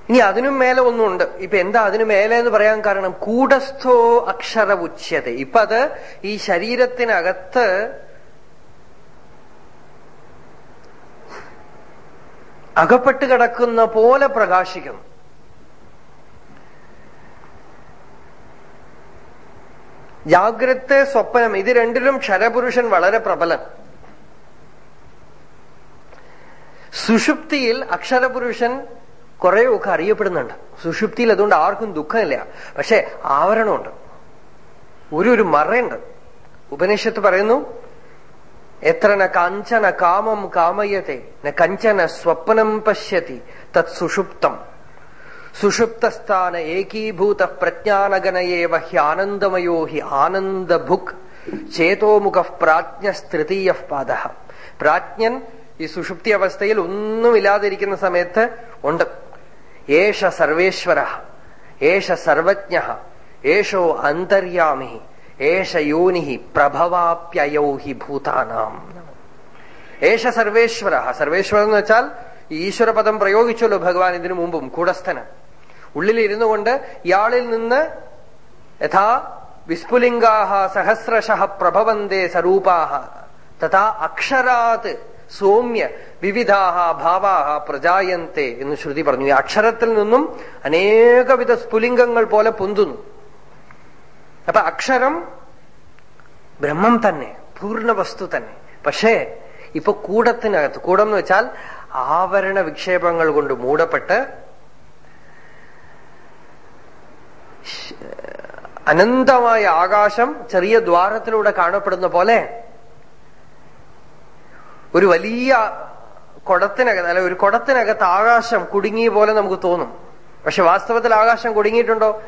ഇനി അതിനും മേലെ ഒന്നുണ്ട് ഇപ്പൊ എന്താ അതിനു മേലെ എന്ന് പറയാൻ കാരണം? കൂടസ്ഥോ അക്ഷര ഉച്ചത ഇപ്പൊ അത് ഈ ശരീരത്തിനകത്ത് അകപ്പെട്ട് കിടക്കുന്ന പോലെ പ്രകാശിക്കുന്നു. ജാഗ്രത സ്വപ്നം. ഇത് രണ്ടിലും ക്ഷരപുരുഷൻ വളരെ പ്രബലൻ. സുഷുപ്തിയിൽ അക്ഷരപുരുഷൻ കുറെയൊക്കെ അറിയപ്പെടുന്നുണ്ട്. സുഷുപ്തിയിൽ അതുകൊണ്ട് ആർക്കും ദുഃഖമില്ല. പക്ഷെ ആവരണമുണ്ട്. ഒരു ഒരു മറയുണ്ട്. ഉപനിഷത്ത് പറയുന്നു എത്ര ന കാഞ്ചന കാമം കാമയത്തെ ന കഞ്ചന സ്വപ്നം പശ്യതി തത് സുഷുപ്തം. സുഷുപ്തസ്ഥാന ഏകീഭൂത പ്രജ്ഞാനഗനയേവ ഹ്യാനന്ദമയോ ഹി ആനന്ദഭുക് ചേതോമുഖ പ്രാജ്ഞസ്തൃതീയ പാദ. പ്രാജ്ഞൻ ഈ സുഷുപ്തി അവസ്ഥയിൽ ഒന്നുമില്ലാതിരിക്കുന്ന സമയത്ത് ഉണ്ട്. ഏഷ സർവേശ്വര ഏഷ സർവജ്ഞ ഏഷോ അന്തര്യാമി ഏഷ യോനി പ്രഭവാപ്യയോഹി ഭൂതാനാം. ഏഷ സർവേശ്വര സർവേശ്വരൻ എന്ന് വെച്ചാൽ ഈശ്വരപദം പ്രയോഗിച്ചല്ലോ ഭഗവാൻ ഇതിനു മുമ്പും കൂടസ്ഥന്. ഉള്ളിലിരുന്നു കൊണ്ട് ഇയാളിൽ നിന്ന് യഥാ വിസ്ഫുലിംഗാഹ സഹസ്രശ പ്രഭവന്തേ സ്വരൂപാഹ തഥാ അക്ഷരാത് സൗമ്യ വിവിധാഹ ഭാവാഹ പ്രജായന്തെ എന്ന് ശ്രുതി പറഞ്ഞു. ഈ അക്ഷരത്തിൽ നിന്നും അനേകവിധ സ്ഫുലിംഗങ്ങൾ പോലെ പൊന്തുന്നു. അപ്പൊ അക്ഷരം ബ്രഹ്മം തന്നെ പൂർണ വസ്തു തന്നെ. പക്ഷേ ഇപ്പൊ കൂടത്തിനകത്ത് കൂടം എന്ന് വെച്ചാൽ ആവരണ വിക്ഷേപങ്ങൾ കൊണ്ട് മൂടപ്പെട്ട് അനന്തമായ ആകാശം ചെറിയ ദ്വാരത്തിലൂടെ കാണപ്പെടുന്ന പോലെ ഒരു വലിയ കുടത്തിനകത്ത് അല്ല ഒരു കുടത്തിനകത്ത് ആകാശം കുടുങ്ങിയ പോലെ നമുക്ക് തോന്നും. പക്ഷെ വാസ്തവത്തിൽ ആകാശം കുടുങ്ങിയിട്ടുണ്ടോ?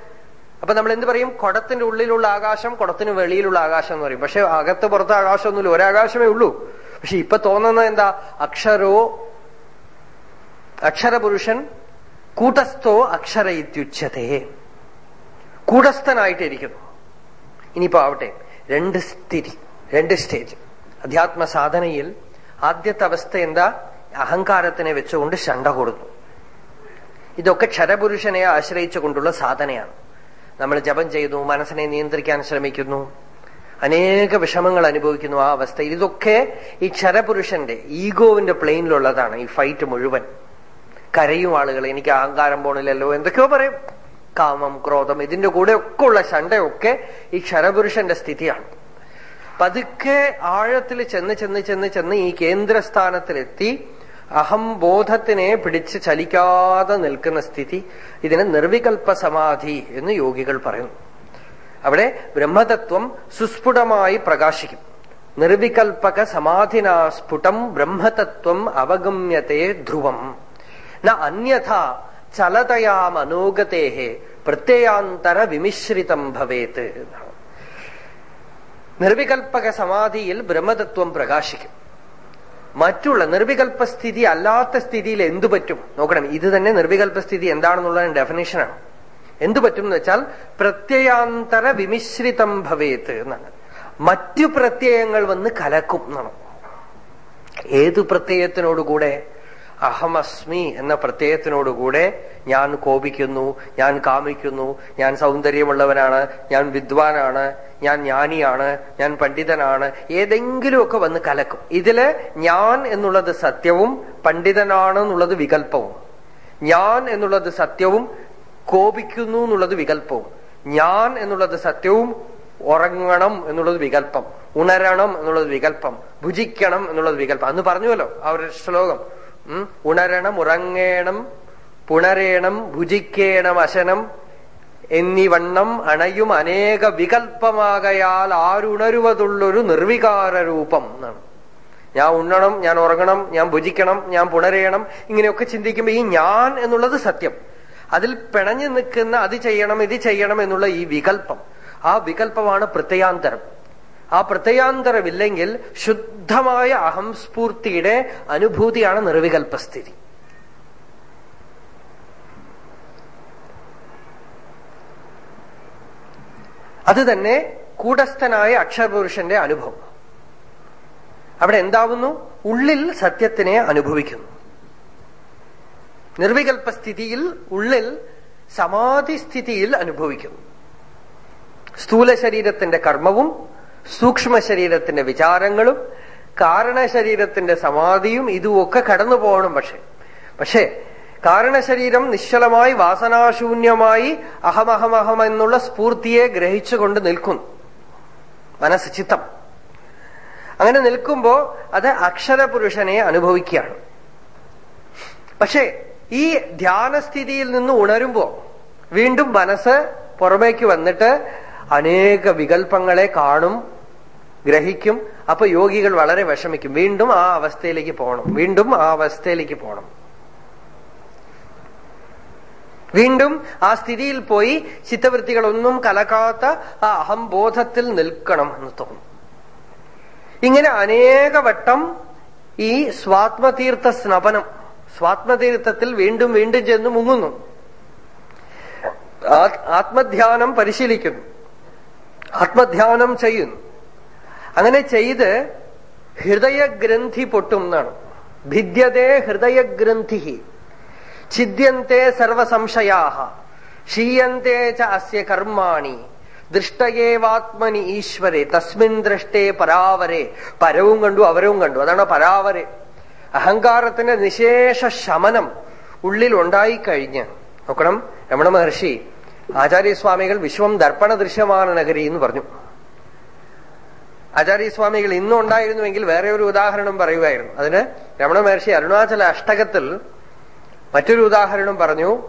അപ്പൊ നമ്മൾ എന്ത് പറയും? കുടത്തിന്റെ ഉള്ളിലുള്ള ആകാശം കുടത്തിന് വെളിയിലുള്ള ആകാശം എന്ന് പറയും. പക്ഷെ അകത്ത് പുറത്ത് ആകാശമൊന്നുമില്ല ഒരാകാശമേ ഉള്ളൂ. പക്ഷെ ഇപ്പൊ തോന്നുന്നത് എന്താ? അക്ഷരോ അക്ഷരപുരുഷൻ കൂട്ടസ്ഥോ അക്ഷര ഇത്യുച്ഛതേ കൂടസ്ഥനായിട്ടിരിക്കുന്നു. ഇനിയിപ്പോ ആവട്ടെ. രണ്ട് സ്ഥിതി രണ്ട് സ്റ്റേജ്. അധ്യാത്മ സാധനയിൽ ആദ്യത്തെ അവസ്ഥ എന്താ? അഹങ്കാരത്തിനെ വെച്ചുകൊണ്ട് ശണ്ട കൊടുത്തു. ഇതൊക്കെ ക്ഷരപുരുഷനെ ആശ്രയിച്ചുകൊണ്ടുള്ള സാധനയാണ്. നമ്മൾ ജപം ചെയ്തു മനസ്സിനെ നിയന്ത്രിക്കാൻ ശ്രമിക്കുന്നു. അനേക വിഷമങ്ങൾ അനുഭവിക്കുന്നു ആ അവസ്ഥയിൽ. ഇതൊക്കെ ഈ ക്ഷരപുരുഷന്റെ ഈഗോവിന്റെ പ്ലെയിനിലുള്ളതാണ് ഈ ഫൈറ്റ് മുഴുവൻ. കരയും ആളുകൾ എനിക്ക് അഹങ്കാരം പോണില്ലല്ലോ എന്തൊക്കെയോ പറയും. കാമം ക്രോധം ഇതിന്റെ കൂടെ ഒക്കെ ഉള്ള ശണ്ടയൊക്കെ ഈ ക്ഷരപുരുഷന്റെ സ്ഥിതിയാണ്. പതുക്കെ ആഴത്തിൽ ചെന്ന് ചെന്ന് ചെന്ന് ചെന്ന് ഈ കേന്ദ്രസ്ഥാനത്തിലെത്തി അഹംബോധത്തിനെ പിടിച്ച് ചലിക്കാതെ നിൽക്കുന്ന സ്ഥിതി. ഇതിന് നിർവികൽപ്പ സമാധി എന്ന് യോഗികൾ പറയുന്നു. അവിടെ ബ്രഹ്മതത്വം സുസ്ഫുടമായി പ്രകാശിക്കും. നിർവികൽപ്പക സമാധിനാ സ്ഫുടം ബ്രഹ്മതത്വം അവഗമ്യത്തെ ധ്രുവം. ന അന്യഥ ചലതയാ മനോഗതേ പ്രത്യയാന്തര വിമിശ്രിതം ഭവേത്. നിർവികൽപ്പക സമാധിയിൽ ബ്രഹ്മതത്വം പ്രകാശിക്കും. മറ്റുള്ള നിർവികൽപ്പ സ്ഥിതി അല്ലാത്ത സ്ഥിതിയിൽ എന്തു പറ്റും? നോക്കണം ഇത് തന്നെ നിർവികൽപ്പ സ്ഥിതി എന്താണെന്നുള്ള ഡെഫിനേഷനാണ് എന്തു പറ്റും എന്ന് വെച്ചാൽ പ്രത്യയാന്തര വിമിശ്രിതം ഭവേത്ത് എന്നാണ്. മറ്റു പ്രത്യയങ്ങൾ വന്ന് കലക്കും എന്നാണ്. ഏതു പ്രത്യയത്തിനോടുകൂടെ? അഹമസ്മി എന്ന പ്രത്യയത്തിനോടുകൂടെ ഞാൻ കോപിക്കുന്നു ഞാൻ കാമിക്കുന്നു ഞാൻ സൗന്ദര്യമുള്ളവനാണ് ഞാൻ വിദ്വാനാണ് ഞാൻ ജ്ഞാനിയാണ് ഞാൻ പണ്ഡിതനാണ് ഏതെങ്കിലുമൊക്കെ വന്ന് കലക്കും. ഇതിൽ ഞാൻ എന്നുള്ളത് സത്യവും പണ്ഡിതനാണ് എന്നുള്ളത് വികല്പവും ഞാൻ എന്നുള്ളത് സത്യവും കോപിക്കുന്നു എന്നുള്ളത് വികല്പവും ഞാൻ എന്നുള്ളത് സത്യവും ഉറങ്ങണം എന്നുള്ളത് വികല്പം ഉണരണം എന്നുള്ളത് വികല്പം ഭുജിക്കണം എന്നുള്ളത് വികല്പം അന്ന് പറഞ്ഞുവല്ലോ ആ ഒരു ശ്ലോകം. ഉണരണം ഉറങ്ങേണം പുണരേണം ഭുജിക്കേണം അശനം എന്നിവണ്ണം അണയും അനേക വികല്പമാകയാൽ ആരുണരുവതുള്ളൊരു നിർവികാര രൂപം എന്നാണ്. ഞാൻ ഉണ്ണണം ഞാൻ ഉറങ്ങണം ഞാൻ ഭുജിക്കണം ഞാൻ പുണരേണം ഇങ്ങനെയൊക്കെ ചിന്തിക്കുമ്പോൾ ഈ ഞാൻ എന്നുള്ളത് സത്യം. അതിൽ പിണഞ്ഞു നിൽക്കുന്ന അത് ചെയ്യണം ഇത് ചെയ്യണം എന്നുള്ള ഈ വികല്പം ആ വികല്പമാണ് പ്രത്യയാന്തരം. ആ പ്രത്യയാന്തരമില്ലെങ്കിൽ ശുദ്ധമായ അഹംസ്ഫൂർത്തിയുടെ അനുഭൂതിയാണ് നിർവികൽപ്പസ്ഥിതി. അത് തന്നെ കൂടസ്ഥനായ അക്ഷരപുരുഷന്റെ അനുഭവം. അവിടെ എന്താവുന്നു? ഉള്ളിൽ സത്യത്തിനെ അനുഭവിക്കുന്നു. നിർവികൽപ്പസ്ഥിതിയിൽ ഉള്ളിൽ സമാധി സ്ഥിതിയിൽ അനുഭവിക്കുന്നു. സ്ഥൂല ശരീരത്തിന്റെ കർമ്മവും സൂക്ഷ്മ ശരീരത്തിന്റെ വിചാരങ്ങളും കാരണശരീരത്തിന്റെ സമാധിയും ഇതുമൊക്കെ കടന്നു പോകണം പക്ഷെ. പക്ഷേ കാരണശരീരം നിശ്ചലമായി വാസനാശൂന്യമായി അഹമഹമഹം എന്നുള്ള സ്ഫൂർത്തിയെ ഗ്രഹിച്ചുകൊണ്ട് നിൽക്കുന്നു. മനസ്സ് ചിത്തം. അങ്ങനെ നിൽക്കുമ്പോ അത് അക്ഷരപുരുഷനെ അനുഭവിക്കുകയാണ്. പക്ഷേ ഈ ധ്യാനസ്ഥിതിയിൽ നിന്ന് ഉണരുമ്പോ വീണ്ടും മനസ്സ് പുറമേക്ക് വന്നിട്ട് അനേക വികല്പങ്ങളെ കാണും ഗ്രഹിക്കും അപ്പൊ യോഗികൾ വളരെ വിഷമിക്കും. വീണ്ടും ആ അവസ്ഥയിലേക്ക് പോകണം. വീണ്ടും ആ അവസ്ഥയിലേക്ക് പോകണം. വീണ്ടും ആ സ്ഥിതിയിൽ പോയി ചിത്തവൃത്തികളൊന്നും കലക്കാത്ത ആ അഹംബോധത്തിൽ നിൽക്കണം എന്ന് തോന്നും. ഇങ്ങനെ അനേക വട്ടം ഈ സ്വാത്മതീർത്ഥ സ്നപനം സ്വാത്മതീർത്ഥത്തിൽ വീണ്ടും വീണ്ടും ചെന്ന് മുങ്ങുന്നു. ആത്മധ്യാനം പരിശീലിക്കുന്നു. ആത്മധ്യാനം ചെയ്യുന്നു. അങ്ങനെ ചെയ്ത് ഹൃദയഗ്രന്ഥി പൊട്ടും എന്നാണ്. ഭിദ്യതേ ഹൃദയഗ്രന്ഥി ഛിദ്യന്തെ സർവസംശയാഹ. ക്ഷീയന്തെ ച അസ്യ കർമാണി. ദൃഷ്ടയേവാത്മനി ഈശ്വരെ. തസ്മിൻ ദൃഷ്ടേ പരാവരെ. പരവും കണ്ടു അവരവും കണ്ടു. അതാണ് പരാവരെ. അഹങ്കാരത്തിന്റെ നിശേഷ ശമനം ഉള്ളിൽ ഉണ്ടായിക്കഴിഞ്ഞ്. നോക്കണം രമണ മഹർഷി. ആചാര്യസ്വാമികൾ വിശ്വം ദർപ്പണ ദൃശ്യമാണ് നഗരി എന്ന് പറഞ്ഞു. ആചാര്യസ്വാമികൾ ഇന്നും ഉണ്ടായിരുന്നുവെങ്കിൽ വേറെ ഒരു ഉദാഹരണം പറയുമായിരുന്നു അതിന് രമണ മഹർഷി അരുണാചല അഷ്ടകത്തിൽ മറ്റൊരു ഉദാഹരണം പറഞ്ഞു.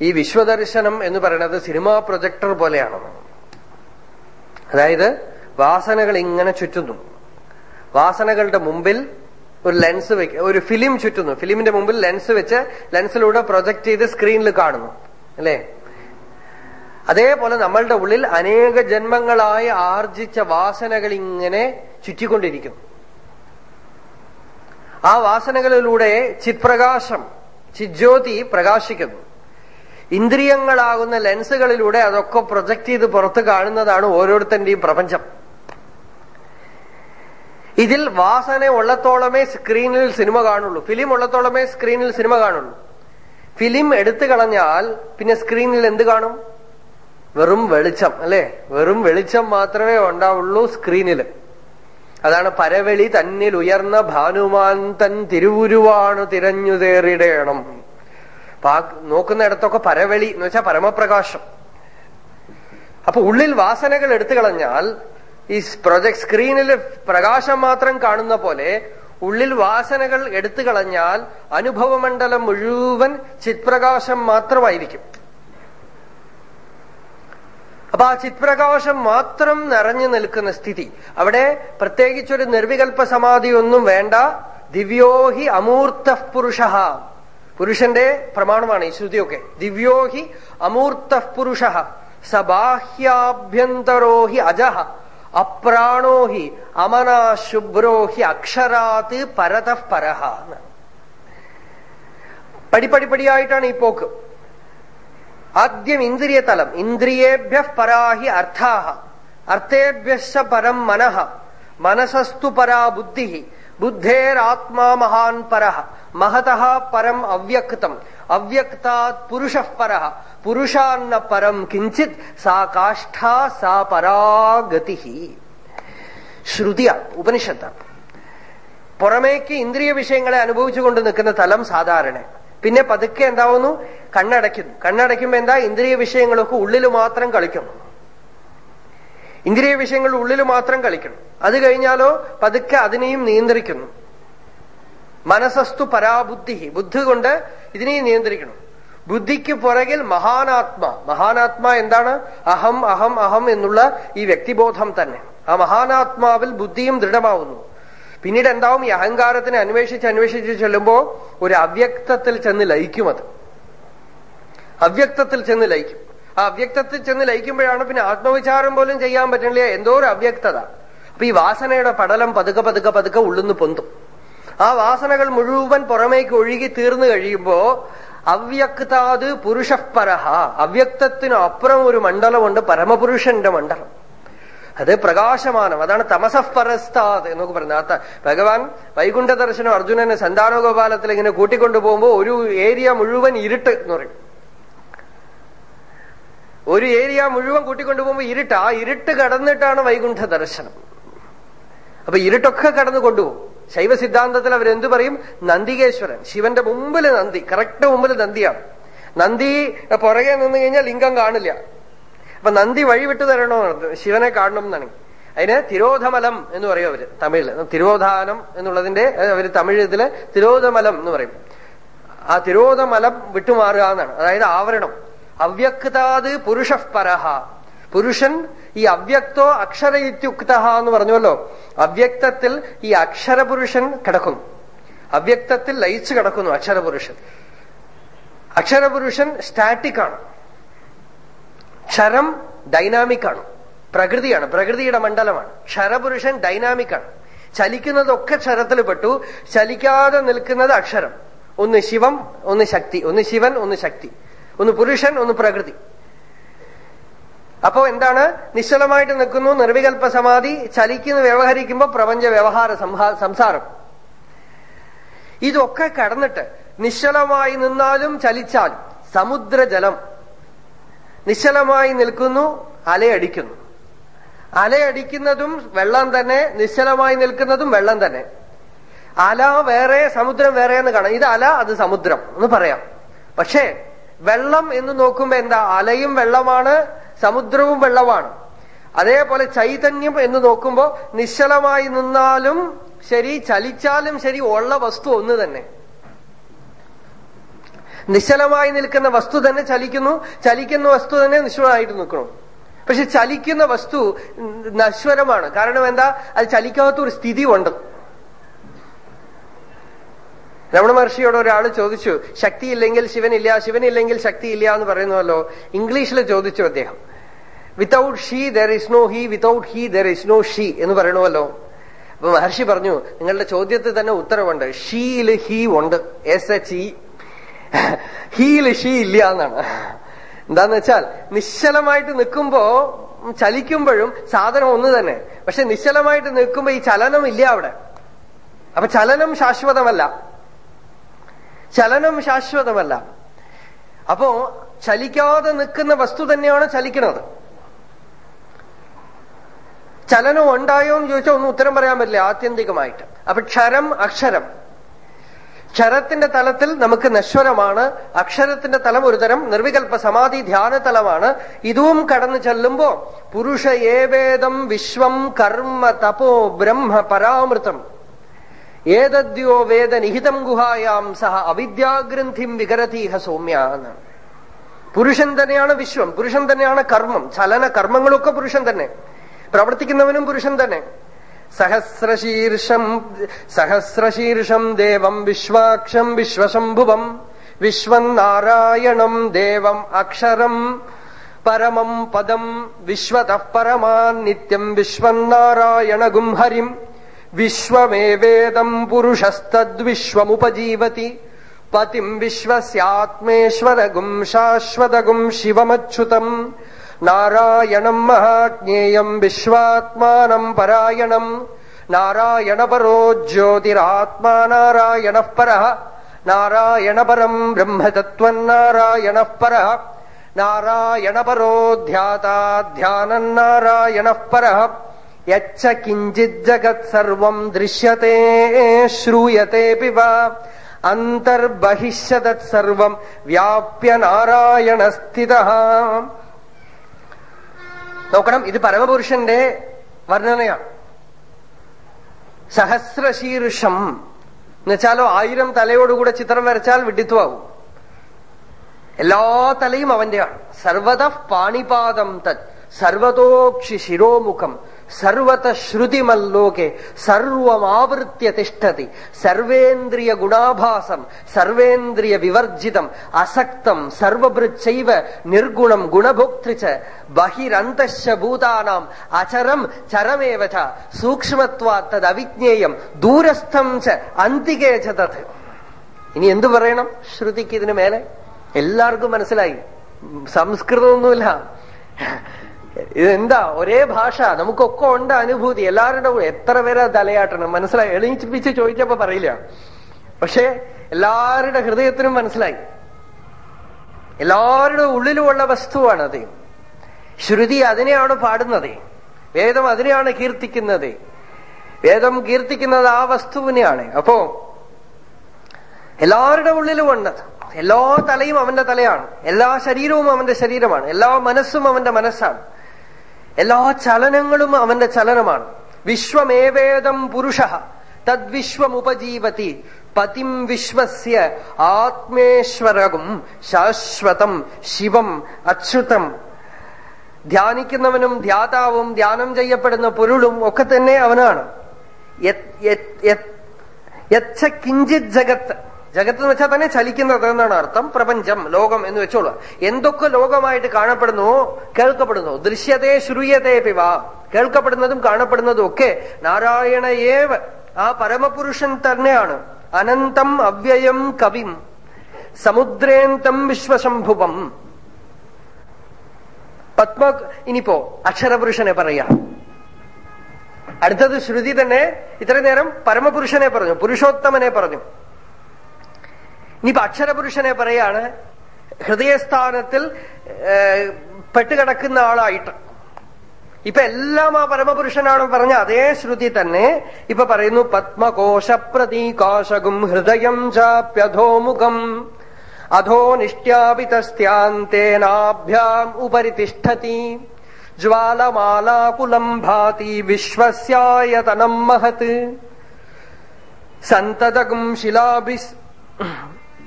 ഈ വിശ്വദർശനം എന്ന് പറയുന്നത് സിനിമാ പ്രൊജക്ടർ പോലെയാണെന്ന് അതായത് വാസനകൾ ഇങ്ങനെ ചുറ്റുന്നു. വാസനകളുടെ മുമ്പിൽ ഒരു ലെൻസ് വെക്ക ഒരു ഫിലിം ചുറ്റുന്നു. ഫിലിമിന്റെ മുമ്പിൽ ലെൻസ് വെച്ച് ലെൻസിലൂടെ പ്രൊജക്ട് ചെയ്ത് സ്ക്രീനിൽ കാണുന്നു. അല്ലേ? അതേപോലെ നമ്മളുടെ ഉള്ളിൽ അനേക ജന്മങ്ങളായി ആർജിച്ച വാസനകൾ ഇങ്ങനെ ചുറ്റിക്കൊണ്ടിരിക്കും. ആ വാസനകളിലൂടെ ചിത്പ്രകാശം ചിജ്യോതി പ്രകാശിക്കുന്നു. ഇന്ദ്രിയങ്ങളാകുന്ന ലെൻസുകളിലൂടെ അതൊക്കെ പ്രൊജക്ട് ചെയ്ത് പുറത്ത് കാണുന്നതാണ് ഓരോരുത്തന്റെയും പ്രപഞ്ചം. ഇതിൽ വാസന ഉള്ളത്തോളമേ സ്ക്രീനിൽ സിനിമ കാണുള്ളൂ. ഫിലിം ഉള്ളത്തോളമേ സ്ക്രീനിൽ സിനിമ കാണുള്ളൂ. ഫിലിം എടുത്തു കളഞ്ഞാൽ പിന്നെ സ്ക്രീനിൽ എന്ത് കാണും? വെറും വെളിച്ചം അല്ലെ? വെറും വെളിച്ചം മാത്രമേ ഉണ്ടാവുള്ളൂ സ്ക്രീനിൽ അതാണ് പരവെളി തന്നിൽ ഉയർന്ന ഭാനുമാൻ തൻ തിരുവുരുവാണ് തിരഞ്ഞുതേറിടേണം നോക്കുന്നിടത്തൊക്കെ പരവെളി എന്ന് വെച്ചാൽ പരമപ്രകാശം. അപ്പൊ ഉള്ളിൽ വാസനകൾ എടുത്തു കളഞ്ഞാൽ ഈ പ്രൊജക്ട് സ്ക്രീനിൽ പ്രകാശം മാത്രം കാണുന്ന പോലെ ഉള്ളിൽ വാസനകൾ എടുത്തു കളഞ്ഞാൽ അനുഭവമണ്ഡലം മുഴുവൻ ചിത്പ്രകാശം മാത്രമായിരിക്കും. അപ്പൊ ആ ചിത്പ്രകാശം മാത്രം നിറഞ്ഞു നിൽക്കുന്ന സ്ഥിതി. അവിടെ പ്രത്യേകിച്ചൊരു നിർവികൽപ്പ സമാധി ഒന്നും വേണ്ട. ദിവ്യോഹി അമൂർത്ത പുരുഷ. പുരുഷന്റെ പ്രമാണമാണ് ഈ ശ്രുതിയൊക്കെ. ദിവ്യോഹി അമൂർത്ത പുരുഷ. സബാഹ്യാഭ്യന്തരോഹി അജഹ അപ്രാണോഹി അമനാശുഭ്രോഹി അക്ഷരാത് പരത പരഹ പടിപടിപടിയായിട്ടാണ് ഈ പോക്ക്. ആദ്യം ഇന്ദ്രിയ തലം ഇന്ദ്രിയേഭ്യ പരാഹി അർത്ഥാഹ. അർത്ഥേഭ്യശ്ച പരം മനഃ. മനസസ്തു പരാ ബുദ്ധി ബുദ്ധേരാത്മാ മഹാൻ പര. മഹത പരം അവ്യക്തം. അവ്യക്താത് പുരുഷ പര. പുരുഷാന്ന പരം കിഞ്ചിത്. സാ കാഷ്ഠ സാ പരാഗതി ശ്രുതിയ ഉപനിഷത്ത്. പുറമേക്ക് ഇന്ദ്രിയ വിഷയങ്ങളെ അനുഭവിച്ചുകൊണ്ട് നിൽക്കുന്ന തലം സാധാരണ. പിന്നെ പതുക്കെ എന്താവുന്നു? കണ്ണടയ്ക്കുന്നു. കണ്ണടയ്ക്കുമ്പോ എന്താ? ഇന്ദ്രിയ വിഷയങ്ങളൊക്കെ ഉള്ളിൽ മാത്രം കളിക്കുന്നു ഇന്ദ്രിയ വിഷയങ്ങൾ ഉള്ളിൽ മാത്രം കളിക്കണം. അത് കഴിഞ്ഞാലോ പതുക്കെ അതിനെയും നിയന്ത്രിക്കുന്നു. മനസ്സസ്തു പരാബുദ്ധി ബുദ്ധി കൊണ്ട് ഇതിനെയും നിയന്ത്രിക്കണം. ബുദ്ധിക്ക് പുറകിൽ മഹാനാത്മ. മഹാനാത്മ എന്താണ്? അഹം അഹം അഹം എന്നുള്ള ഈ വ്യക്തിബോധം തന്നെ. ആ മഹാനാത്മാവിൽ ബുദ്ധിയും ദൃഢമാവുന്നു. പിന്നീട് എന്താവും ഈ അഹങ്കാരത്തിനെ അന്വേഷിച്ച് അന്വേഷിച്ച് ചെല്ലുമ്പോ ഒരു അവ്യക്തത്തിൽ ചെന്ന് ലയിക്കും അത്. അവ്യക്തത്തിൽ ചെന്ന് ലയിക്കും. ആ അവ്യക്തത്തിൽ ചെന്ന് ലയിക്കുമ്പോഴാണ് പിന്നെ ആത്മവിചാരം പോലും ചെയ്യാൻ പറ്റുന്നില്ല എന്തോ ഒരു അവ്യക്തത. അപ്പൊ ഈ വാസനയുടെ പടലം പതുക്കെ പതുക്കെ പതുക്കെ ഉള്ളുന്ന് പൊന്തും. ആ വാസനകൾ മുഴുവൻ പുറമേക്ക് ഒഴുകി തീർന്നു കഴിയുമ്പോ അവ്യക്താത് പുരുഷപരഹ. അവ്യക്തത്തിനപ്പുറം ഒരു മണ്ഡലമുണ്ട് പരമപുരുഷന്റെ മണ്ഡലം. അത് പ്രകാശമാനം അതാണ് തമസപരസ്താത് എന്നൊക്കെ പറയുന്നത്. ഭഗവാൻ വൈകുണ്ഠ ദർശനം അർജുനന് സന്താനഗോപാലത്തിൽ ഇങ്ങനെ കൂട്ടിക്കൊണ്ടു പോകുമ്പോ ഒരു ഏരിയ മുഴുവൻ ഇരുട്ട് എന്ന് പറയും. ഒരു ഏരിയ മുഴുവൻ കൂട്ടിക്കൊണ്ടു പോകുമ്പോൾ ഇരുട്ട്. ആ ഇരുട്ട് കടന്നിട്ടാണ് വൈകുണ്ഠ ദർശനം അപ്പൊ ഇരുട്ടൊക്കെ കടന്നു കൊണ്ടുപോകും. ശൈവ സിദ്ധാന്തത്തിൽ അവരെന്തു പറയും? നന്ദികേശ്വരൻ. ശിവന്റെ മുമ്പിൽ നന്ദി. കറക്റ്റ് മുമ്പിൽ നന്ദിയാണ്. നന്ദി പുറകെ നിന്ന് കഴിഞ്ഞാൽ ലിംഗം കാണില്ല. അപ്പൊ നന്ദി വഴിവിട്ടു തരണോ? ശിവനെ കാണണം എന്നാണ്. അതിന് തിരോധമലം എന്ന് പറയും അവർ തമിഴിൽ. തിരോധാനം എന്നുള്ളതിന്റെ അവർ തമിഴ് ഇതിൽ തിരോധമലം എന്ന് പറയും. ആ തിരോധമലം വിട്ടുമാറുക എന്നാണ്. അതായത് ആവരണം. അവ്യക്താത് പുരുഷ പരഹ പുരുഷൻ ഈ അവ്യക്തോ അക്ഷരയുക്ത എന്ന് പറഞ്ഞുവല്ലോ. അവ്യക്തത്തിൽ ഈ അക്ഷരപുരുഷൻ കിടക്കുന്നു. അവ്യക്തത്തിൽ ലയിച്ചു കിടക്കുന്നു അക്ഷരപുരുഷൻ. അക്ഷരപുരുഷൻ സ്റ്റാറ്റിക് ആണ് ക്ഷരം ഡൈനാമിക് ആണ് പ്രകൃതിയാണ്. പ്രകൃതിയുടെ മണ്ഡലമാണ്. ക്ഷരപുരുഷൻ ഡൈനാമിക് ആണ് ചലിക്കുന്നതൊക്കെ ക്ഷരത്തിൽ പെട്ടു. ചലിക്കാതെ നിൽക്കുന്നത് അക്ഷരം. ഒന്ന് ശിവം ഒന്ന് ശക്തി. ഒന്ന് ശിവൻ ഒന്ന് ശക്തി. ഒന്ന് പുരുഷൻ ഒന്ന് പ്രകൃതി. അപ്പോ എന്താണ്? നിശ്ചലമായിട്ട് നിൽക്കുന്നു നിർവികൽപ്പ സമാധി ചലിക്കുന്ന വ്യവഹരിക്കുമ്പോൾ പ്രപഞ്ച വ്യവഹാര സംസാരം. ഇതൊക്കെ കടന്നിട്ട് നിശ്ചലമായി നിന്നാലും ചലിച്ചാലും സമുദ്രജലം നിശ്ചലമായി നിൽക്കുന്നു അലയടിക്കുന്നു. അലയടിക്കുന്നതും വെള്ളം തന്നെ നിശ്ചലമായി നിൽക്കുന്നതും വെള്ളം തന്നെ. അല വേറെ സമുദ്രം വേറെ എന്ന് കാണാം. ഇത് അല അത് സമുദ്രം എന്ന് പറയാം. പക്ഷേ വെള്ളം എന്ന് നോക്കുമ്പോ എന്താ? അലയും വെള്ളമാണ് സമുദ്രവും വെള്ളമാണ്. അതേപോലെ ചൈതന്യം എന്ന് നോക്കുമ്പോ നിശ്ചലമായി നിന്നാലും ശരി ചലിച്ചാലും ശരി ഉള്ള വസ്തു ഒന്ന് തന്നെ. നിശ്ചലമായി നിൽക്കുന്ന വസ്തു തന്നെ ചലിക്കുന്നു. ചലിക്കുന്ന വസ്തു തന്നെ നിശ്ചലമായിട്ട് നിൽക്കണം പക്ഷെ ചലിക്കുന്ന വസ്തു നശ്വരമാണ്. കാരണം എന്താ? അത് ചലിക്കാത്ത ഒരു സ്ഥിതി ഉണ്ട് രമണ മഹർഷിയോട് ഒരാൾ ചോദിച്ചു ശക്തിയില്ലെങ്കിൽ ശിവനില്ല ശിവനില്ലെങ്കിൽ ശക്തിയില്ല എന്ന് പറയുന്നുവല്ലോ ഇംഗ്ലീഷിൽ ചോദിച്ചു അദ്ദേഹം. Without she there is no he without he there is no she എന്ന് പറയണമല്ലോ. അപ്പൊ മഹർഷി പറഞ്ഞു നിങ്ങളുടെ ചോദ്യത്തിൽ തന്നെ ഉത്തരവുണ്ട്. ഷീയിൽ ഹീ ഉണ്ട്. എസ് എച്ച് ഇ ഹീയിൽ ലഷി ഇല്ല എന്നാണ്. എന്താന്ന് വെച്ചാൽ നിശ്ചലമായിട്ട് നിൽക്കുമ്പോ ചലിക്കുമ്പോഴും സാധനം ഒന്ന് തന്നെ. പക്ഷെ നിശ്ചലമായിട്ട് നിൽക്കുമ്പോ ഈ ചലനം ഇല്ല അവിടെ. അപ്പൊ ചലനം ശാശ്വതമല്ല. ചലനം ശാശ്വതമല്ല. അപ്പോ ചലിക്കാതെ നിൽക്കുന്ന വസ്തു തന്നെയാണ് ചലിക്കുന്നത് ചലനം ഉണ്ടായോ എന്ന് ചോദിച്ചാൽ ഒന്നും ഉത്തരം പറയാൻ പറ്റില്ല ആത്യന്തികമായിട്ട്. അപ്പൊ ക്ഷരം അക്ഷരം. ക്ഷരത്തിന്റെ തലത്തിൽ നമുക്ക് നശ്വരമാണ് അക്ഷരത്തിന്റെ തലം ഒരു തരം നിർവികൽപ്പ സമാധി ധ്യാന തലമാണ് ഇതും കടന്നു ചെല്ലുമ്പോ പുരുഷ ഏവേദം വിശ്വം കർമ്മ തപോ ബ്രഹ്മ പരാമൃതം. ഏതദ്യോ വേദ നിഹിതം ഗുഹായാം സഹ അവിദ്യാഗ്രന്ഥിം വികരതീഹ സൗമ്യ പുരുഷൻ തന്നെയാണ് വിശ്വം പുരുഷൻ തന്നെയാണ് കർമ്മം. ചലന കർമ്മങ്ങളൊക്കെ പുരുഷൻ തന്നെ. പ്രവർത്തിക്കുന്നവനും പുരുഷൻ തന്നെ. സഹസ്രശീർഷം സഹസ്രശീർഷം ദേവം വിശ്വാക്ഷം വിശ്വശംഭുവം വിശ്വം നാരായണം ദേവം അക്ഷരം പരമം പദം വിശ്വത പരമാൻ നിത്യം വിശ്വം നാരായണഗും ഹരിം വിശ്വമേവേദം പുരുഷസ്തദ്വിശ്വമുപജീവതി പതിം വിശ്വസ്യാത്മേശ്വരഗും ശാശ്വതഗും ശിവമച്യുതം നാരായണം മഹാജ്ഞേയം വിശ്വാത്മാനം പരായണം. നാരായണപരോ ജ്യോതിരാത്മാ നാരായണ പര നാരായണപരം ബ്രഹ്മതത്വന്നാരായണ പര നാരായണപരോ ധ്യാതാ ധ്യാനം നാരായണ പര യച്ച കിഞ്ചിത് ജഗത് സർവം ദൃശ്യത്തെ ശ്രൂയത്തെ പിവ. അന്തർബഹിഷ്യതത് സർവം വ്യാപ്യ നാരായണ സ്ഥിത നോക്കണം ഇത് പരമപുരുഷന്റെ വർണനയാണ്. സഹസ്രശീർഷം. എന്നുവെച്ചാലോ ആയിരം തലയോടുകൂടെ ചിത്രം വരച്ചാൽ വിഡിത്വാകും എല്ലാ തലയും അവന്റെയാണ്. സർവത പാണിപാദം തത്. സർവതോക്ഷി ശിരോമുഖം. സർവത ശ്രുതിമല്ലോകെ സർവമാവൃത്യ തിഷ്ടതി സർവേന്ദ്രിയ ഗുണാഭാസം സർവേന്ദ്രിയ വിവർജിതം അസക്തം സർവഭൃച്ചൈവ നിർഗുണം ഗുണഭോക്തൃച്ച് ബഹിരന്തശഭൂതാനാം അചരം ചരമേവ സൂക്ഷ്മത്വാ തത് അവിജ്ഞേയം ദൂരസ്ഥം ച അന്തികേ ച ഇനി എന്തു പറയണം? ശ്രുതിക്ക് ഇതിന് മേലെ? എല്ലാവർക്കും മനസ്സിലായി. സംസ്കൃതമൊന്നുമില്ല. ഇതെന്താ? ഒരേ ഭാഷ. നമുക്കൊക്കെ ഉണ്ട് അനുഭൂതി. എല്ലാവരുടെ എത്ര പേരെ തലയാട്ടണം? മനസ്സിലായി? എളിച്ചിപ്പിച്ച് ചോദിച്ചപ്പോ പറയില്ല. പക്ഷേ എല്ലാവരുടെ ഹൃദയത്തിനും മനസ്സിലായി. എല്ലാവരുടെ ഉള്ളിലുമുള്ള വസ്തുവാണ് അത് ശ്രുതി അതിനെയാണ് പാടുന്നത്. വേദം അതിനെയാണ് കീർത്തിക്കുന്നത്. വേദം കീർത്തിക്കുന്നത് ആ വസ്തുവിനെയാണ്. അപ്പോ എല്ലാവരുടെ ഉള്ളിലും ഉണ്ടത് എല്ലാ തലയും അവന്റെ തലയാണ്. എല്ലാ ശരീരവും അവന്റെ ശരീരമാണ്. എല്ലാ മനസ്സും അവന്റെ മനസ്സാണ്. എല്ലാ ചലനങ്ങളും അവന്റെ ചലനമാണ്. വിശ്വമേവേദം പുരുഷ തദ്വിശ്വമുപജീവതി പതിം വിശ്വസ്യ ആത്മേശ്വരകും ശാശ്വതം ശിവം അച്യുതം. ധ്യാനിക്കുന്നവനും ധ്യാതാവും ധ്യാനം ചെയ്യപ്പെടുന്ന പൊരുളും ഒക്കെ തന്നെ അവനാണ്. യച്ച കിഞ്ചിത് ജഗത്ത് ജഗത്ത് എന്ന് വെച്ചാൽ തന്നെ ചലിക്കുന്നത് എന്നാണ് അർത്ഥം. പ്രപഞ്ചം ലോകം എന്ന് വെച്ചോളൂ. എന്തൊക്കെ ലോകമായിട്ട് കാണപ്പെടുന്നു? കേൾക്കപ്പെടുന്നു. ദൃശ്യതേ ശ്രൂയതേ പിവ കേൾക്കപ്പെടുന്നതും കാണപ്പെടുന്നതും ഒക്കെ നാരായണയേവ ആ പരമപുരുഷൻ തന്നെയാണ്. അനന്തം അവ്യയം കവിം. സമുദ്രേന്തം വിശ്വശംഭുവം പത്മ ഇനിയിപ്പോ അക്ഷരപുരുഷനെ പറയാ. അടുത്തത് ശ്രുതി തന്നെ ഇത്രയും നേരം പരമപുരുഷനെ പറഞ്ഞു പുരുഷോത്തമനെ പറഞ്ഞു. ഇനിയിപ്പോ അക്ഷരപുരുഷനെ പറയാണ് ഹൃദയസ്ഥാനത്തിൽ പെട്ടുകിടക്കുന്ന ആളായിട്ട്. ഇപ്പൊ എല്ലാം ആ പരമപുരുഷനാണ് പറഞ്ഞ അതേ ശ്രുതി തന്നെ ഇപ്പൊ പറയുന്നു പത്മകോശ പ്രതീകാശകും ഹൃദയം ചാപ്യധോമുഖം അധോ നിഷ്ട്യാപിതസ്ത്യാന്തേനാഭ്യാം ഉപരിതിഷ്ഠതി ജ്വാലമാലാകുലം ഭാതി വിശ്വസ്യായതനം മഹത് സന്തതകും ശിലാഭിസ്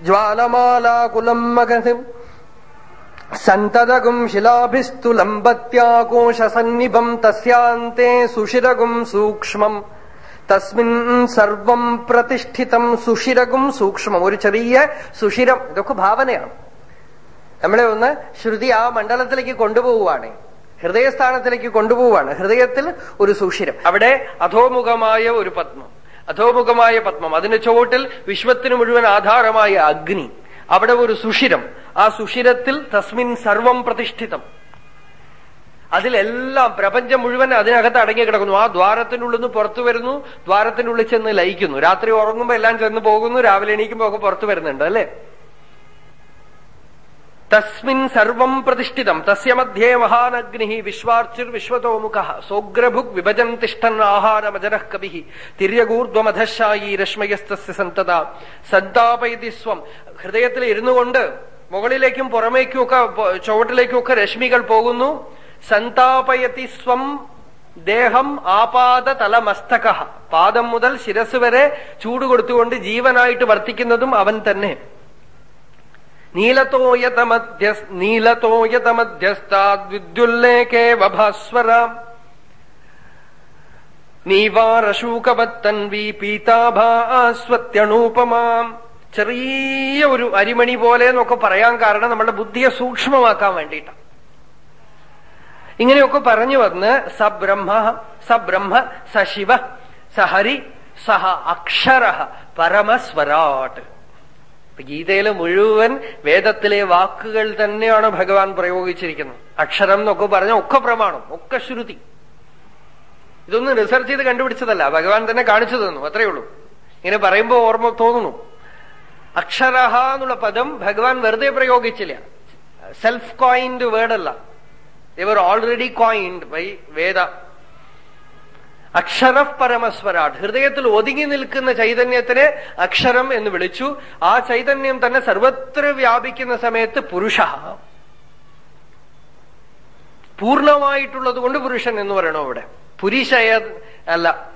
ജ്വാലമാലാകുലം സന്തതകും ശിലാഭിസ്തു ലംബത്യാകോശസന്നിഭം തസ്യാന്തേ സുഷിരകും സൂക്ഷ്മം. തസ്മിൻ സർവം പ്രതിഷ്ഠിതം സുഷിരകും സൂക്ഷ്മം. ഒരു ചെറിയ സുഷിരം ഇതൊക്കെ ഭാവനയാണ്. നമ്മളെ ഒന്ന് ശ്രുതി ആ മണ്ഡലത്തിലേക്ക് കൊണ്ടുപോവുകയാണ്. ഹൃദയസ്ഥാനത്തിലേക്ക് കൊണ്ടുപോവുകയാണ്. ഹൃദയത്തിൽ ഒരു സുഷിരം. അവിടെ അധോമുഖമായ ഒരു പത്മം. അധോമുഖമായ പത്മം. അതിന്റെ ചുവട്ടിൽ വിശ്വത്തിന് മുഴുവൻ ആധാരമായ അഗ്നി. അവിടെ ഒരു സുഷിരം. ആ സുഷിരത്തിൽ തസ്മിൻ സർവം പ്രതിഷ്ഠിതം. അതിലെല്ലാം പ്രപഞ്ചം മുഴുവൻ അതിനകത്ത് അടങ്ങി കിടക്കുന്നു. ആ ദ്വാരത്തിനുള്ളിൽ നിന്ന് പുറത്തു വരുന്നു. ദ്വാരത്തിനുള്ളിൽ ചെന്ന് ലയിക്കുന്നു. രാത്രി ഉറങ്ങുമ്പോ എല്ലാം ചെന്ന് പോകുന്നു. രാവിലെ എണീക്കുമ്പോ ഒക്കെ പുറത്തു വരുന്നുണ്ട് അല്ലെ? തസ്മിൻ സർവം പ്രതിഷ്ഠിതം. തസ്യ മധ്യേ മഹാനഗ്നി വിശ്വാർച്ചിർ വിശ്വതോമുഖ സോഗ്രഭുഗ് വിഭജൻ തിഷ്ഠൻ ആഹാരമജന കവി. തിര്യകൂർധ്വമധശായി രശ്മയസ്തസ്യ സന്തത. സന്താപയതി സ്വം. ഹൃദയത്തിൽ ഇരുന്നു കൊണ്ട് മുകളിലേക്കും പുറമേക്കും ഒക്കെ പോ- ചുവട്ടിലേക്കും ഒക്കെ രശ്മികൾ പോകുന്നു. സന്താപയതി സ്വം ദേഹം ആപാദ തലമസ്തക പാദം മുതൽ ശിരസ് വരെ ചൂട് കൊടുത്തുകൊണ്ട് ജീവനായിട്ട് വർത്തിക്കുന്നതും അവൻ തന്നെ. നീലതോയതമധ്യ നീലതോയതമധ്യസ്ഥാദ്വിദ്യുല്ലേഖേവ ഭാസ്വര നീവാരശൂകവത്തൻവി പീതാഭാസ്വത്യണൂപമാം ചെറിയ ഒരു അരിമണി പോലെ എന്നൊക്കെ പറയാൻ കാരണം നമ്മുടെ ബുദ്ധിയെ സൂക്ഷ്മമാക്കാൻ വേണ്ടിയിട്ടാണ് ഇങ്ങനെയൊക്കെ പറഞ്ഞു വന്ന് സബ്രഹ്മ സബ്രഹ്മ സശിവ സഹരി സഹ അക്ഷര പരമസ്വരാട്ട്. ഗീതയിലെ മുഴുവൻ വേദത്തിലെ വാക്കുകൾ തന്നെയാണ് ഭഗവാൻ പ്രയോഗിച്ചിരിക്കുന്നത്. അക്ഷരം എന്നൊക്കെ പറഞ്ഞ ഒക്കെ പ്രമാണം ഒക്കെ ശ്രുതി. ഇതൊന്നും റിസർച്ച് ചെയ്ത് കണ്ടുപിടിച്ചതല്ല. ഭഗവാൻ തന്നെ കാണിച്ചു തന്നു അത്രയേ ഉള്ളൂ. ഇങ്ങനെ പറയുമ്പോ ഓർമ്മ തോന്നുന്നു. അക്ഷരഹ എന്നുള്ള പദം ഭഗവാൻ വെറുതെ പ്രയോഗിച്ചില്ല. സെൽഫ് കോയിൻഡ് വേർഡല്ല ഇവർ ഓൾറെഡി കോയിൻഡ് ബൈ വേദ അക്ഷര പരമസ്വരാട് ഹൃദയത്തിൽ ഒതുങ്ങി നിൽക്കുന്ന ചൈതന്യത്തിനെ അക്ഷരം എന്ന് വിളിച്ചു. ആ ചൈതന്യം തന്നെ സർവത്ര വ്യാപിക്കുന്ന സമയത്ത് പുരുഷ. പൂർണമായിട്ടുള്ളത് കൊണ്ട് പുരുഷൻ എന്ന് പറയണോ ഇവിടെ പുരുഷയ അല്ല.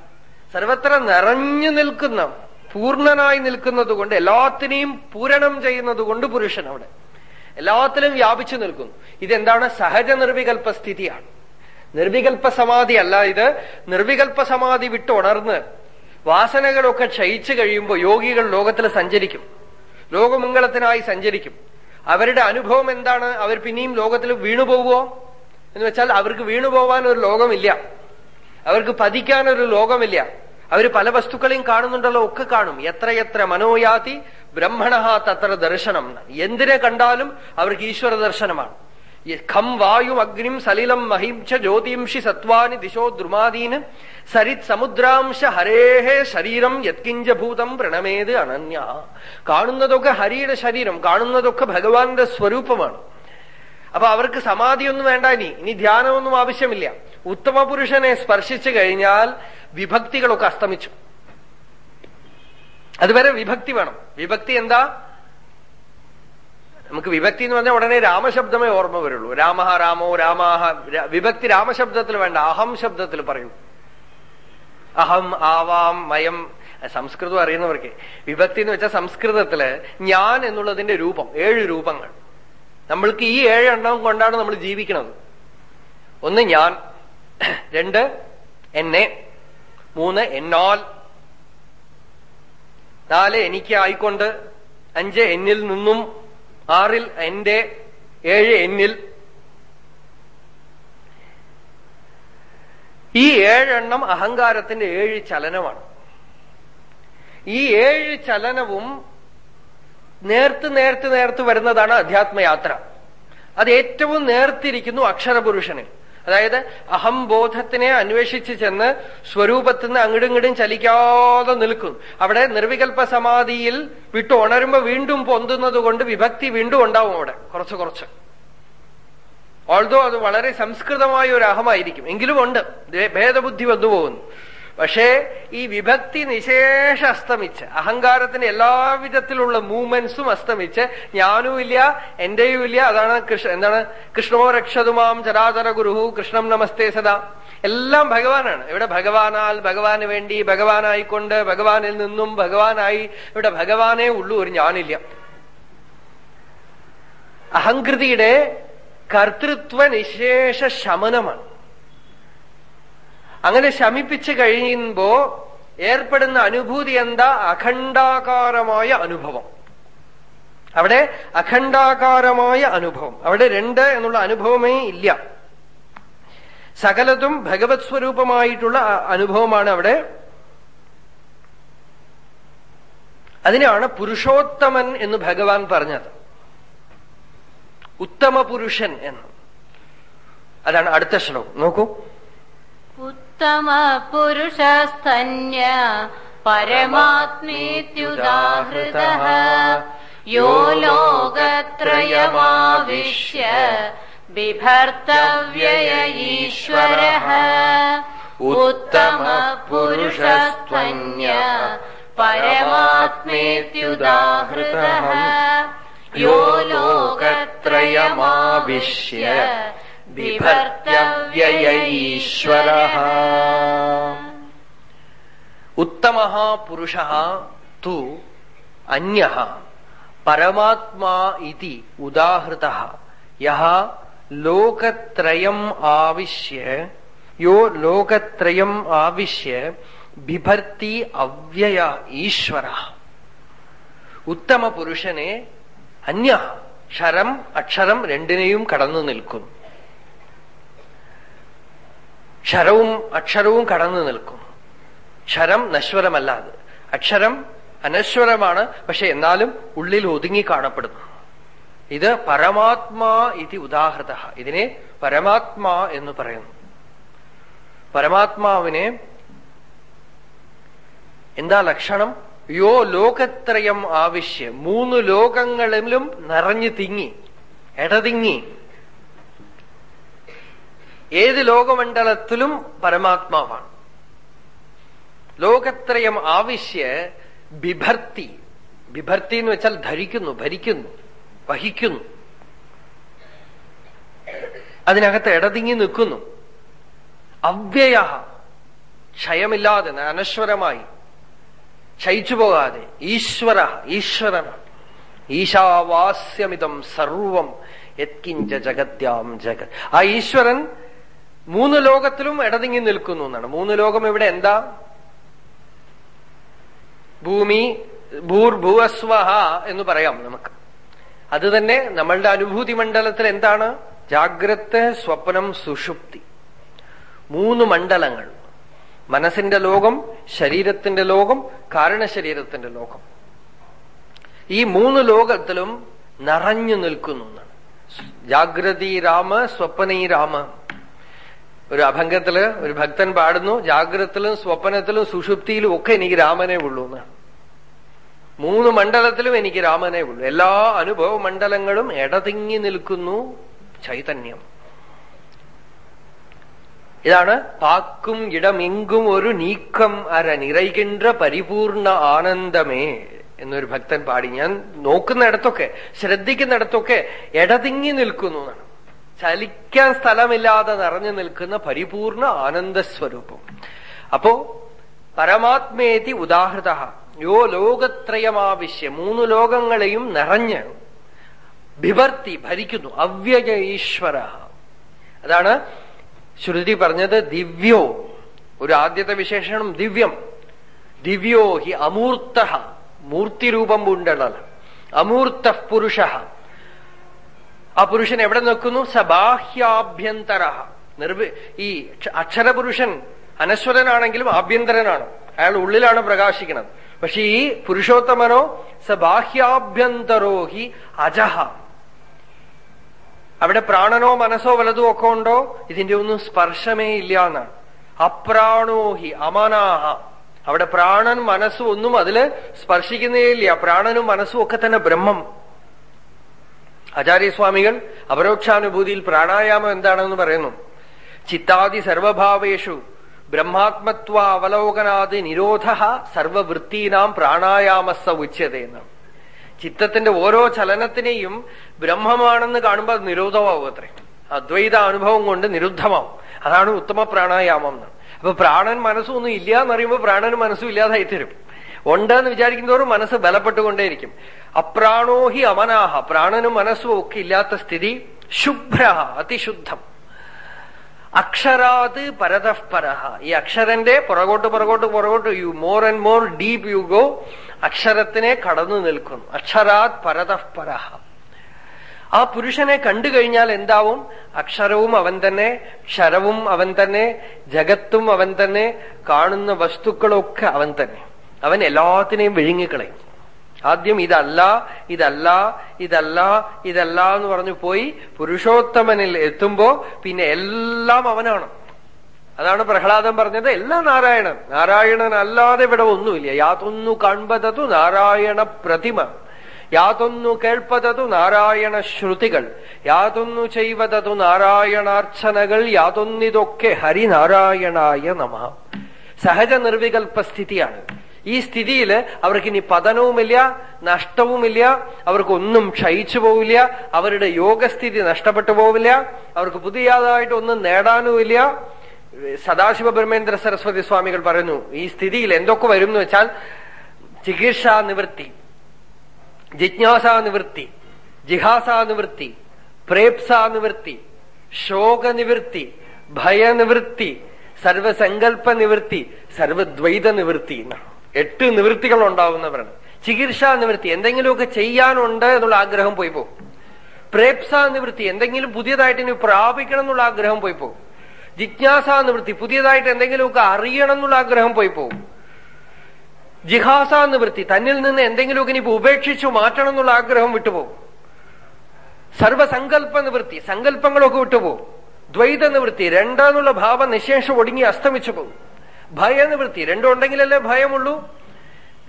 സർവത്ര നിറഞ്ഞു നിൽക്കുന്ന പൂർണനായി നിൽക്കുന്നത് കൊണ്ട് എല്ലാത്തിനെയും പൂരണം ചെയ്യുന്നത് കൊണ്ട് പുരുഷൻ അവിടെ. എല്ലാത്തിലും വ്യാപിച്ചു നിൽക്കുന്നു. ഇതെന്താണ്? സഹജ നിർവികൽപ്പ സ്ഥിതിയാണ്. നിർവികൽപ്പ സമാധി അല്ല ഇത്. നിർവികൽപ്പ സമാധി വിട്ടുണർന്ന് വാസനകളൊക്കെ ക്ഷയിച്ചു കഴിയുമ്പോൾ യോഗികൾ ലോകത്തിൽ സഞ്ചരിക്കും. ലോകമംഗളത്തിനായി സഞ്ചരിക്കും. അവരുടെ അനുഭവം എന്താണ്? അവർ പിന്നെയും ലോകത്തിൽ വീണുപോകുമോ എന്ന് വെച്ചാൽ അവർക്ക് വീണുപോവാൻ ഒരു ലോകമില്ല. അവർക്ക് പതിക്കാൻ ഒരു ലോകമില്ല. അവർ പല വസ്തുക്കളെയും കാണുന്നുണ്ടല്ലോ ഒക്കെ കാണും. എത്രയെത്ര മനോയാതി ബ്രഹ്മണ തത്ര ദർശനം. എന്തിനെ കണ്ടാലും അവർക്ക് ഈശ്വര ദർശനമാണ്. ഖം വായും അഗ്നിം സലിലം മഹിംഷ ജ്യോതിംഷി സത്വാനി ദിശോ ദ്രുമാദീന് സരിത് സമുദ്രാംശ ഹരേഹേ ശരീരം യത്കിഞ്ച ഭൂതം പ്രണമേത് അനന്യ. കാണുന്നതൊക്കെ ഹരിയുടെ ശരീരം കാണുന്നതൊക്കെ ഭഗവാന്റെ സ്വരൂപമാണ്. അപ്പൊ അവർക്ക് സമാധിയൊന്നും വേണ്ട ഇനി. ഇനി ധ്യാനമൊന്നും ആവശ്യമില്ല. ഉത്തമ പുരുഷനെ സ്പർശിച്ചു കഴിഞ്ഞാൽ വിഭക്തികളൊക്കെ അസ്തമിച്ചു. അതുവരെ വിഭക്തി വേണം. വിഭക്തി എന്താ? നമുക്ക് വിഭക്തി എന്ന് പറഞ്ഞാൽ ഉടനെ രാമശബ്ദമേ ഓർമ്മ വരുള്ളൂ. രാമ രാമോ രാമാഹ വിഭക്തി രാമശബ്ദത്തിൽ വേണ്ട. അഹം ശബ്ദത്തിൽ പറയൂ. അഹം ആവാം മയം സംസ്കൃതം അറിയുന്നവർക്ക്. വിഭക്തി എന്ന് വെച്ചാൽ സംസ്കൃതത്തിൽ ഞാൻ എന്നുള്ളതിന്റെ രൂപം ഏഴ് രൂപങ്ങൾ. നമ്മൾക്ക് ഈ ഏഴെണ്ണം കൊണ്ടാണ് നമ്മൾ ജീവിക്കുന്നത് ഒന്ന് ഞാൻ രണ്ട് എന്നെ മൂന്ന് എന്നാൽ. നാല് എനിക്ക് ആയിക്കൊണ്ട് അഞ്ച് എന്നിൽ നിന്നും ആറിൽ എന്റെ ഏഴ് എന്നിൽ. ഈ ഏഴെണ്ണം അഹങ്കാരത്തിന്റെ ഏഴ് ചലനമാണ്. ഈ ഏഴ് ചലനവും നേർത്ത് നേർത്ത് നേർത്ത് വരുന്നതാണ് അധ്യാത്മയാത്ര. അത് ഏറ്റവും നേർത്തിരിക്കുന്നു അക്ഷരപുരുഷന് അതായത് അഹംബോധത്തിനെ അന്വേഷിച്ച് ചെന്ന് സ്വരൂപത്തിൽ നിന്ന് ഇങ്ങടും ചലിക്കാതെ നിൽക്കും. അവിടെ നിർവികൽപ്പ സമാധിയിൽ വിട്ടു ഉണരുമ്പോ വീണ്ടും പൊന്തുന്നത് കൊണ്ട് വിഭക്തി വീണ്ടും ഉണ്ടാവും അവിടെ. കുറച്ച് കുറച്ച്. ഓൾദോ അത് വളരെ സംസ്കൃതമായ ഒരു അഹമായിരിക്കും. എങ്കിലും ഉണ്ട്. ഭേദബുദ്ധി വന്നു പോകുന്നു പക്ഷേ ഈ വിഭക്തി നിശേഷ അസ്തമിച്ച് അഹങ്കാരത്തിന് എല്ലാവിധത്തിലുള്ള മൂവ്മെന്റ്സും അസ്തമിച്ച് ഞാനും ഇല്ല എന്റെയും ഇല്ല അതാണ് കൃഷ്ണ എന്താണ് കൃഷ്ണോ രക്ഷതുമാം ചരാചര ഗുരുഹു കൃഷ്ണം നമസ്തേ സദാ. എല്ലാം ഭഗവാനാണ്. ഇവിടെ ഭഗവാനാൽ ഭഗവാന് വേണ്ടി ഭഗവാനായിക്കൊണ്ട് ഭഗവാനിൽ നിന്നും ഭഗവാനായി ഇവിടെ ഭഗവാനേ ഉള്ളൂ ഒരു ഞാനില്ല. അഹങ്കൃതിയുടെ കർത്തൃത്വ നിശേഷ ശമനമാണ്. അങ്ങനെ ശമിപ്പിച്ചു കഴിയുമ്പോ ഏർപ്പെടുന്ന അനുഭൂതി എന്താ? അഖണ്ഡാകാരമായ അനുഭവം. അവിടെ അഖണ്ഡാകാരമായ അനുഭവം. അവിടെ രണ്ട് എന്നുള്ള അനുഭവമേ ഇല്ല. സകലതും ഭഗവത് സ്വരൂപമായിട്ടുള്ള അനുഭവമാണ് അവിടെ. അതിനാണ് പുരുഷോത്തമൻ എന്ന് ഭഗവാൻ പറഞ്ഞത്. ഉത്തമ പുരുഷൻ എന്ന്. അതാണ് അടുത്ത ശ്ലോകം. നോക്കൂ. उत्तम पुरुषस्तन्या परमात्मेत्युदाहृतः। यो लोकत्रयमाविश्य बिभर्तव्यय ईश्वरः। उत्तम पुरुषस्तन्या परमात्मेत्युदाहृतः। यो लोकत्रयमाविश्य ഈശ്വര ഉത്തമ പുരുഷ തു അന്യ പരമാത്മാ ഇതി ഉദാഹൃത യഹ ലോകത്രയം ആവിശ്യ യോ ലോകത്രയം ആവിശ്യ ബിഭർത്തി അവ്യയ ഈശ്വര ഉത്തമ പുരുഷനെ അന്യ ക്ഷരം അക്ഷരം രണ്ടിനെയും കടന്നു നിൽക്കുന്നു ക്ഷരവും അക്ഷരവും കടന്നു നിൽക്കും. ക്ഷരം നശ്വരമല്ല അത്. അക്ഷരം അനശ്വരമാണ് പക്ഷെ എന്നാലും ഉള്ളിൽ ഒതുങ്ങി കാണപ്പെടുന്നു. ഇത് പരമാത്മാ ഇതി ഉദാഹൃത. ഇതിനെ പരമാത്മാ എന്ന് പറയുന്നു. പരമാത്മാവിനെ എന്താ ലക്ഷണം? യോ ലോകത്രയം ആവശ്യം. മൂന്ന് ലോകങ്ങളിലും നിറഞ്ഞു തിങ്ങി എടതിങ്ങി ഏത് ലോകമണ്ഡലത്തിലും പരമാത്മാവാണ്. ലോകത്രയം ആവശ്യ ബിഭർത്തി. ബിഭർത്തി എന്ന് വെച്ചാൽ ധരിക്കുന്നു ഭരിക്കുന്നു വഹിക്കുന്നു. അതിനകത്ത് ഇടതിങ്ങി നിൽക്കുന്നു. അവ്യയ ക്ഷയമില്ലാതെ അനശ്വരമായി. ക്ഷയിച്ചു പോകാതെ ഈശ്വര ഈശ്വരനാണ് ഈശാവാസ്യമിതം സർവം യത്കിഞ്ച ജഗത്യാം ജഗത് ആ ഈശ്വരൻ മൂന്ന് ലോകത്തിലും ഇടതിങ്ങി നിൽക്കുന്നു എന്നാണ്. മൂന്ന് ലോകം ഇവിടെ എന്താ? ഭൂമി ഭൂർഭുവസ്വഹ എന്ന് പറയാം നമുക്ക്. അത് തന്നെ നമ്മളുടെ അനുഭൂതി മണ്ഡലത്തിൽ എന്താണ്? ജാഗ്രത് സ്വപ്നം സുഷുപ്തി. മൂന്ന് മണ്ഡലങ്ങൾ. മനസ്സിന്റെ ലോകം ശരീരത്തിന്റെ ലോകം കാരണശരീരത്തിന്റെ ലോകം. ഈ മൂന്ന് ലോകത്തിലും നിറഞ്ഞു നിൽക്കുന്നു എന്നാണ്. ജാഗ്രതി രാമ സ്വപ്നീ രാമ. ഒരു അഭംഗത്തിൽ ഒരു ഭക്തൻ പാടുന്നു ജാഗ്രതത്തിലും സ്വപ്നത്തിലും സുഷുപ്തിയിലും ഒക്കെ എനിക്ക് രാമനെ ഉള്ളൂ എന്നാണ്. മൂന്ന് മണ്ഡലത്തിലും എനിക്ക് രാമനെ ഉള്ളൂ. എല്ലാ അനുഭവ മണ്ഡലങ്ങളും ഇടതിങ്ങി നിൽക്കുന്നു ചൈതന്യം. ഇതാണ് പാക്കും ഇടമെങ്കും ഒരു നീക്കം അര നിറയ്കിன்ற പരിപൂർണ ആനന്ദമേ എന്നൊരു ഭക്തൻ പാടി. ഞാൻ നോക്കുന്നിടത്തൊക്കെ ശ്രദ്ധിക്കുന്നിടത്തൊക്കെ ഇടതിങ്ങി നിൽക്കുന്നു എന്നാണ്. ചലിക്കാൻ സ്ഥലമില്ലാതെ നിറഞ്ഞു നിൽക്കുന്ന പരിപൂർണ ആനന്ദ സ്വരൂപം അപ്പോ പരമാത്മേതി ഉദാഹൃത യോ ലോകത്രയമാവശ്യ മൂന്ന് ലോകങ്ങളെയും നിറഞ്ഞ് ബിവർത്തി ഭരിക്കുന്നു അവ്യയ ഈശ്വര അതാണ് ശ്രുതി പറഞ്ഞത് ദിവ്യോ. ഒരു ആദ്യത്തെ വിശേഷണം ദിവ്യം. ദിവ്യോ ഹി അമൂർത്ത മൂർത്തിരൂപം ഉണ്ടല്ല അമൂർത്ത പുരുഷ. ആ പുരുഷൻ എവിടെ നിൽക്കുന്നു? സബാഹ്യാഭ്യന്തര. നിർവി ഈ അക്ഷരപുരുഷൻ അനശ്വരനാണെങ്കിലും ആഭ്യന്തരനാണ്. അയാൾ ഉള്ളിലാണ് പ്രകാശിക്കുന്നത്. പക്ഷെ ഈ പുരുഷോത്തമനോ സബാഹ്യാഭ്യന്തരോ ഹി അജഹ അവിടെ പ്രാണനോ മനസ്സോ വലതോ ഒക്കെ ഉണ്ടോ? ഇതിന്റെ ഒന്നും സ്പർശമേ ഇല്ല എന്നാണ്. അപ്രാണോഹി അമനാഹ. അവിടെ പ്രാണൻ മനസ്സും ഒന്നും അതിൽ സ്പർശിക്കുന്നേ ഇല്ല. പ്രാണനും മനസ്സും ഒക്കെ തന്നെ ബ്രഹ്മം. ആചാര്യസ്വാമികൾ അപരോക്ഷാനുഭൂതിയിൽ പ്രാണായാമം എന്താണെന്ന് പറയുന്നു. ചിത്താദി സർവഭാവേഷു ബ്രഹ്മാത്മത്വ അവലോകനാദി നിരോധ സർവവൃത്തീനാം പ്രാണായാമസ ഉച്ചത എന്നാണ് ചിത്തത്തിന്റെ ഓരോ ചലനത്തിനെയും ബ്രഹ്മമാണെന്ന് കാണുമ്പോൾ അത് നിരോധമാവും അത്രേ അദ്വൈത അനുഭവം കൊണ്ട് നിരുദ്ധമാവും. അതാണ് ഉത്തമ പ്രാണായാമം എന്ന്. അപ്പൊ പ്രാണൻ മനസ്സൊന്നും ഇല്ല എന്നറിയുമ്പോൾ പ്രാണന് മനസ്സും ഇല്ലാതായി തരും ഉണ്ടെന്ന് വിചാരിക്കുന്നതോറും മനസ്സ് ബലപ്പെട്ടുകൊണ്ടേയിരിക്കും. അപ്രാണോഹി അമനാഹ. പ്രാണനും മനസ്സും ഒക്കെ ഇല്ലാത്ത സ്ഥിതി ശുഭ്ര അതിശുദ്ധം. അക്ഷരാത് പരതഃപരഹ ഈ അക്ഷരന്റെ പുറകോട്ട് പുറകോട്ട് പുറകോട്ട് you more and more deep you go അക്ഷരത്തിനെ കടന്നു നിൽക്കുന്നു. അക്ഷരാത് പരതഃപരഹ ആ പുരുഷനെ കണ്ടു കഴിഞ്ഞാൽ എന്താവും? അക്ഷരവും അവൻ തന്നെ ക്ഷരവും അവൻ തന്നെ ജഗത്തും അവൻ തന്നെ കാണുന്ന വസ്തുക്കളൊക്കെ അവൻ തന്നെ. അവൻ എല്ലാത്തിനെയും വിഴുങ്ങിക്കളയും. ആദ്യം ഇതല്ല ഇതല്ല ഇതല്ല ഇതല്ല എന്ന് പറഞ്ഞു പോയി പുരുഷോത്തമനിൽ എത്തുമ്പോ പിന്നെ എല്ലാം അവനാണ്. അതാണ് പ്രഹ്ലാദൻ പറഞ്ഞത് എല്ലാം നാരായണൻ. നാരായണൻ അല്ലാതെ ഇവിടെ ഒന്നുമില്ല. യാതൊന്നു കാൺപതതു നാരായണ പ്രതിമ. യാതൊന്നു കേൾപ്പതതു നാരായണ ശ്രുതികൾ. യാതൊന്നു ചെയ്വതതു നാരായണാർച്ചനകൾ. യാതൊന്നിതൊക്കെ ഹരിനാരായണായ നമ. സഹജ നിർവികൽപ്പ സ്ഥിതിയാണ് ഈ സ്ഥിതിയിൽ അവർക്ക് ഇനി പതനവുമില്ല നഷ്ടവുമില്ല അവർക്കൊന്നും ക്ഷയിച്ചു പോവില്ല അവരുടെ യോഗസ്ഥിതി നഷ്ടപ്പെട്ടു പോവില്ല അവർക്ക് പുതിയതായിട്ട് ഒന്നും നേടാനുമില്ല. സദാശിവ ബ്രഹ്മേന്ദ്ര സരസ്വതി സ്വാമികൾ പറയുന്നു ഈ സ്ഥിതിയിൽ എന്തൊക്കെ വരും എന്ന് വെച്ചാൽ ചികിത്സാ നിവൃത്തി ജിജ്ഞാസാ നിവൃത്തി ജിഹാസാ നിവൃത്തി പ്രേപ്സാ നിവൃത്തി ശോകനിവൃത്തി ഭയനിവൃത്തി സർവസങ്കല്പ നിവൃത്തി സർവദ്വൈത നിവൃത്തി എന്നാണ്. എട്ട് നിവൃത്തികൾ ഉണ്ടാവുന്നവരാണ് ചികിത്സാ നിവൃത്തി എന്തെങ്കിലുമൊക്കെ ചെയ്യാനുണ്ട് എന്നുള്ള ആഗ്രഹം പോയി പോകും. പ്രേപ്സാ നിവൃത്തി എന്തെങ്കിലും പുതിയതായിട്ട് ഇനി പ്രാപിക്കണം എന്നുള്ള ആഗ്രഹം പോയി പോകും. ജിജ്ഞാസാ നിവൃത്തി പുതിയതായിട്ട് എന്തെങ്കിലുമൊക്കെ അറിയണം എന്നുള്ള ആഗ്രഹം പോയി പോകും. ജിഹാസാ നിവൃത്തി തന്നിൽ നിന്ന് എന്തെങ്കിലുമൊക്കെ ഇനി ഉപേക്ഷിച്ചു മാറ്റണം എന്നുള്ള ആഗ്രഹം വിട്ടുപോകും. സർവസങ്കല്പ നിവൃത്തി സങ്കല്പങ്ങളൊക്കെ വിട്ടുപോകും. ദ്വൈത നിവൃത്തി രണ്ടെന്നുള്ള ഭാവം നിശേഷം ഒടുങ്ങി അസ്തമിച്ചു പോകും. ഭയനിവൃത്തി. രണ്ടും ഉണ്ടെങ്കിലല്ലേ ഭയമുള്ളൂ?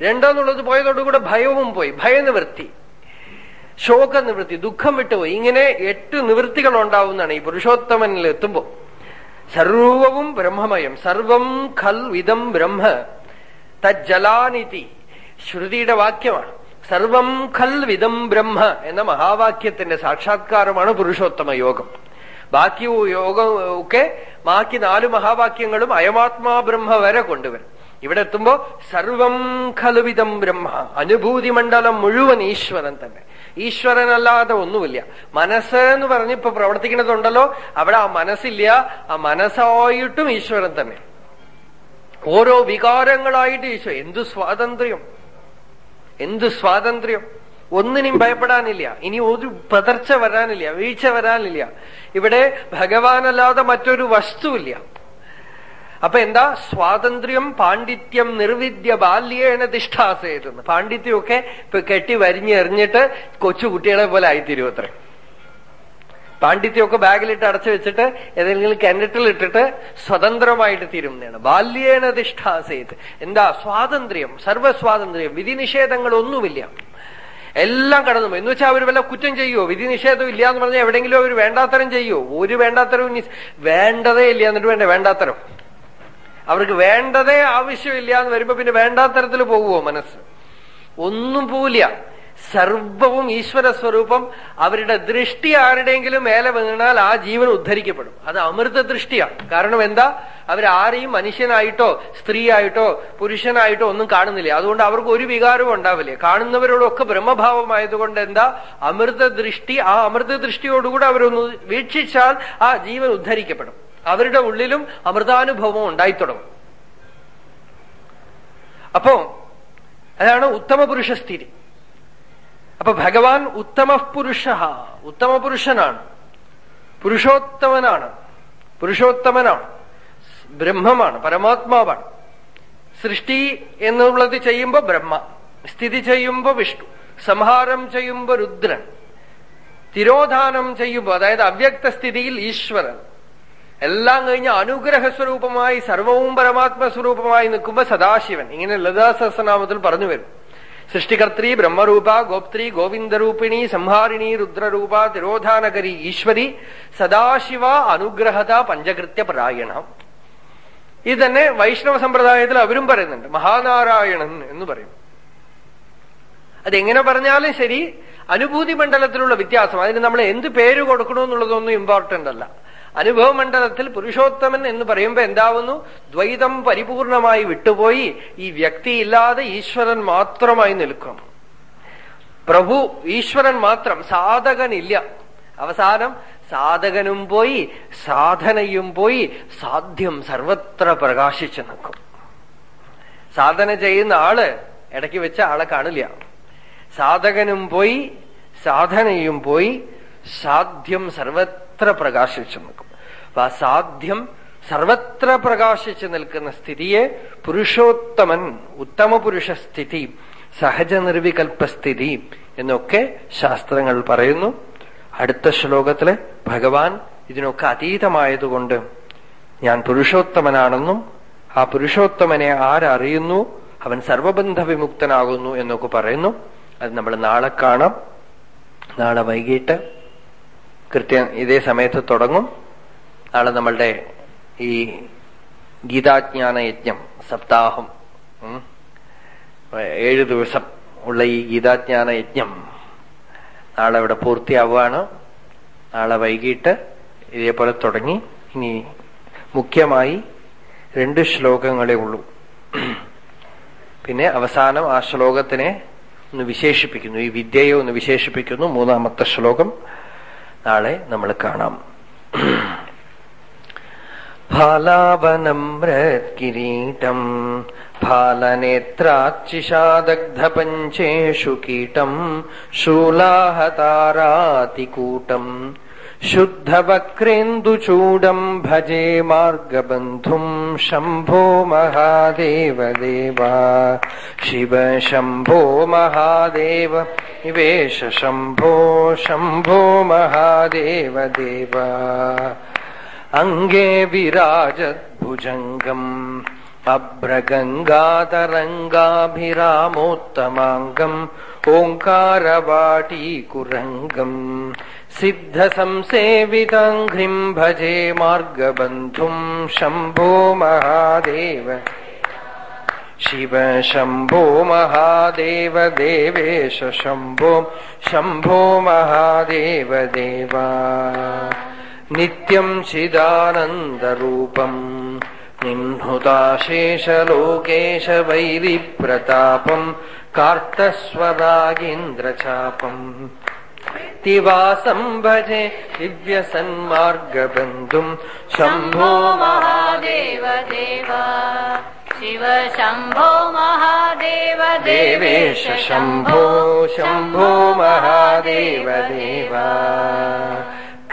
രണ്ടെന്നുള്ളത് പോയതോടുകൂടെ ഭയവും പോയി. ഭയനിവൃത്തി. ശോകനിവൃത്തി. ദുഃഖം വിട്ടുപോയി. ഇങ്ങനെ എട്ട് നിവൃത്തികൾ ഉണ്ടാവുന്നതാണ് ഈ പുരുഷോത്തമനിൽ എത്തുമ്പോ സർവവും ബ്രഹ്മമയം. സർവം ഖൽ വിധം ബ്രഹ്മ തജ്ജലാനിതി. ശ്രുതിയുടെ വാക്യമാണ്. സർവം ഖൽ വിധം ബ്രഹ്മ എന്ന മഹാവാക്യത്തിന്റെ സാക്ഷാത്കാരമാണ് പുരുഷോത്തമ യോഗം. ബാക്കി യോഗം ഒക്കെ ബാക്കി നാല് മഹാവാക്യങ്ങളും അയമാത്മാ ബ്രഹ്മ വരെ കൊണ്ടുവരും. ഇവിടെ എത്തുമ്പോ സർവം ഖലുവിധം ബ്രഹ്മ അനുഭൂതി മണ്ഡലം മുഴുവൻ ഈശ്വരൻ തന്നെ. ഈശ്വരനല്ലാതെ ഒന്നുമില്ല. മനസ്സ് എന്ന് പറഞ്ഞ് ഇപ്പൊ പ്രവർത്തിക്കുന്നതുണ്ടല്ലോ അവിടെ ആ മനസ്സില്ല ആ മനസ്സായിട്ടും ഈശ്വരൻ തന്നെ. ഓരോ വികാരങ്ങളായിട്ട് ഈശ്വരൻ എന്തു സ്വാതന്ത്ര്യം? എന്ത് സ്വാതന്ത്ര്യം? ഒന്നിനും ഭയപ്പെടാനില്ല. ഇനി ഒരു പതർച്ച വരാനില്ല വീഴ്ച വരാനില്ല. ഇവിടെ ഭഗവാനല്ലാതെ മറ്റൊരു വസ്തുവില്ല. അപ്പൊ എന്താ? സ്വാതന്ത്ര്യം പാണ്ഡിത്യം നിർവിദ്യ ബാല്യേണ തിഷ്ഠാസേതെന്ന്. പാണ്ഡിത്യമൊക്കെ ഇപ്പൊ കെട്ടി വരിഞ്ഞെറിഞ്ഞിട്ട് കൊച്ചു കുട്ടികളെ പോലെ ആയിത്തീരും അത്ര. പാണ്ഡിത്യമൊക്കെ ബാഗിലിട്ട് അടച്ചു വെച്ചിട്ട് ഏതെങ്കിലും കിണറ്റിലിട്ടിട്ട് സ്വതന്ത്രമായിട്ട് തീരുന്നതാണ്. ബാല്യേണ തിഷ്ഠാസേത്. എന്താ? സ്വാതന്ത്ര്യം സർവസ്വാതന്ത്ര്യം വിധി നിഷേധങ്ങളൊന്നുമില്ല എല്ലാം കടന്നു എന്ന് വെച്ചാൽ അവർ വല്ല കുറ്റം ചെയ്യുമോ വിധി നിഷേധം ഇല്ല എന്ന് പറഞ്ഞാൽ എവിടെയെങ്കിലും അവർ വേണ്ടാത്തരം ചെയ്യുമോ ഒരു വേണ്ടാത്തരവും വേണ്ടതേ ഇല്ല എന്നിട്ട് വേണ്ട? വേണ്ടാത്തരം. അവർക്ക് വേണ്ടതേ ആവശ്യമില്ല എന്ന് വരുമ്പോ പിന്നെ വേണ്ടാത്തരത്തിൽ പോകുമോ മനസ്സ്? ഒന്നും പോവില്ല. സർവവും ഈശ്വര സ്വരൂപം അവരുടെ ദൃഷ്ടി ആരുടെയെങ്കിലും മേലെ വീണാൽ ആ ജീവൻ ഉദ്ധരിക്കപ്പെടും. അത് അമൃത ദൃഷ്ടിയാണ് കാരണം എന്താ? അവരാരെയും മനുഷ്യനായിട്ടോ സ്ത്രീയായിട്ടോ പുരുഷനായിട്ടോ ഒന്നും കാണുന്നില്ല. അതുകൊണ്ട് അവർക്ക് ഒരു വികാരവും ഉണ്ടാവില്ലേ. കാണുന്നവരോടൊക്കെ ബ്രഹ്മഭാവമായതുകൊണ്ട് എന്താ? അമൃത ദൃഷ്ടി ആ അമൃത ദൃഷ്ടിയോടുകൂടെ അവരൊന്ന് വീക്ഷിച്ചാൽ ആ ജീവൻ ഉദ്ധരിക്കപ്പെടും. അവരുടെ ഉള്ളിലും അമൃതാനുഭവം ഉണ്ടായിത്തുടങ്ങും. അപ്പോ അതാണ് ഉത്തമ പുരുഷസ്ഥിതി അപ്പൊ ഭഗവാൻ ഉത്തമ പുരുഷ ഉത്തമ പുരുഷനാണ് പുരുഷോത്തമനാണ്. പുരുഷോത്തമനാണ്. ബ്രഹ്മമാണ് പരമാത്മാവാണ്. സൃഷ്ടി എന്നുള്ളത് ചെയ്യുമ്പോ ബ്രഹ്മ സ്ഥിതി ചെയ്യുമ്പോ വിഷ്ണു സംഹാരം ചെയ്യുമ്പോ രുദ്രൻ തിരോധാനം ചെയ്യുമ്പോ അതായത് അവ്യക്ത സ്ഥിതിയിൽ ഈശ്വരൻ. എല്ലാം കഴിഞ്ഞ് അനുഗ്രഹ സ്വരൂപമായി സർവവും പരമാത്മ സ്വരൂപമായി നിൽക്കുമ്പോ സദാശിവൻ. ഇങ്ങനെ ലളിതാ സഹസ്രനാമത്തിൽ പറഞ്ഞു വരും. സൃഷ്ടികർत्री ബ്രഹ്മരൂപ ഗോപ്ത്രി ഗോവിന്ദരൂപിണി സംഹാരിണി രുദ്രരൂപ തിരോധാനഗരി ഈശ്വരി സദാശിവ അനുഗ്രഹത പഞ്ചകൃത്യ പരായണ ഇത് തന്നെ വൈഷ്ണവ സമ്പ്രദായത്തിൽ അവരും പറയുന്നുണ്ട് മഹാനാരായണൻ എന്ന് പറയും. അതെങ്ങനെ പറഞ്ഞാലും ശരി അനുഭൂതി മണ്ഡലത്തിലുള്ള വ്യത്യാസം അതിന് നമ്മൾ എന്ത് പേര് കൊടുക്കണമെന്നുള്ളതൊന്നും ഇമ്പോർട്ടന്റ് അല്ല. അനുഭവ മണ്ഡലത്തിൽ പുരുഷോത്തമൻ എന്ന് പറയുമ്പോൾ എന്താവുന്നു? ദ്വൈതം പരിപൂർണമായി വിട്ടുപോയി. ഈ വ്യക്തിയില്ലാതെ ഈശ്വരൻ മാത്രമായി നിൽക്കും. പ്രഭു ഈശ്വരൻ മാത്രം സാധകനില്ല. അവസാനം സാധകനും പോയി സാധനയും പോയി സാധ്യം സർവത്ര പ്രകാശിച്ചു നിൽക്കും. സാധന ചെയ്യുന്ന ആൾ ഇടയ്ക്ക് വെച്ച ആളെ കാണില്ല. സാധകനും പോയി സാധനയും പോയി സാധ്യം സർവത്ര പ്രകാശിച്ചു നിൽക്കും. സാധ്യം സർവത്ര പ്രകാശിച്ചു നിൽക്കുന്ന സ്ഥിതിയെ പുരുഷോത്തമൻ ഉത്തമ പുരുഷ സ്ഥിതി സഹജ നിർവികൽപ്പ സ്ഥിതി എന്നൊക്കെ ശാസ്ത്രങ്ങൾ പറയുന്നു. അടുത്ത ശ്ലോകത്തിൽ ഭഗവാൻ ഇതിനൊക്കെ അതീതമായതുകൊണ്ട് ഞാൻ പുരുഷോത്തമനാണെന്നും ആ പുരുഷോത്തമനെ ആരറിയുന്നു അവൻ സർവബന്ധ വിമുക്തനാകുന്നു എന്നൊക്കെ പറയുന്നു. അത് നമ്മൾ നാളെ കാണാം. നാളെ വൈകിട്ട് കൃത്യം ഇതേ സമയത്ത് തുടങ്ങും. നാളെ നമ്മളുടെ ഈ ഗീതാജ്ഞാന യജ്ഞം സപ്താഹം ഏഴ് ദിവസം ഉള്ള ഈ ഗീതാജ്ഞാന യജ്ഞം നാളെ ഇവിടെ പൂർത്തിയാവുകയാണ്. നാളെ വൈകിട്ട് ഇതേപോലെ തുടങ്ങി. ഇനി മുഖ്യമായി രണ്ട് ശ്ലോകങ്ങളേ ഉള്ളൂ. പിന്നെ അവസാനം ആ ശ്ലോകത്തിനെ ഒന്ന് വിശേഷിപ്പിക്കുന്നു. ഈ വിദ്യയെ ഒന്ന് വിശേഷിപ്പിക്കുന്നു. മൂന്നാമത്തെ ശ്ലോകം നാളെ നമ്മൾ കാണാം. फालावनम्रत्किरीटम् फालनेत्राच्चिषादग्धपञ्चेषु कीटम् शूलाहतारातिकूटम् शुद्धवक्रेन्दुचूडम् भजे मार्गबन्धुम् शम्भो महादेवदेव शिव शम्भो महादेव वेश शम्भो शम्भो महादेवदेव अंगे अङ्गे विराजद्भुजङ्गम् अभ्रगङ्गातरङ्गाभिरामोत्तमाङ्गम् ओङ्कारवाटीकुरङ्गम् सिद्धसंसेविताङ्घ्रिम् भजे मार्गबन्धुम् शंभो महादेव, शिव शंभो महादेव, देवेश शंभो शंभो महादेव, देवा। नित्यम् शिदानन्दरूपम् निह्नुताशेषलोकेश वैरिप्रतापम् कार्तस्वरागेन्द्रचापम् दिवासम् भजे दिव्यसन्मार्गबन्धुम् शम्भो महादेवदेवा शिव शम्भो महादेवदेवेशम्भो शम्भो महादेवदेवा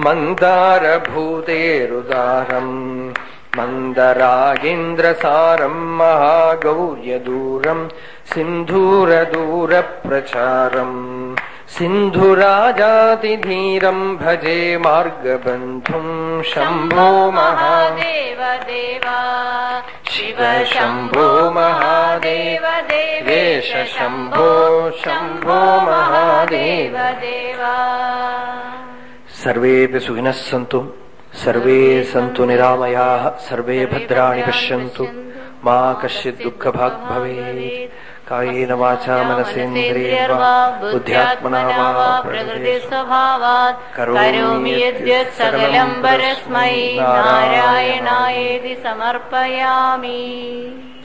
मन्दारभूतेरुदारम्। मन्दरागेन्द्रसारम् महागौर्यदूरम्। सिन्धूरदूरप्रचारम्। सिन्धुराजातिधीरम् भजे मार्गबन्धुम् शम्भो महादेव शिव शम्भो महादेव देवेश शम्भो शम्भो महादेव देवा सर्वेऽपि सुखिनः सन्तु। सर्वे सन्तु निरामयाः। सर्वे भद्रा पश्यन्तु। मा कश्चित् दुःखभाग् भवेत् कायेन वाचा मनसेन्द्रियेण बुद्ध्यात्मना वा प्रकृतिस्वभावात् करोमि यद्यत् सकलम् परस्मै नारायणायेति समर्पयामि।